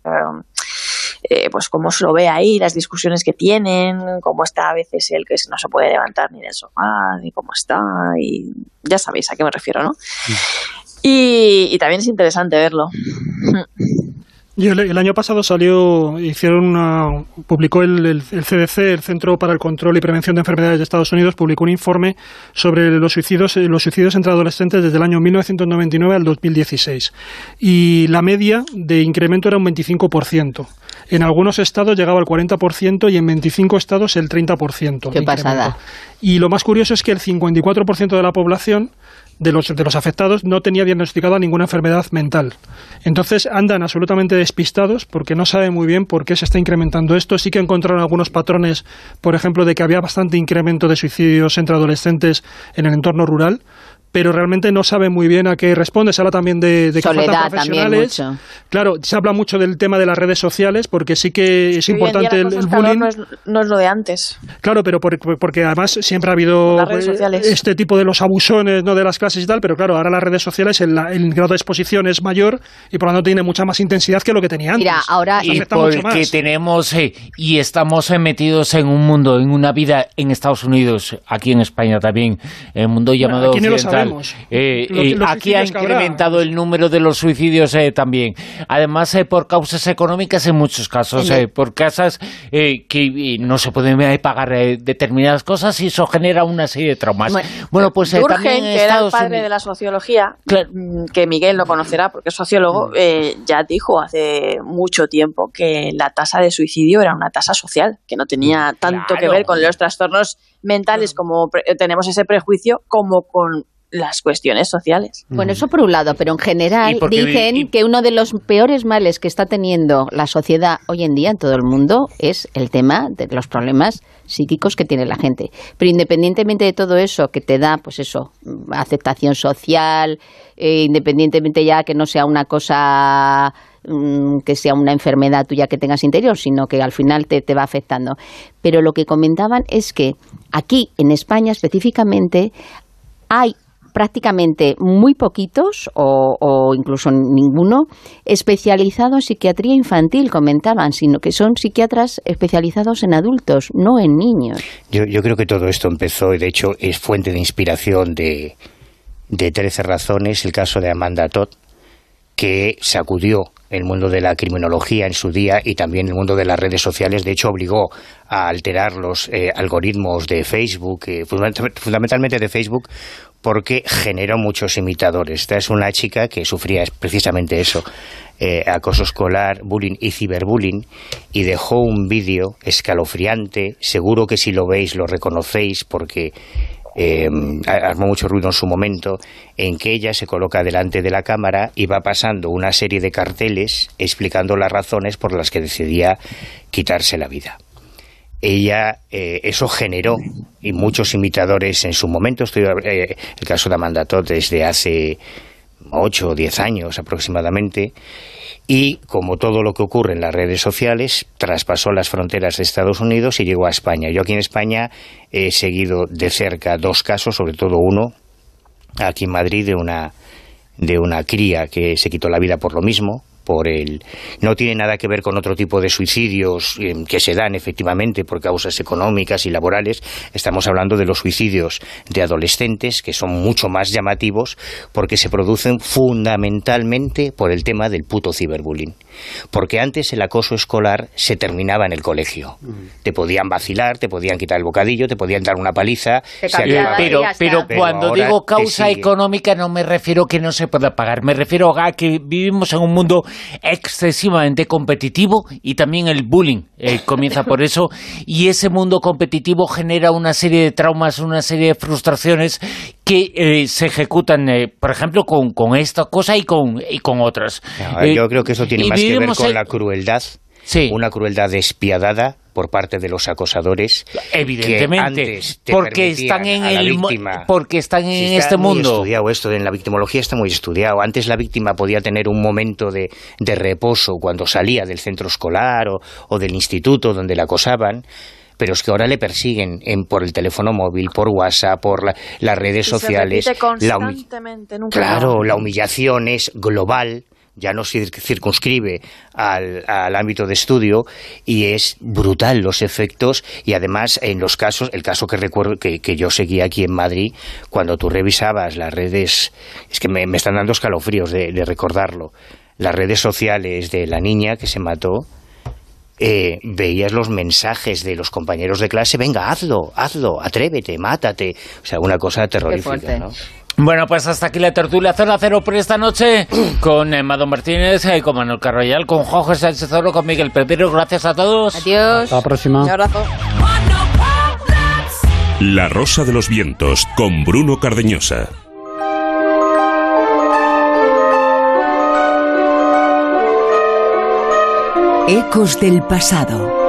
eh, pues cómo se lo ve ahí, las discusiones que tienen, cómo está a veces el que no se puede levantar ni del sofá, ni cómo está, y ya sabéis a qué me refiero, ¿no? Y, y también es interesante verlo. Y el, el año pasado salió, hicieron una, publicó el, el- el CDC, el Centro para el Control y Prevención de Enfermedades de Estados Unidos, publicó un informe sobre los suicidios, eh, los suicidios entre adolescentes desde el año 1999 al 2016. Y la media de incremento era un 25%. En algunos estados llegaba al 40% y en 25 estados el 30%. Qué pasada. Y lo más curioso es que el 54% de la población de los, de los afectados no tenía diagnosticada ninguna enfermedad mental. Entonces andan absolutamente despistados porque no saben muy bien por qué se está incrementando esto. Sí que encontraron algunos patrones, por ejemplo, de que había bastante incremento de suicidios entre adolescentes en el entorno rural, pero realmente no saben muy bien a qué responde. Se habla también de, de que faltan también profesionales. mucho. Claro, se habla mucho del tema de las redes sociales porque sí que es Hoy en día importante la el, bullying. no es, no es lo de antes. Claro, pero por- por- porque además siempre ha habido este tipo de los abusones ¿no? de las clases y tal, pero claro, ahora las redes sociales el, el grado de exposición es mayor y por lo tanto tiene mucha más intensidad que lo que tenía antes. Mira, ahora- Y porque tenemos eh, y estamos eh, metidos en un mundo, en una vida en Estados Unidos, aquí en España también, el mundo llamado aquí Eh, Lo- eh, aquí ha habrá. incrementado el número de los suicidios eh, también. Además, por causas económicas en muchos casos, eh, por casas que no se pueden pagar determinadas cosas y eso genera una serie de traumas. Bueno, Bueno, pues también que era el padre Unidos... de la sociología, Claro. mm, que Miguel lo conocerá porque es sociólogo, eh, ya dijo hace mucho tiempo que la tasa de suicidio era una tasa social, que no tenía tanto que ver con los trastornos mentales como pre- tenemos ese prejuicio, como con las cuestiones sociales. Bueno, eso por un lado, pero en general dicen y- que uno de los peores males que está teniendo la sociedad hoy en día en todo el mundo es el tema de los problemas psíquicos que tiene la gente. Pero independientemente de todo eso que te da, pues eso, aceptación social, eh, independientemente ya que no sea una cosa mm, que sea una enfermedad tuya que tengas interior, sino que al final te, te va afectando. Pero lo que comentaban es que aquí, en España específicamente, hay prácticamente muy poquitos o, incluso ninguno especializado en psiquiatría infantil, comentaban, sino que son psiquiatras especializados en adultos, no en niños. Yo, yo creo que todo esto empezó, y de hecho es fuente de inspiración de, de 13 razones, el caso de Amanda Todd, que sacudió el mundo de la criminología en su día y también el mundo de las redes sociales. De hecho, obligó a alterar los eh, algoritmos de Facebook, eh, fundament- fundamentalmente de Facebook, porque generó muchos imitadores. Esta es una chica que sufría precisamente eso, eh, acoso escolar, bullying y ciberbullying, y dejó un vídeo escalofriante. Seguro que si lo veis lo reconocéis porque eh, armó mucho ruido en su momento, en que ella se coloca delante de la cámara y va pasando una serie de carteles explicando las razones por las que decidía quitarse la vida. Ella, eh, eso generó, y muchos imitadores en su momento, estoy, eh, el caso de Amanda Todd desde hace 8 o 10 años aproximadamente, y como todo lo que ocurre en las redes sociales, traspasó las fronteras de Estados Unidos y llegó a España. Yo aquí en España he seguido de cerca dos casos, sobre todo uno aquí en Madrid de una de una cría que se quitó la vida por lo mismo, por el no tiene nada que ver con otro tipo de suicidios eh, que se dan efectivamente por causas económicas y laborales. Estamos hablando de los suicidios de adolescentes que son mucho más llamativos porque se producen fundamentalmente por el tema del puto ciberbullying. Porque antes el acoso escolar se terminaba en el colegio. Te podían vacilar, te podían quitar el bocadillo, te podían dar una paliza. Cambiaba pero, pero Pero cuando digo causa económica no me refiero que no se pueda pagar, me refiero a que vivimos en un mundo excesivamente competitivo y también el bullying eh, [laughs] comienza por eso y ese mundo competitivo genera una serie de traumas, una serie de frustraciones que eh, se ejecutan, eh, por ejemplo, con, con esta cosa y con, y con otras. No, Eh, yo creo que eso tiene más que ver con la crueldad, Sí. una crueldad despiadada por parte de los acosadores. Evidentemente, porque, están en el, porque están en este mundo. estudiado esto, en la victimología está muy estudiado. Antes la víctima podía tener un momento de, reposo cuando salía del centro escolar o, del instituto donde la acosaban pero es que ahora le persiguen por el teléfono móvil, por WhatsApp, por las redes sociales. claro, la humillación es global ya no se circunscribe al, ámbito de estudio y es brutal los efectos y además en los casos, el caso que recuerdo que, yo seguí aquí en Madrid, cuando tú revisabas las redes, es que me, están dando escalofríos de, recordarlo, las redes sociales de la niña que se mató, eh, veías los mensajes de los compañeros de clase, venga, hazlo, hazlo, atrévete, mátate. O sea, una cosa terrorífica, ¿no? Bueno, pues hasta aquí la tertulia Zona Cero por esta noche [clears throat] con Emado Martínez, y con Manuel Carroyal, con Jorge Sánchez Zoro, con Miguel Pepero. Gracias a todos. Adiós. Hasta la próxima. Un abrazo. La Rosa de los Vientos con Bruno Cardeñosa. Ecos del pasado.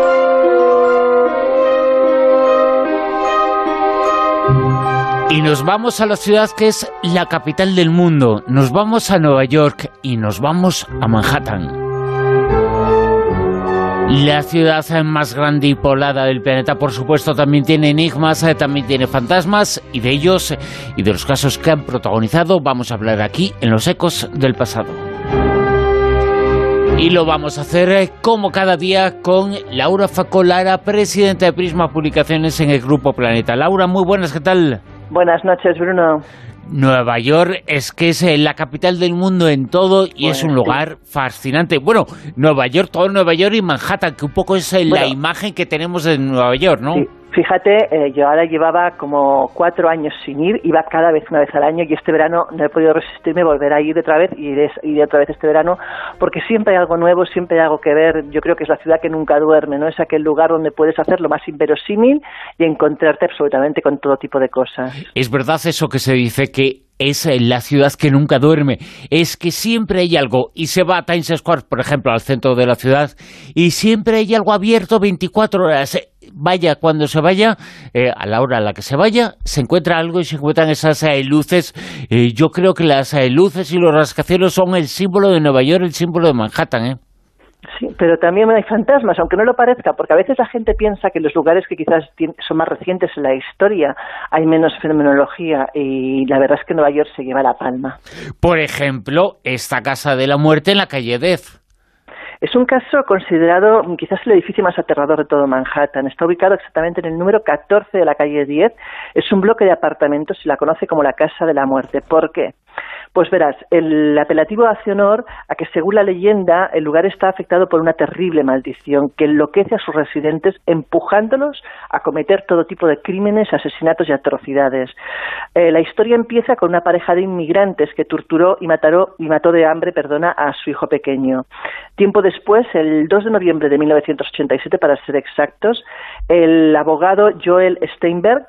Y nos vamos a la ciudad que es la capital del mundo. Nos vamos a Nueva York y nos vamos a Manhattan. La ciudad más grande y poblada del planeta, por supuesto, también tiene enigmas, eh, también tiene fantasmas, y de ellos eh, y de los casos que han protagonizado vamos a hablar aquí en los ecos del pasado. Y lo vamos a hacer eh, como cada día con Laura Facolara, presidenta de Prisma Publicaciones en el Grupo Planeta. Laura, muy buenas, ¿qué tal? Buenas noches, Bruno. Nueva York es que es eh, la capital del mundo en todo y es un lugar fascinante. Bueno, Nueva York, todo Nueva York y Manhattan, que un poco es eh, la imagen que tenemos de Nueva York, ¿no? Fíjate, eh, yo ahora llevaba como cuatro años sin ir, iba cada vez una vez al año y este verano no he podido resistirme volver a ir otra vez y iré, otra vez este verano porque siempre hay algo nuevo, siempre hay algo que ver. Yo creo que es la ciudad que nunca duerme, ¿no? Es aquel lugar donde puedes hacer lo más inverosímil y encontrarte absolutamente con todo tipo de cosas. Es verdad eso que se dice que es eh, la ciudad que nunca duerme, es que siempre hay algo, y se va a Times Square, por ejemplo, al centro de la ciudad, y siempre hay algo abierto 24 horas vaya cuando se vaya, eh, a la hora a la que se vaya, se encuentra algo y se encuentran esas eh, luces. Eh, yo creo que las luces y los rascacielos son el símbolo de Nueva York, el símbolo de Manhattan, ¿eh? Sí, pero también hay fantasmas, aunque no lo parezca, porque a veces la gente piensa que en los lugares que quizás son más recientes en la historia hay menos fenomenología y la verdad es que Nueva York se lleva la palma. Por ejemplo, esta Casa de la Muerte en la calle Dez. Es un caso considerado quizás el edificio más aterrador de todo Manhattan. Está ubicado exactamente en el número 14 de la calle 10. Es un bloque de apartamentos y la conoce como la Casa de la Muerte. ¿Por qué? Pues verás, el apelativo hace honor a que, según la leyenda, el lugar está afectado por una terrible maldición que enloquece a sus residentes, empujándolos a cometer todo tipo de crímenes, asesinatos y atrocidades. Eh, la historia empieza con una pareja de inmigrantes que torturó y, y mató de hambre perdona, a su hijo pequeño. Tiempo después, el 2 de noviembre de 1987, para ser exactos, el abogado Joel Steinberg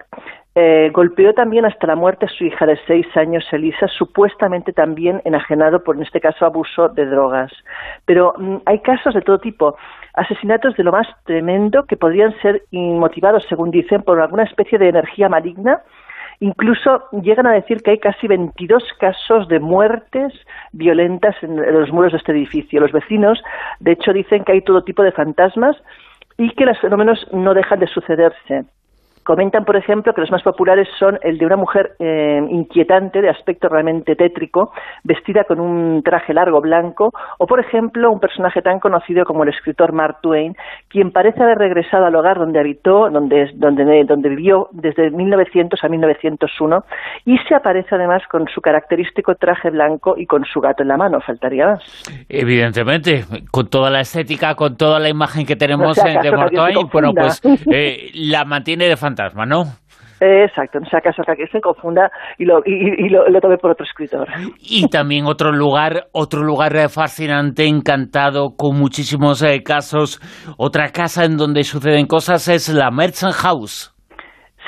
eh, golpeó también hasta la muerte a su hija de seis años, Elisa, supuestamente también enajenado por, en este caso, abuso de drogas. Pero mm, hay casos de todo tipo, asesinatos de lo más tremendo que podrían ser motivados, según dicen, por alguna especie de energía maligna. Incluso llegan a decir que hay casi 22 casos de muertes violentas en los muros de este edificio. Los vecinos, de hecho, dicen que hay todo tipo de fantasmas y que los fenómenos no dejan de sucederse. Comentan, por ejemplo, que los más populares son el de una mujer eh, inquietante, de aspecto realmente tétrico, vestida con un traje largo blanco, o, por ejemplo, un personaje tan conocido como el escritor Mark Twain, quien parece haber regresado al hogar donde habitó, donde, donde, donde vivió desde 1900 a 1901, y se aparece además con su característico traje blanco y con su gato en la mano, faltaría más. Evidentemente, con toda la estética, con toda la imagen que tenemos de Mark Twain, bueno, pues eh, la mantiene de fantasma, ¿no? Exacto, no sea caso que se confunda y lo, y, lo, tome por otro escritor. Y también otro lugar, otro lugar fascinante, encantado, con muchísimos eh, casos. Otra casa en donde suceden cosas es la Merchant House.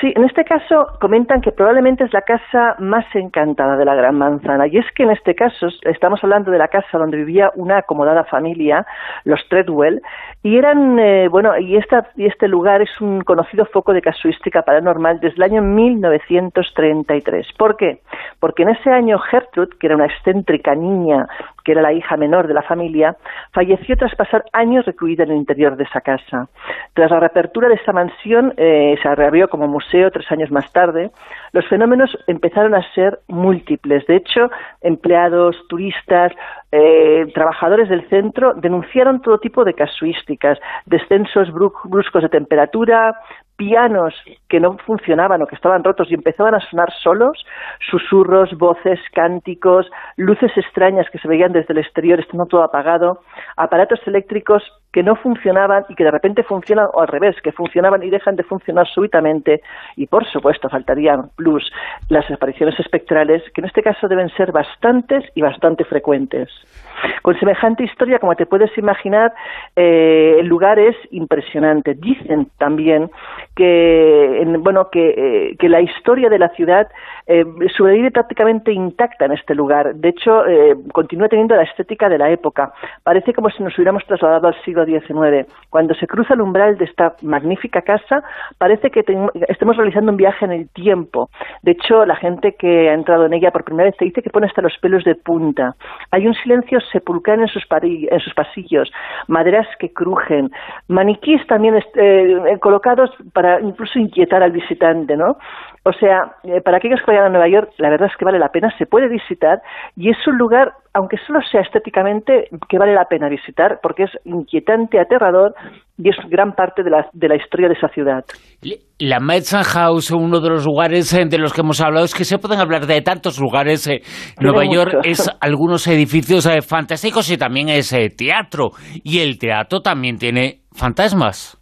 Sí, en este caso comentan que probablemente es la casa más encantada de la Gran Manzana. Y es que en este caso estamos hablando de la casa donde vivía una acomodada familia, los Treadwell, y eran, eh, bueno, y, esta, y este lugar es un conocido foco de casuística paranormal desde el año 1933. ¿Por qué? Porque en ese año Gertrude, que era una excéntrica niña, que era la hija menor de la familia, falleció tras pasar años recluida en el interior de esa casa. Tras la reapertura de esta mansión, eh, se reabrió como museo tres años más tarde, los fenómenos empezaron a ser múltiples. De hecho, empleados, turistas, eh, trabajadores del centro denunciaron todo tipo de casuísticas, descensos bruscos de temperatura, pianos que no funcionaban o que estaban rotos y empezaban a sonar solos, susurros, voces, cánticos, luces extrañas que se veían desde el exterior estando todo apagado, aparatos eléctricos que no funcionaban y que de repente funcionan o al revés, que funcionaban y dejan de funcionar súbitamente y por supuesto faltarían plus las apariciones espectrales que en este caso deben ser bastantes y bastante frecuentes. Con semejante historia, como te puedes imaginar, eh, el lugar es impresionante. Dicen también que, bueno, que, eh, la historia de la ciudad eh, sobrevive prácticamente intacta en este lugar. De hecho, eh, continúa teniendo la estética de la época. Parece como si nos hubiéramos trasladado al siglo Cuando se cruza el umbral de esta magnífica casa, parece que estemos realizando un viaje en el tiempo. De hecho, la gente que ha entrado en ella por primera vez te dice que pone hasta los pelos de punta. Hay un silencio sepulcral en sus, en sus pasillos, maderas que crujen, maniquís también eh, colocados para incluso inquietar al visitante, ¿no? O sea, eh, para aquellos que vayan a Nueva York, la verdad es que vale la pena, se puede visitar y es un lugar, aunque solo sea estéticamente, que vale la pena visitar porque es inquietante, aterrador y es gran parte de la, de la historia de esa ciudad. La Medicine House, uno de los lugares eh, de los que hemos hablado, es que se pueden hablar de tantos lugares. Eh, Nueva York es [laughs] algunos edificios fantásticos y también es teatro. Y el teatro también tiene fantasmas.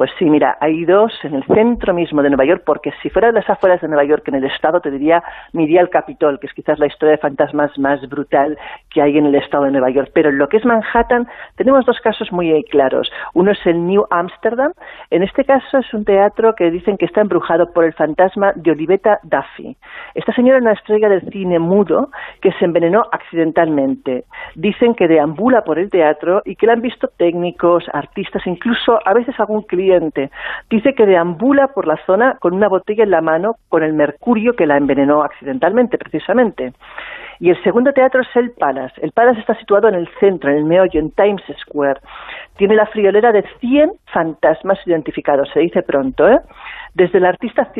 Pues sí, mira, hay dos en el centro mismo de Nueva York, porque si fuera de las afueras de Nueva York, en el estado, te diría, me iría al Capitol, que es quizás la historia de fantasmas más brutal que hay en el estado de Nueva York. Pero en lo que es Manhattan, tenemos dos casos muy claros. Uno es el New Amsterdam. En este caso es un teatro que dicen que está embrujado por el fantasma de Olivetta Duffy. Esta señora es una estrella del cine mudo que se envenenó accidentalmente. Dicen que deambula por el teatro y que la han visto técnicos, artistas, incluso a veces algún cliente Dice que deambula por la zona con una botella en la mano con el mercurio que la envenenó accidentalmente, precisamente. Y el segundo teatro es el Palace. El Palace está situado en el centro, en el meollo, en Times Square. Tiene la friolera de 100 fantasmas identificados, se dice pronto, ¿eh? Desde el artista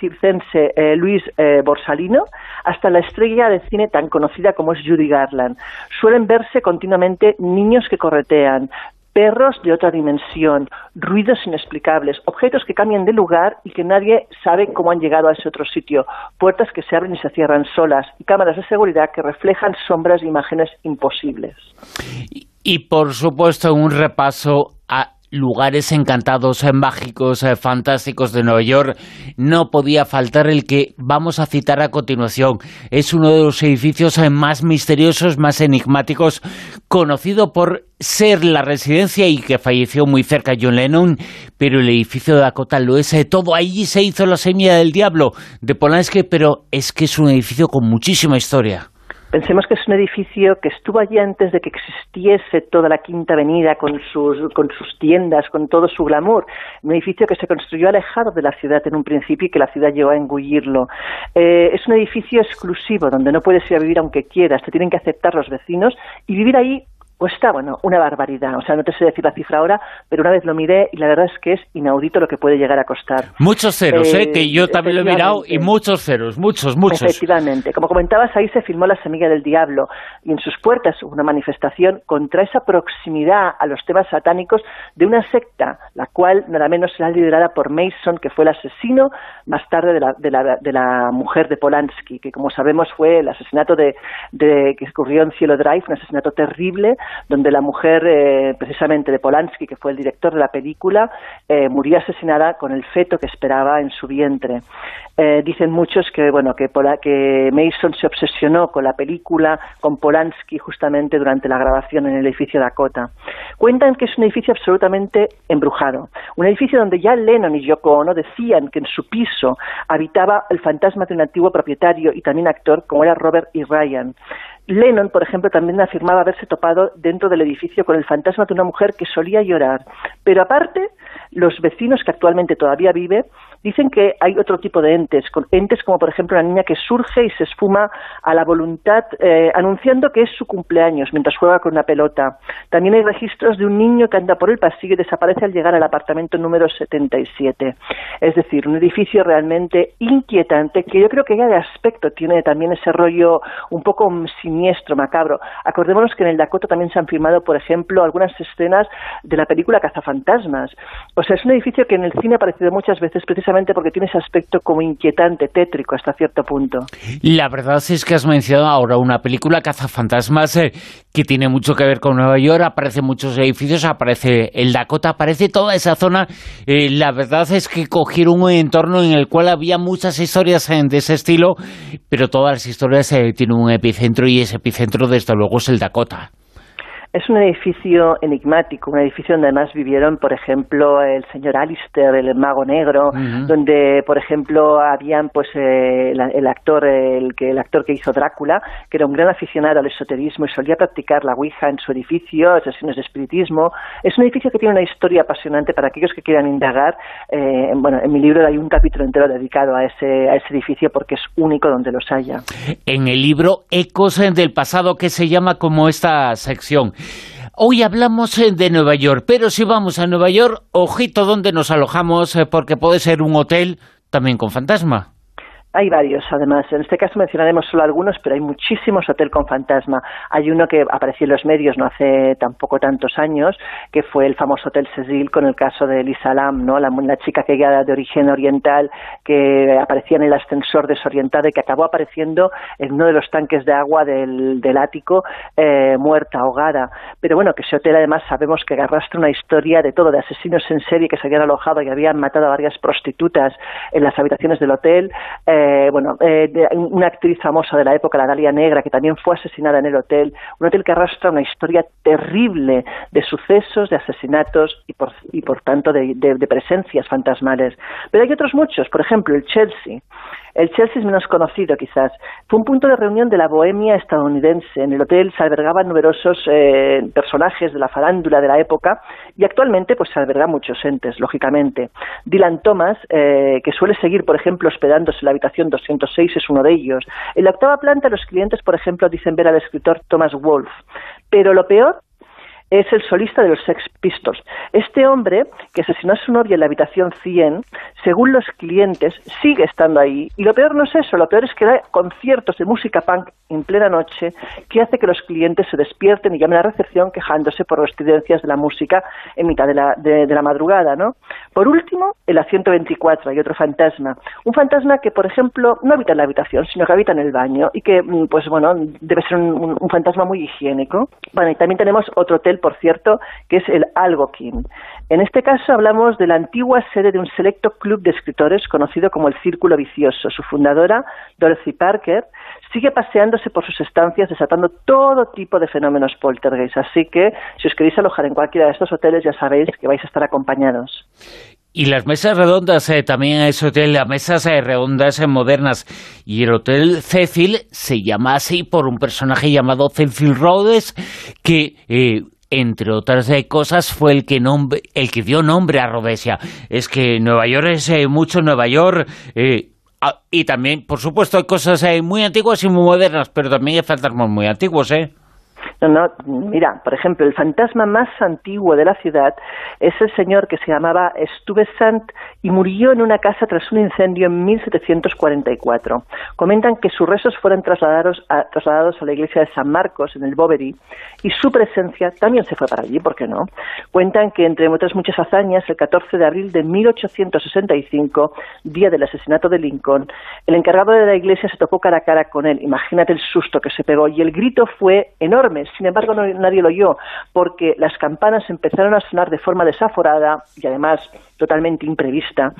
circense eh, Luis eh, Borsalino hasta la estrella de cine tan conocida como es Judy Garland. Suelen verse continuamente niños que corretean, perros de otra dimensión, ruidos inexplicables, objetos que cambian de lugar y que nadie sabe cómo han llegado a ese otro sitio, puertas que se abren y se cierran solas y cámaras de seguridad que reflejan sombras e imágenes imposibles. Y, por supuesto un repaso a lugares encantados, eh, mágicos, eh, fantásticos de Nueva York, no podía faltar el que vamos a citar a continuación. Es uno de los edificios eh, más misteriosos, más enigmáticos, conocido por ser la residencia y que falleció muy cerca John Lennon, pero el edificio de Dakota lo es todo. Allí se hizo la semilla del diablo de Polanski, pero es que es un edificio con muchísima historia. Pensemos que es un edificio que estuvo allí antes de que existiese toda la Quinta Avenida con sus, con sus tiendas, con todo su glamour. Un edificio que se construyó alejado de la ciudad en un principio y que la ciudad llegó a engullirlo. Eh, es un edificio exclusivo donde no puedes ir a vivir aunque quieras, te tienen que aceptar los vecinos y vivir ahí Cuesta, bueno, una barbaridad. O sea, no te sé decir la cifra ahora, pero una vez lo miré y la verdad es que es inaudito lo que puede llegar a costar. Muchos ceros, ¿eh? que yo también lo he mirado, y muchos ceros, muchos, muchos. Efectivamente. Como comentabas, ahí se filmó La Semilla del Diablo y en sus puertas hubo una manifestación contra esa proximidad a los temas satánicos de una secta, la cual nada menos será liderada por Mason, que fue el asesino más tarde de la, de la, de la mujer de Polanski, que como sabemos fue el asesinato de, de que ocurrió en Cielo Drive, un asesinato terrible donde la mujer, eh, precisamente de Polanski, que fue el director de la película, eh, murió asesinada con el feto que esperaba en su vientre. Eh, dicen muchos que, bueno, que, que Mason se obsesionó con la película, con Polanski, justamente durante la grabación en el edificio Dakota. Cuentan que es un edificio absolutamente embrujado, un edificio donde ya Lennon y Yoko Ono decían que en su piso habitaba el fantasma de un antiguo propietario y también actor como era Robert E. Ryan. Lennon, por ejemplo, también afirmaba haberse topado dentro del edificio con el fantasma de una mujer que solía llorar. Pero aparte, los vecinos que actualmente todavía vive dicen que hay otro tipo de entes, entes como por ejemplo una niña que surge y se esfuma a la voluntad eh, anunciando que es su cumpleaños mientras juega con una pelota. También hay registros de un niño que anda por el pasillo y desaparece al llegar al apartamento número 77. Es decir, un edificio realmente inquietante que yo creo que ya de aspecto tiene también ese rollo un poco siniestro, macabro. Acordémonos que en el Dakota también se han filmado, por ejemplo, algunas escenas de la película Cazafantasmas. O sea, es un edificio que en el cine ha aparecido muchas veces precisamente porque tiene ese aspecto como inquietante, tétrico hasta cierto punto. La verdad es que has mencionado ahora una película Cazafantasmas eh, que tiene mucho que ver con Nueva York, aparecen muchos edificios, aparece el Dakota, aparece toda esa zona. Eh, la verdad es que cogieron un entorno en el cual había muchas historias eh, de ese estilo, pero todas las historias tienen un epicentro y ese epicentro desde luego es el Dakota. Es un edificio enigmático, un edificio donde además vivieron, por ejemplo, el señor Alistair, el mago negro, donde, por ejemplo, habían pues eh, el, actor, el que el actor que hizo Drácula, que era un gran aficionado al esoterismo y solía practicar la Ouija en su edificio, sesiones de espiritismo. Es un edificio que tiene una historia apasionante para aquellos que quieran indagar. Eh, bueno, en mi libro hay un capítulo entero dedicado a ese, a ese edificio porque es único donde los haya. En el libro Ecos del pasado, que se llama como esta sección. Hoy hablamos eh, de Nueva York, pero si vamos a Nueva York, ojito donde nos alojamos, eh, porque puede ser un hotel también con fantasma. Hay varios, además. En este caso mencionaremos solo algunos, pero hay muchísimos hotel con fantasma. Hay uno que apareció en los medios no hace tampoco tantos años, que fue el famoso Hotel Cecil con el caso de Lisa Lam, ¿no? la, chica que era de origen oriental, que aparecía en el ascensor desorientada y que acabó apareciendo en uno de los tanques de agua del, ático, eh, muerta, ahogada. Pero bueno, que ese hotel además sabemos que arrastra una historia de todo, de asesinos en serie que se habían alojado y habían matado a varias prostitutas en las habitaciones del hotel. Eh, eh, bueno, eh, una actriz famosa de la época, la Dalia Negra, que también fue asesinada en el hotel, un hotel que arrastra una historia terrible de sucesos, de asesinatos y por, y por tanto de presencias fantasmales. Pero hay otros muchos, por ejemplo, el Chelsea. El Chelsea es menos conocido, quizás. Fue un punto de reunión de la bohemia estadounidense. En el hotel se albergaban numerosos eh, personajes de la farándula de la época y actualmente pues se albergan muchos entes, lógicamente. Dylan Thomas, eh, que suele seguir, por ejemplo, hospedándose en la habitación 206, es uno de ellos. En la octava planta los clientes, por ejemplo, dicen ver al escritor Thomas Wolfe. Pero lo peor es el solista de los Sex Pistols. Este hombre, que asesinó a su novia en la habitación 100, según los clientes, sigue estando ahí. Y lo peor no es eso, lo peor es que da conciertos de música punk en plena noche que hace que los clientes se despierten y llamen a recepción quejándose por las incidencias de la música en mitad de la, de, la madrugada, ¿no? Por último, el asiento 24, hay otro fantasma. Un fantasma que, por ejemplo, no habita en la habitación, sino que habita en el baño y que, mm, pues bueno, debe ser un, un fantasma muy higiénico. Bueno, y también tenemos otro hotel por cierto, que es el Algokin. En este caso hablamos de la antigua sede de un selecto club de escritores conocido como el Círculo Vicioso. Su fundadora, Dorothy Parker, sigue paseándose por sus estancias desatando todo tipo de fenómenos poltergeist. Así que si os queréis alojar en cualquiera de estos hoteles ya sabéis que vais a estar acompañados. Y las mesas redondas, eh, también ese hotel, las mesas eh, redondas eh, modernas. Y el Hotel Cecil se llama así por un personaje llamado Cecil Rhodes, que entre otras cosas, fue el que, nombre, el que dio nombre a Rhodesia. Es que Nueva York es eh, mucho Nueva York. Eh, y también, por supuesto, hay cosas eh, muy antiguas y muy modernas, pero también hay fantasmas muy antiguos, ¿eh? No, no, mira, por ejemplo, el fantasma más antiguo de la ciudad es el señor que se llamaba Stuyvesant y murió en una casa tras un incendio en 1744. Comentan que sus restos fueron trasladados a, trasladados a la iglesia de San Marcos en el Boveri y su presencia también se fue para allí, ¿por qué no? Cuentan que entre otras muchas hazañas, el 14 de abril de 1865, día del asesinato de Lincoln, el encargado de la iglesia se tocó cara a cara con él. Imagínate el susto que se pegó y el grito fue enorme Sin embargo, nadie lo oyó, porque las campanas empezaron a sonar de forma desaforada y además totalmente imprevista,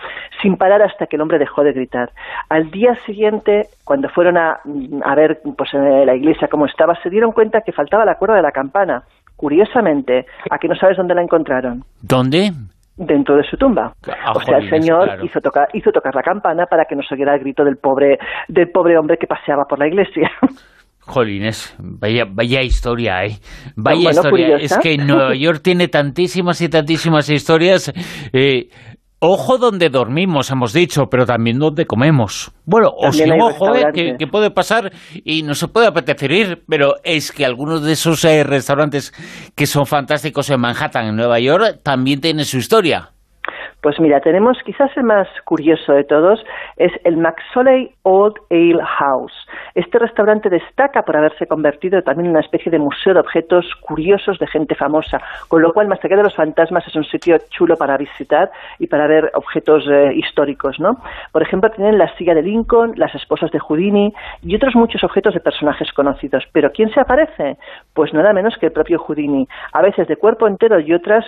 sin parar hasta que el hombre dejó de gritar. Al día siguiente, cuando fueron a, a ver pues, la iglesia cómo estaba, se dieron cuenta que faltaba la cuerda de la campana. Curiosamente, ¿a que no sabes dónde la encontraron? ¿Dónde? dentro de su tumba. Ah, o sea, el Señor hizo, tocar, hizo tocar la campana para que no se oyera el grito del pobre, del pobre hombre que paseaba por la iglesia. [laughs] Jolines, vaya, vaya historia, ¿eh? Vaya historia. Es que Nueva [laughs] York tiene tantísimas y tantísimas historias. Eh, ojo donde dormimos, hemos dicho, pero también donde comemos. Bueno, o sin ojo, eh, que, puede pasar y no se puede apetecer ir, pero es que algunos de esos eh, restaurantes que son fantásticos en Manhattan, en Nueva York, también tienen su historia. Pues mira, tenemos quizás el más curioso de todos, es el Maxoley Old Ale House. Este restaurante destaca por haberse convertido también en una especie de museo de objetos curiosos de gente famosa, con lo cual más allá de los fantasmas es un sitio chulo para visitar y para ver objetos eh, históricos, ¿no? Por ejemplo, tienen la silla de Lincoln, las esposas de Houdini y otros muchos objetos de personajes conocidos. Pero ¿quién se aparece? Pues nada menos que el propio Houdini, a veces de cuerpo entero y otras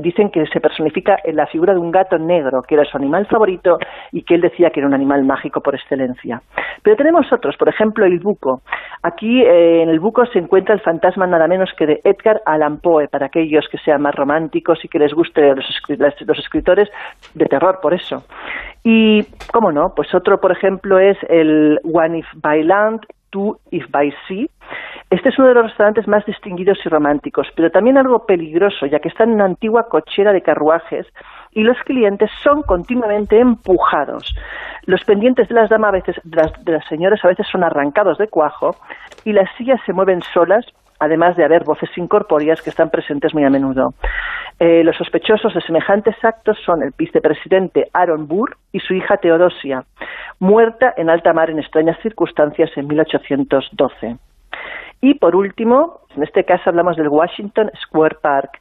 dicen que se personifica en la figura de un gato negro, que era su animal favorito y que él decía que era un animal mágico por excelencia. Pero tenemos otros, por ejemplo, el buco. Aquí eh, en el buco se encuentra el fantasma nada menos que de Edgar Allan Poe, para aquellos que sean más románticos y que les guste los, los escritores de terror, por eso. Y, cómo no, pues otro, por ejemplo, es el One If by Land, Two If by Sea, este es uno de los restaurantes más distinguidos y románticos, pero también algo peligroso, ya que está en una antigua cochera de carruajes y los clientes son continuamente empujados. Los pendientes de las damas a veces, de las señoras a veces son arrancados de cuajo y las sillas se mueven solas además de haber voces incorpóreas que están presentes muy a menudo. Eh, los sospechosos de semejantes actos son el vicepresidente Aaron Burr y su hija Teodosia, muerta en alta mar en extrañas circunstancias en 1812. Y por último, en este caso hablamos del Washington Square Park,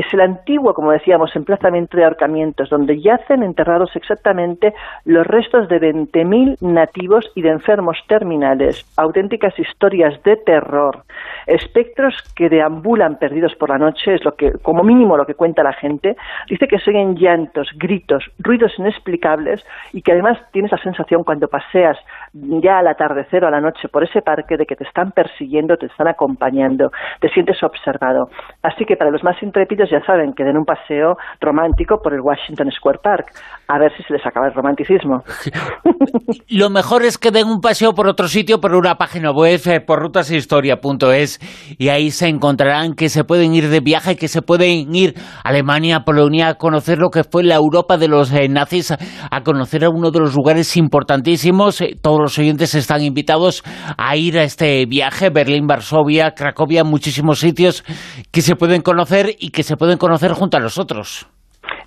es el antiguo, como decíamos, emplazamiento de ahorcamientos, donde yacen enterrados exactamente los restos de 20.000 nativos y de enfermos terminales, auténticas historias de terror, espectros que deambulan perdidos por la noche, es lo que, como mínimo lo que cuenta la gente, dice que se oyen llantos, gritos, ruidos inexplicables y que además tienes la sensación cuando paseas ya al atardecer o a la noche por ese parque de que te están persiguiendo, te están acompañando, te sientes observado. Así que para los más intrépidos ya saben que den un paseo romántico por el Washington Square Park, a ver si se les acaba el romanticismo. [laughs] Lo mejor es que den un paseo por otro sitio, por una página web, eh, por rutashistoria.es, y ahí se encontrarán que se pueden ir de viaje, que se pueden ir a Alemania, Polonia, a conocer lo que fue la Europa de los eh, nazis, a conocer a uno de los lugares importantísimos. Eh, todos los oyentes están invitados a ir a este viaje, Berlín, Varsovia, Cracovia, muchísimos sitios que se pueden conocer y que se pueden conocer junto a los otros.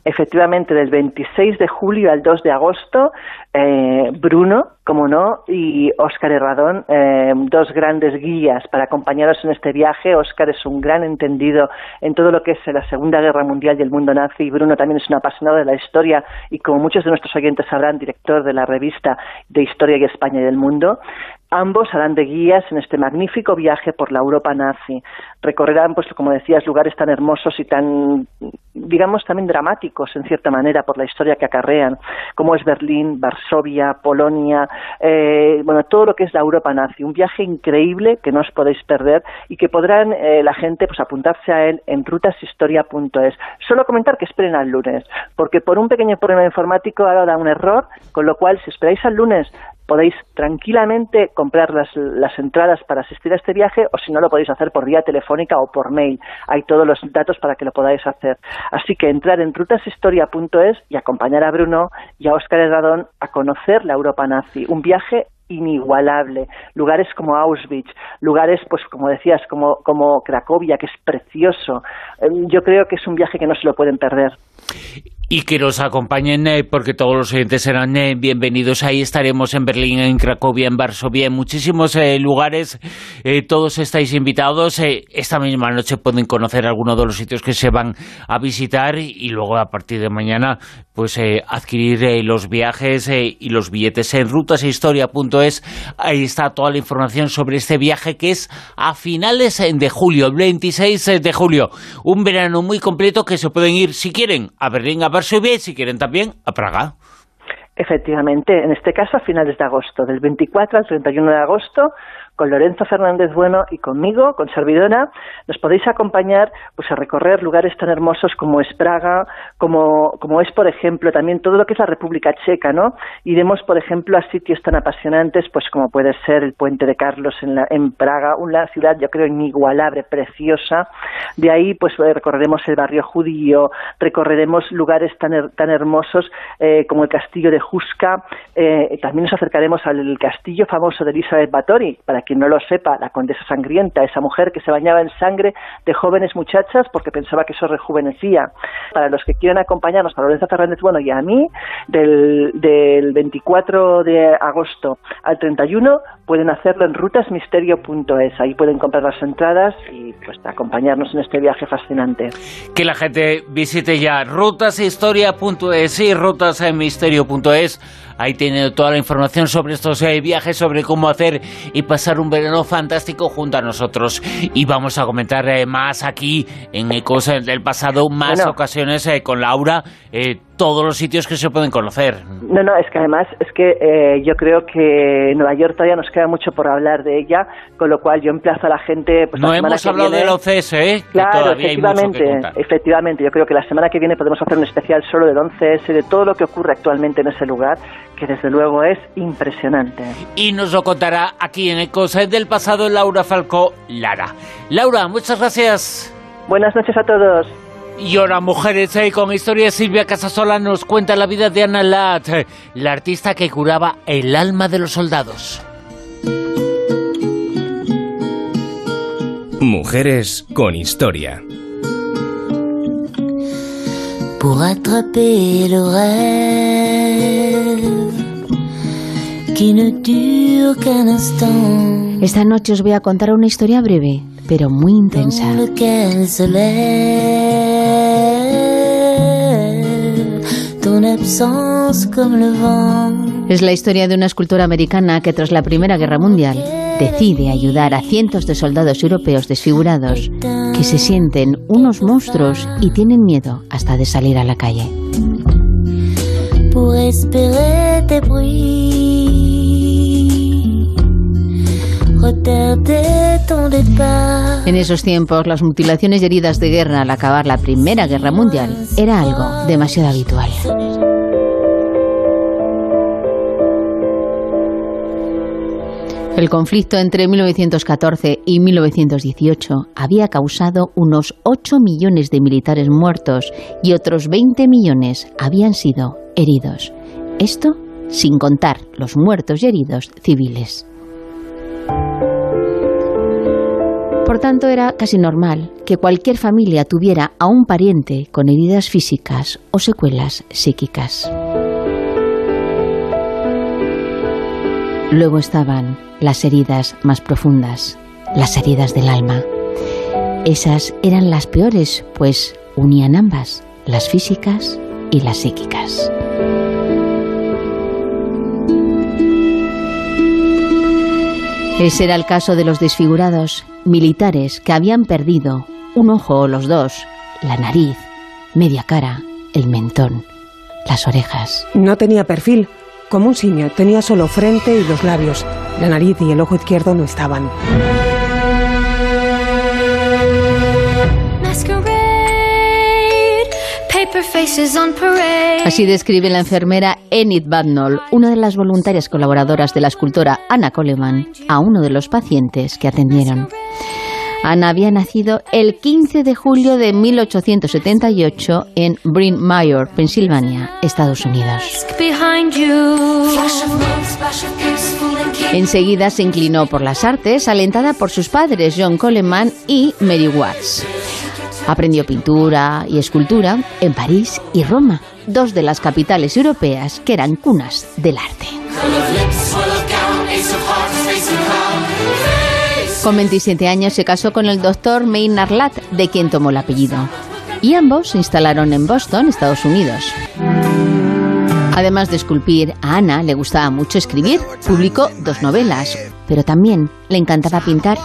Efectivamente, del 26 de julio al 2 de agosto, eh, Bruno, como no, y Óscar Herradón, eh, dos grandes guías para acompañaros en este viaje. Óscar es un gran entendido en todo lo que es la Segunda Guerra Mundial y el mundo nazi, y Bruno también es un apasionado de la historia y, como muchos de nuestros oyentes sabrán, director de la revista de Historia y España y del Mundo. Ambos harán de guías en este magnífico viaje por la Europa nazi. Recorrerán, pues como decías, lugares tan hermosos y tan, digamos, también dramáticos, en cierta manera, por la historia que acarrean, como es Berlín, Varsovia, Polonia, eh, bueno, todo lo que es la Europa nazi. Un viaje increíble que no os podéis perder y que podrán eh, la gente pues apuntarse a él en rutashistoria.es. Solo comentar que esperen al lunes, porque por un pequeño problema informático ha dado un error, con lo cual, si esperáis al lunes, podéis tranquilamente comprar las, las, entradas para asistir a este viaje o si no lo podéis hacer por vía telefónica o por mail. Hay todos los datos para que lo podáis hacer. Así que entrar en rutashistoria.es y acompañar a Bruno y a Óscar Herradón a conocer la Europa nazi. Un viaje inigualable, lugares como Auschwitz, lugares, pues como decías, como, como Cracovia, que es precioso. Em, yo creo que es un viaje que no se lo pueden perder. Y que nos acompañen eh, porque todos los oyentes serán eh, bienvenidos. Ahí estaremos en Berlín, en Cracovia, en Varsovia, en muchísimos eh, lugares. todos estáis invitados. esta misma noche pueden conocer algunos de los sitios que se van a visitar y, luego a partir de mañana pues adquirir los viajes y los billetes en rutashistoria.es. Ahí está toda la información sobre este viaje que es a finales de julio, el 26 de julio. Un verano muy completo que se pueden ir si quieren a Berlín, a Varsovia y si quieren también, a Praga. Efectivamente, en este caso a finales de agosto, del 24 al 31 de agosto, con Lorenzo Fernández Bueno y conmigo, con Servidora, nos podéis acompañar pues a recorrer lugares tan hermosos como es Praga, como, como es, por ejemplo, también todo lo que es la República Checa, ¿no? Iremos, por ejemplo, a sitios tan apasionantes, pues como puede ser el Puente de Carlos en, la, en Praga, una ciudad, yo creo, inigualable, preciosa. De ahí, pues recorreremos el barrio judío, recorreremos lugares tan, tan hermosos eh, como el castillo de Juska, eh, también nos acercaremos al castillo famoso de Elizabeth Báthory, para quien no lo sepa, la condesa sangrienta, esa mujer que se bañaba en sangre de jóvenes muchachas porque pensaba que eso rejuvenecía. Para los que quieran acompañarnos, para Lorenzo Fernández Bueno y a mí, del, del 24 de agosto al 31, pueden hacerlo en rutasmisterio.es. Ahí pueden comprar las entradas y pues acompañarnos en este viaje fascinante. Que la gente visite ya rutashistoria.es y rutasmisterio.es Ahí tiene toda la información sobre estos eh, viajes, sobre cómo hacer y pasar un verano fantástico junto a nosotros. Y vamos a comentar eh, más aquí en Ecos del pasado, más ocasiones eh, con Laura todos los sitios que se pueden conocer. No, no, es que además es que eh, yo creo que Nueva York todavía nos queda mucho por hablar de ella, con lo cual yo emplazo a la gente. Pues, no hemos hablado del OCS, ¿eh? Claro, efectivamente, efectivamente. Yo creo que la semana que viene podemos hacer un especial solo del 11S, de todo lo que ocurre actualmente en ese lugar, que desde luego es impresionante. Y nos lo contará aquí en Ecos del pasado Laura Falcó Lara. Laura, muchas gracias. Buenas noches a todos. Y ahora, mujeres, eh, con historia Silvia Casasola nos cuenta la vida de Ana Lat, la artista que curaba el alma de los soldados. Mujeres con historia. Pour attraper le rêve qui ne dure qu'un instant. Esta noche os voy a contar una historia breve, pero muy intensa. Es la historia de una escultora americana que tras la Primera Guerra Mundial decide ayudar a cientos de soldados europeos desfigurados que se sienten unos monstruos y tienen miedo hasta de salir a la calle. En esos tiempos, las mutilaciones y heridas de guerra al acabar la Primera Guerra Mundial era algo demasiado habitual. El conflicto entre 1914 y 1918 había causado unos 8 millones de militares muertos y otros 20 millones habían sido heridos. Esto sin contar los muertos y heridos civiles. Por tanto, era casi normal que cualquier familia tuviera a un pariente con heridas físicas o secuelas psíquicas. Luego estaban las heridas más profundas, las heridas del alma. Esas eran las peores, pues unían ambas, las físicas y las psíquicas. Ese era el caso de los desfigurados militares que habían perdido un ojo o los dos, la nariz, media cara, el mentón, las orejas. No tenía perfil, como un simio, tenía solo frente y los labios. La nariz y el ojo izquierdo no estaban. Así describe la enfermera Enid Badnall, una de las voluntarias colaboradoras de la escultora Anna Coleman, a uno de los pacientes que atendieron. Anna había nacido el 15 de julio de 1878 en Bryn Mawr, Pensilvania, Estados Unidos. Enseguida se inclinó por las artes, alentada por sus padres John Coleman y Mary Watts. Aprendió pintura y escultura en París y Roma dos de las capitales europeas que eran cunas del arte. Con 27 años se casó con el doctor Maynard Latt, de quien tomó el apellido. Y ambos se instalaron en Boston, Estados Unidos. Además de esculpir, a Ana le gustaba mucho escribir. Publicó dos novelas, pero también le encantaba pintar.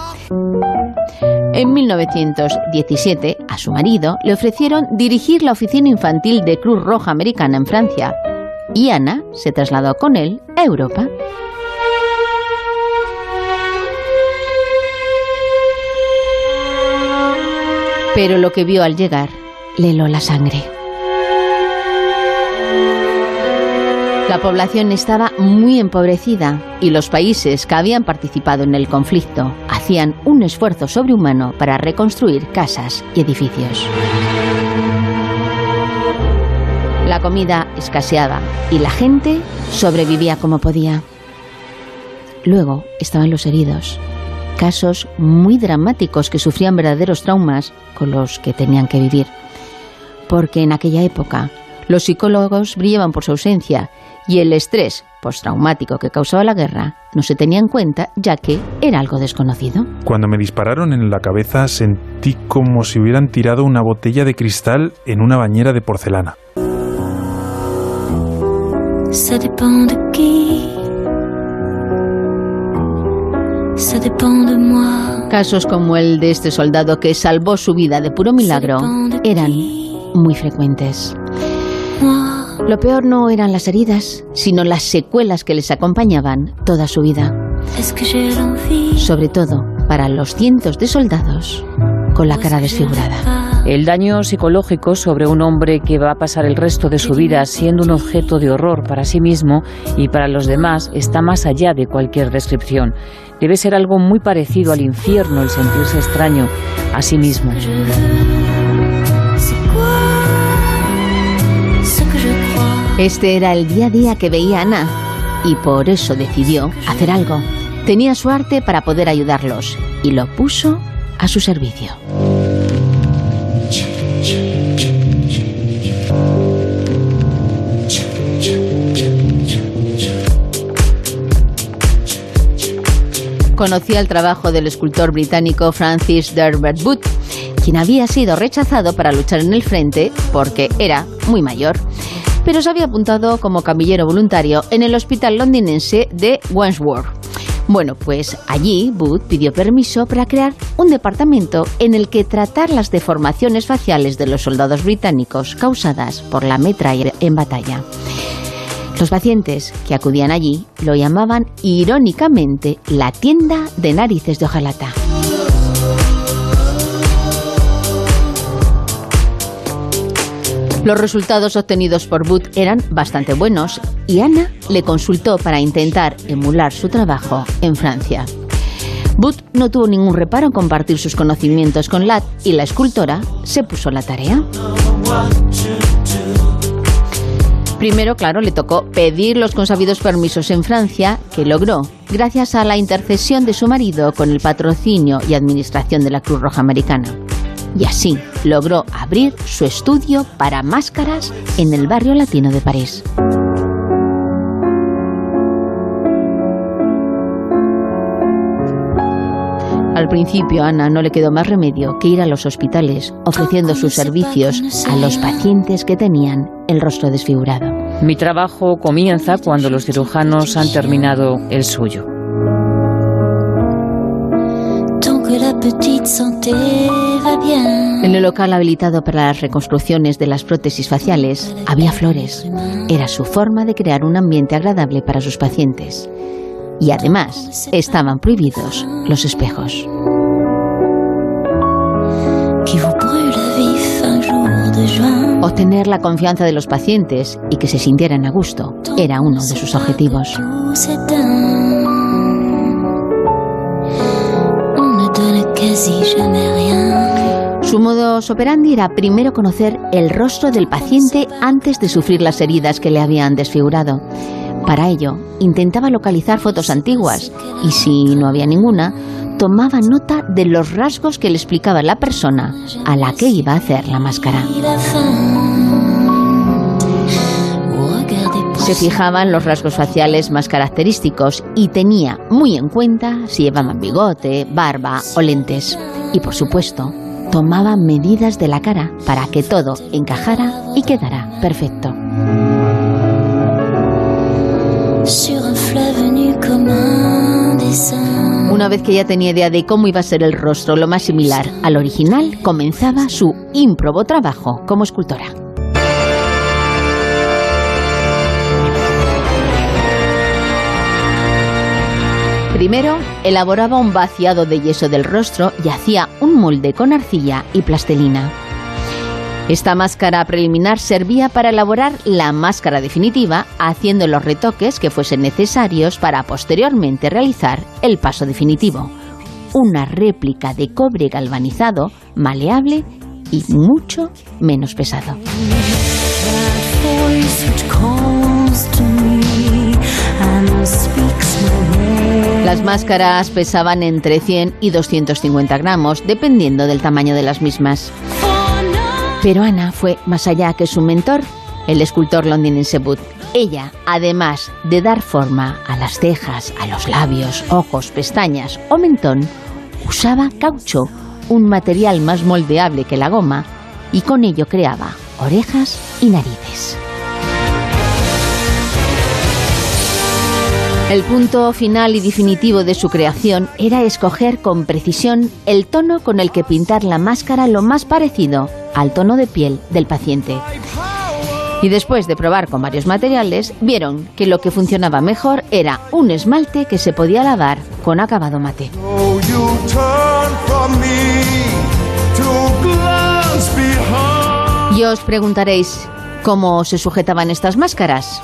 En 1917, a su marido le ofrecieron dirigir la oficina infantil de Cruz Roja Americana en Francia. Y Ana se trasladó con él a Europa. Pero lo que vio al llegar le heló la sangre. La población estaba muy empobrecida y los países que habían participado en el conflicto hacían un esfuerzo sobrehumano para reconstruir casas y edificios. La comida escaseaba y la gente sobrevivía como podía. Luego estaban los heridos, casos muy dramáticos que sufrían verdaderos traumas con los que tenían que vivir. Porque en aquella época los psicólogos brillaban por su ausencia y el estrés postraumático que causaba la guerra no se tenía en cuenta ya que era algo desconocido. Cuando me dispararon en la cabeza sentí como si hubieran tirado una botella de cristal en una bañera de porcelana. Casos como el de este soldado que salvó su vida de puro milagro eran muy frecuentes. Lo peor no eran las heridas, sino las secuelas que les acompañaban toda su vida. Sobre todo para los cientos de soldados con la cara desfigurada. El daño psicológico sobre un hombre que va a pasar el resto de su vida siendo un objeto de horror para sí mismo y para los demás está más allá de cualquier descripción. Debe ser algo muy parecido al infierno el sentirse extraño a sí mismo. Este era el día a día que veía Ana y por eso decidió hacer algo. Tenía su arte para poder ayudarlos y lo puso a su servicio. Conocía el trabajo del escultor británico Francis Derbert Booth, quien había sido rechazado para luchar en el frente porque era muy mayor pero se había apuntado como camillero voluntario en el hospital londinense de Wandsworth. Bueno, pues allí Booth pidió permiso para crear un departamento en el que tratar las deformaciones faciales de los soldados británicos causadas por la metralla en batalla. Los pacientes que acudían allí lo llamaban irónicamente la tienda de narices de hojalata. Los resultados obtenidos por Booth eran bastante buenos y Ana le consultó para intentar emular su trabajo en Francia. Booth no tuvo ningún reparo en compartir sus conocimientos con Lat y la escultora se puso la tarea. Primero, claro, le tocó pedir los consabidos permisos en Francia, que logró gracias a la intercesión de su marido con el patrocinio y administración de la Cruz Roja Americana. Y así logró abrir su estudio para máscaras en el barrio latino de París. Al principio Ana no le quedó más remedio que ir a los hospitales ofreciendo sus servicios a los pacientes que tenían el rostro desfigurado. Mi trabajo comienza cuando los cirujanos han terminado el suyo. En el local habilitado para las reconstrucciones de las prótesis faciales había flores. Era su forma de crear un ambiente agradable para sus pacientes y además estaban prohibidos los espejos. Obtener la confianza de los pacientes y que se sintieran a gusto era uno de sus objetivos. Su modo operandi era primero conocer el rostro del paciente antes de sufrir las heridas que le habían desfigurado. Para ello, intentaba localizar fotos antiguas y si no había ninguna, tomaba nota de los rasgos que le explicaba la persona a la que iba a hacer la máscara. Se fijaba en los rasgos faciales más característicos y tenía muy en cuenta si llevaban bigote, barba o lentes. Y por supuesto, tomaba medidas de la cara para que todo encajara y quedara perfecto. Una vez que ya tenía idea de cómo iba a ser el rostro lo más similar al original, comenzaba su ímprobo trabajo como escultora. Primero, elaboraba un vaciado de yeso del rostro y hacía un molde con arcilla y plastelina. Esta máscara preliminar servía para elaborar la máscara definitiva, haciendo los retoques que fuesen necesarios para posteriormente realizar el paso definitivo. Una réplica de cobre galvanizado, maleable y mucho menos pesado. Las máscaras pesaban entre 100 y 250 gramos, dependiendo del tamaño de las mismas. Pero Ana fue más allá que su mentor, el escultor londinense Booth. Ella, además de dar forma a las cejas, a los labios, ojos, pestañas o mentón, usaba caucho, un material más moldeable que la goma, y con ello creaba orejas y narices. El punto final y definitivo de su creación era escoger con precisión el tono con el que pintar la máscara lo más parecido al tono de piel del paciente. Y después de probar con varios materiales, vieron que lo que funcionaba mejor era un esmalte que se podía lavar con acabado mate. Y os preguntaréis, ¿cómo se sujetaban estas máscaras?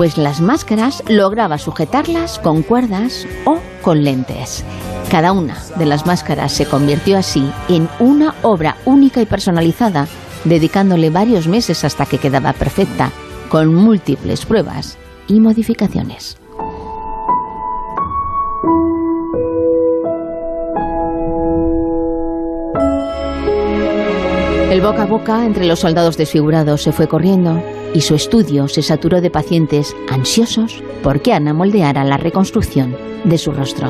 Pues las máscaras lograba sujetarlas con cuerdas o con lentes. Cada una de las máscaras se convirtió así en una obra única y personalizada, dedicándole varios meses hasta que quedaba perfecta, con múltiples pruebas y modificaciones. El boca a boca entre los soldados desfigurados se fue corriendo y su estudio se saturó de pacientes ansiosos porque Ana moldeara la reconstrucción de su rostro.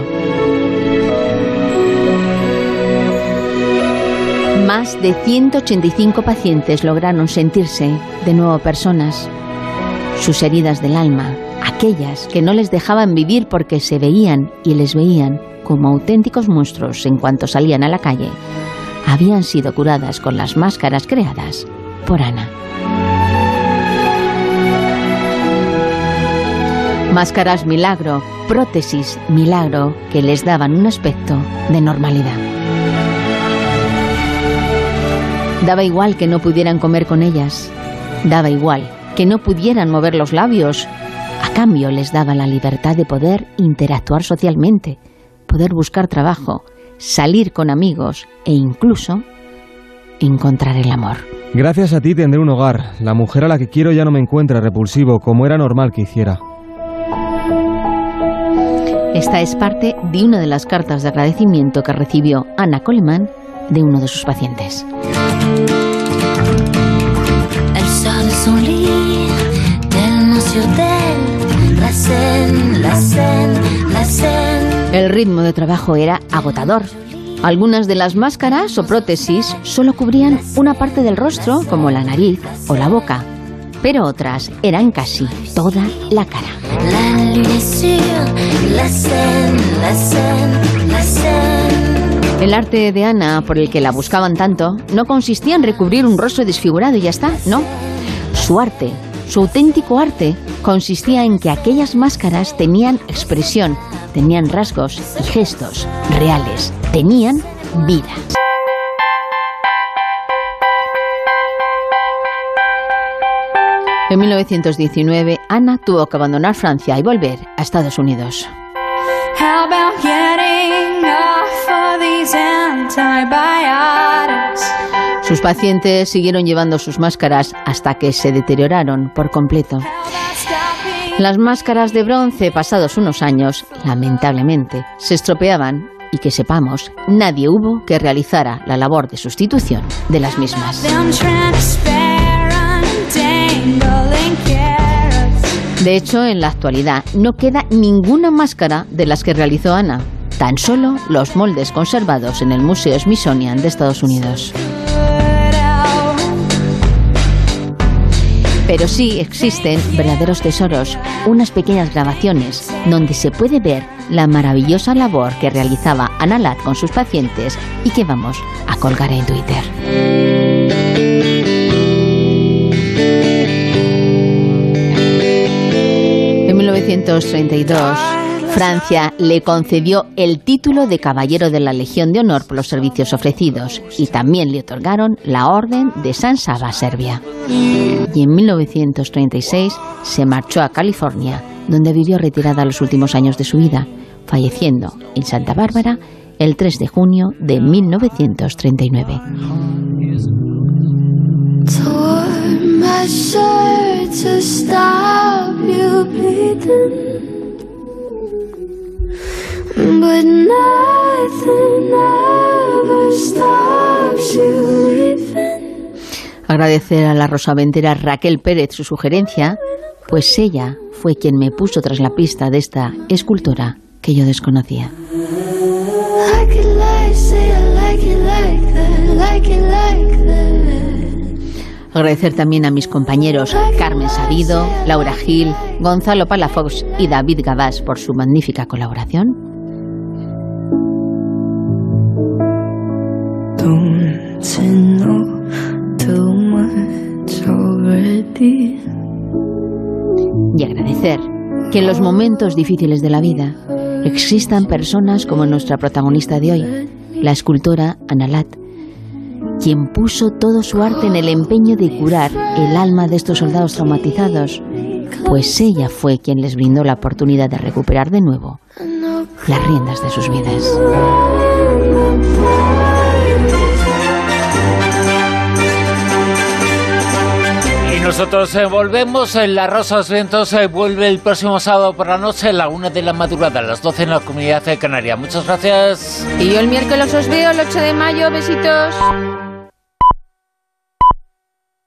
Más de 185 pacientes lograron sentirse de nuevo personas. Sus heridas del alma, aquellas que no les dejaban vivir porque se veían y les veían como auténticos monstruos en cuanto salían a la calle, habían sido curadas con las máscaras creadas por Ana. Máscaras milagro, prótesis milagro que les daban un aspecto de normalidad. Daba igual que no pudieran comer con ellas, daba igual que no pudieran mover los labios, a cambio les daba la libertad de poder interactuar socialmente, poder buscar trabajo, salir con amigos e incluso encontrar el amor. Gracias a ti tendré un hogar. La mujer a la que quiero ya no me encuentra repulsivo, como era normal que hiciera. Esta es parte de una de las cartas de agradecimiento que recibió Ana Coleman de uno de sus pacientes. El ritmo de trabajo era agotador. Algunas de las máscaras o prótesis solo cubrían una parte del rostro, como la nariz o la boca, pero otras eran casi toda la cara. El arte de Ana, por el que la buscaban tanto, no consistía en recubrir un rostro desfigurado y ya está, no. Su arte, su auténtico arte, consistía en que aquellas máscaras tenían expresión, tenían rasgos y gestos reales, tenían vida. En 1919, Ana tuvo que abandonar Francia y volver a Estados Unidos. Sus pacientes siguieron llevando sus máscaras hasta que se deterioraron por completo. Las máscaras de bronce, pasados unos años, lamentablemente, se estropeaban y que sepamos, nadie hubo que realizara la labor de sustitución de las mismas. De hecho, en la actualidad no queda ninguna máscara de las que realizó Ana, tan solo los moldes conservados en el Museo Smithsonian de Estados Unidos. Pero sí existen verdaderos tesoros, unas pequeñas grabaciones donde se puede ver la maravillosa labor que realizaba Ana Lat con sus pacientes y que vamos a colgar en Twitter. 1932, Francia le concedió el título de Caballero de la Legión de Honor por los servicios ofrecidos y también le otorgaron la Orden de San Saba, Serbia. Y en 1936 se marchó a California, donde vivió retirada los últimos años de su vida, falleciendo en Santa Bárbara el 3 de junio de 1939. Tore my shirt to stop you bleeding. But nothing ever stops you leaving. Agradecer a la rosaventera Raquel Pérez su sugerencia, pues ella fue quien me puso tras la pista de esta escultora que yo desconocía. Like it like, say I like it like that, like it like that. Agradecer también a mis compañeros Carmen Sabido, Laura Gil, Gonzalo Palafox y David Gabás por su magnífica colaboración. Y agradecer que en los momentos difíciles de la vida existan personas como nuestra protagonista de hoy, la escultora Analat, quien puso todo su arte en el empeño de curar el alma de estos soldados traumatizados, pues ella fue quien les brindó la oportunidad de recuperar de nuevo las riendas de sus vidas. Nosotros eh, volvemos en La Rosa de los Vientos, eh, vuelve el próximo sábado por la noche a la una de la madrugada, a las 12 en la Comunidad de Canaria. Muchas gracias. Y yo el miércoles os veo, el 8 de mayo. Besitos.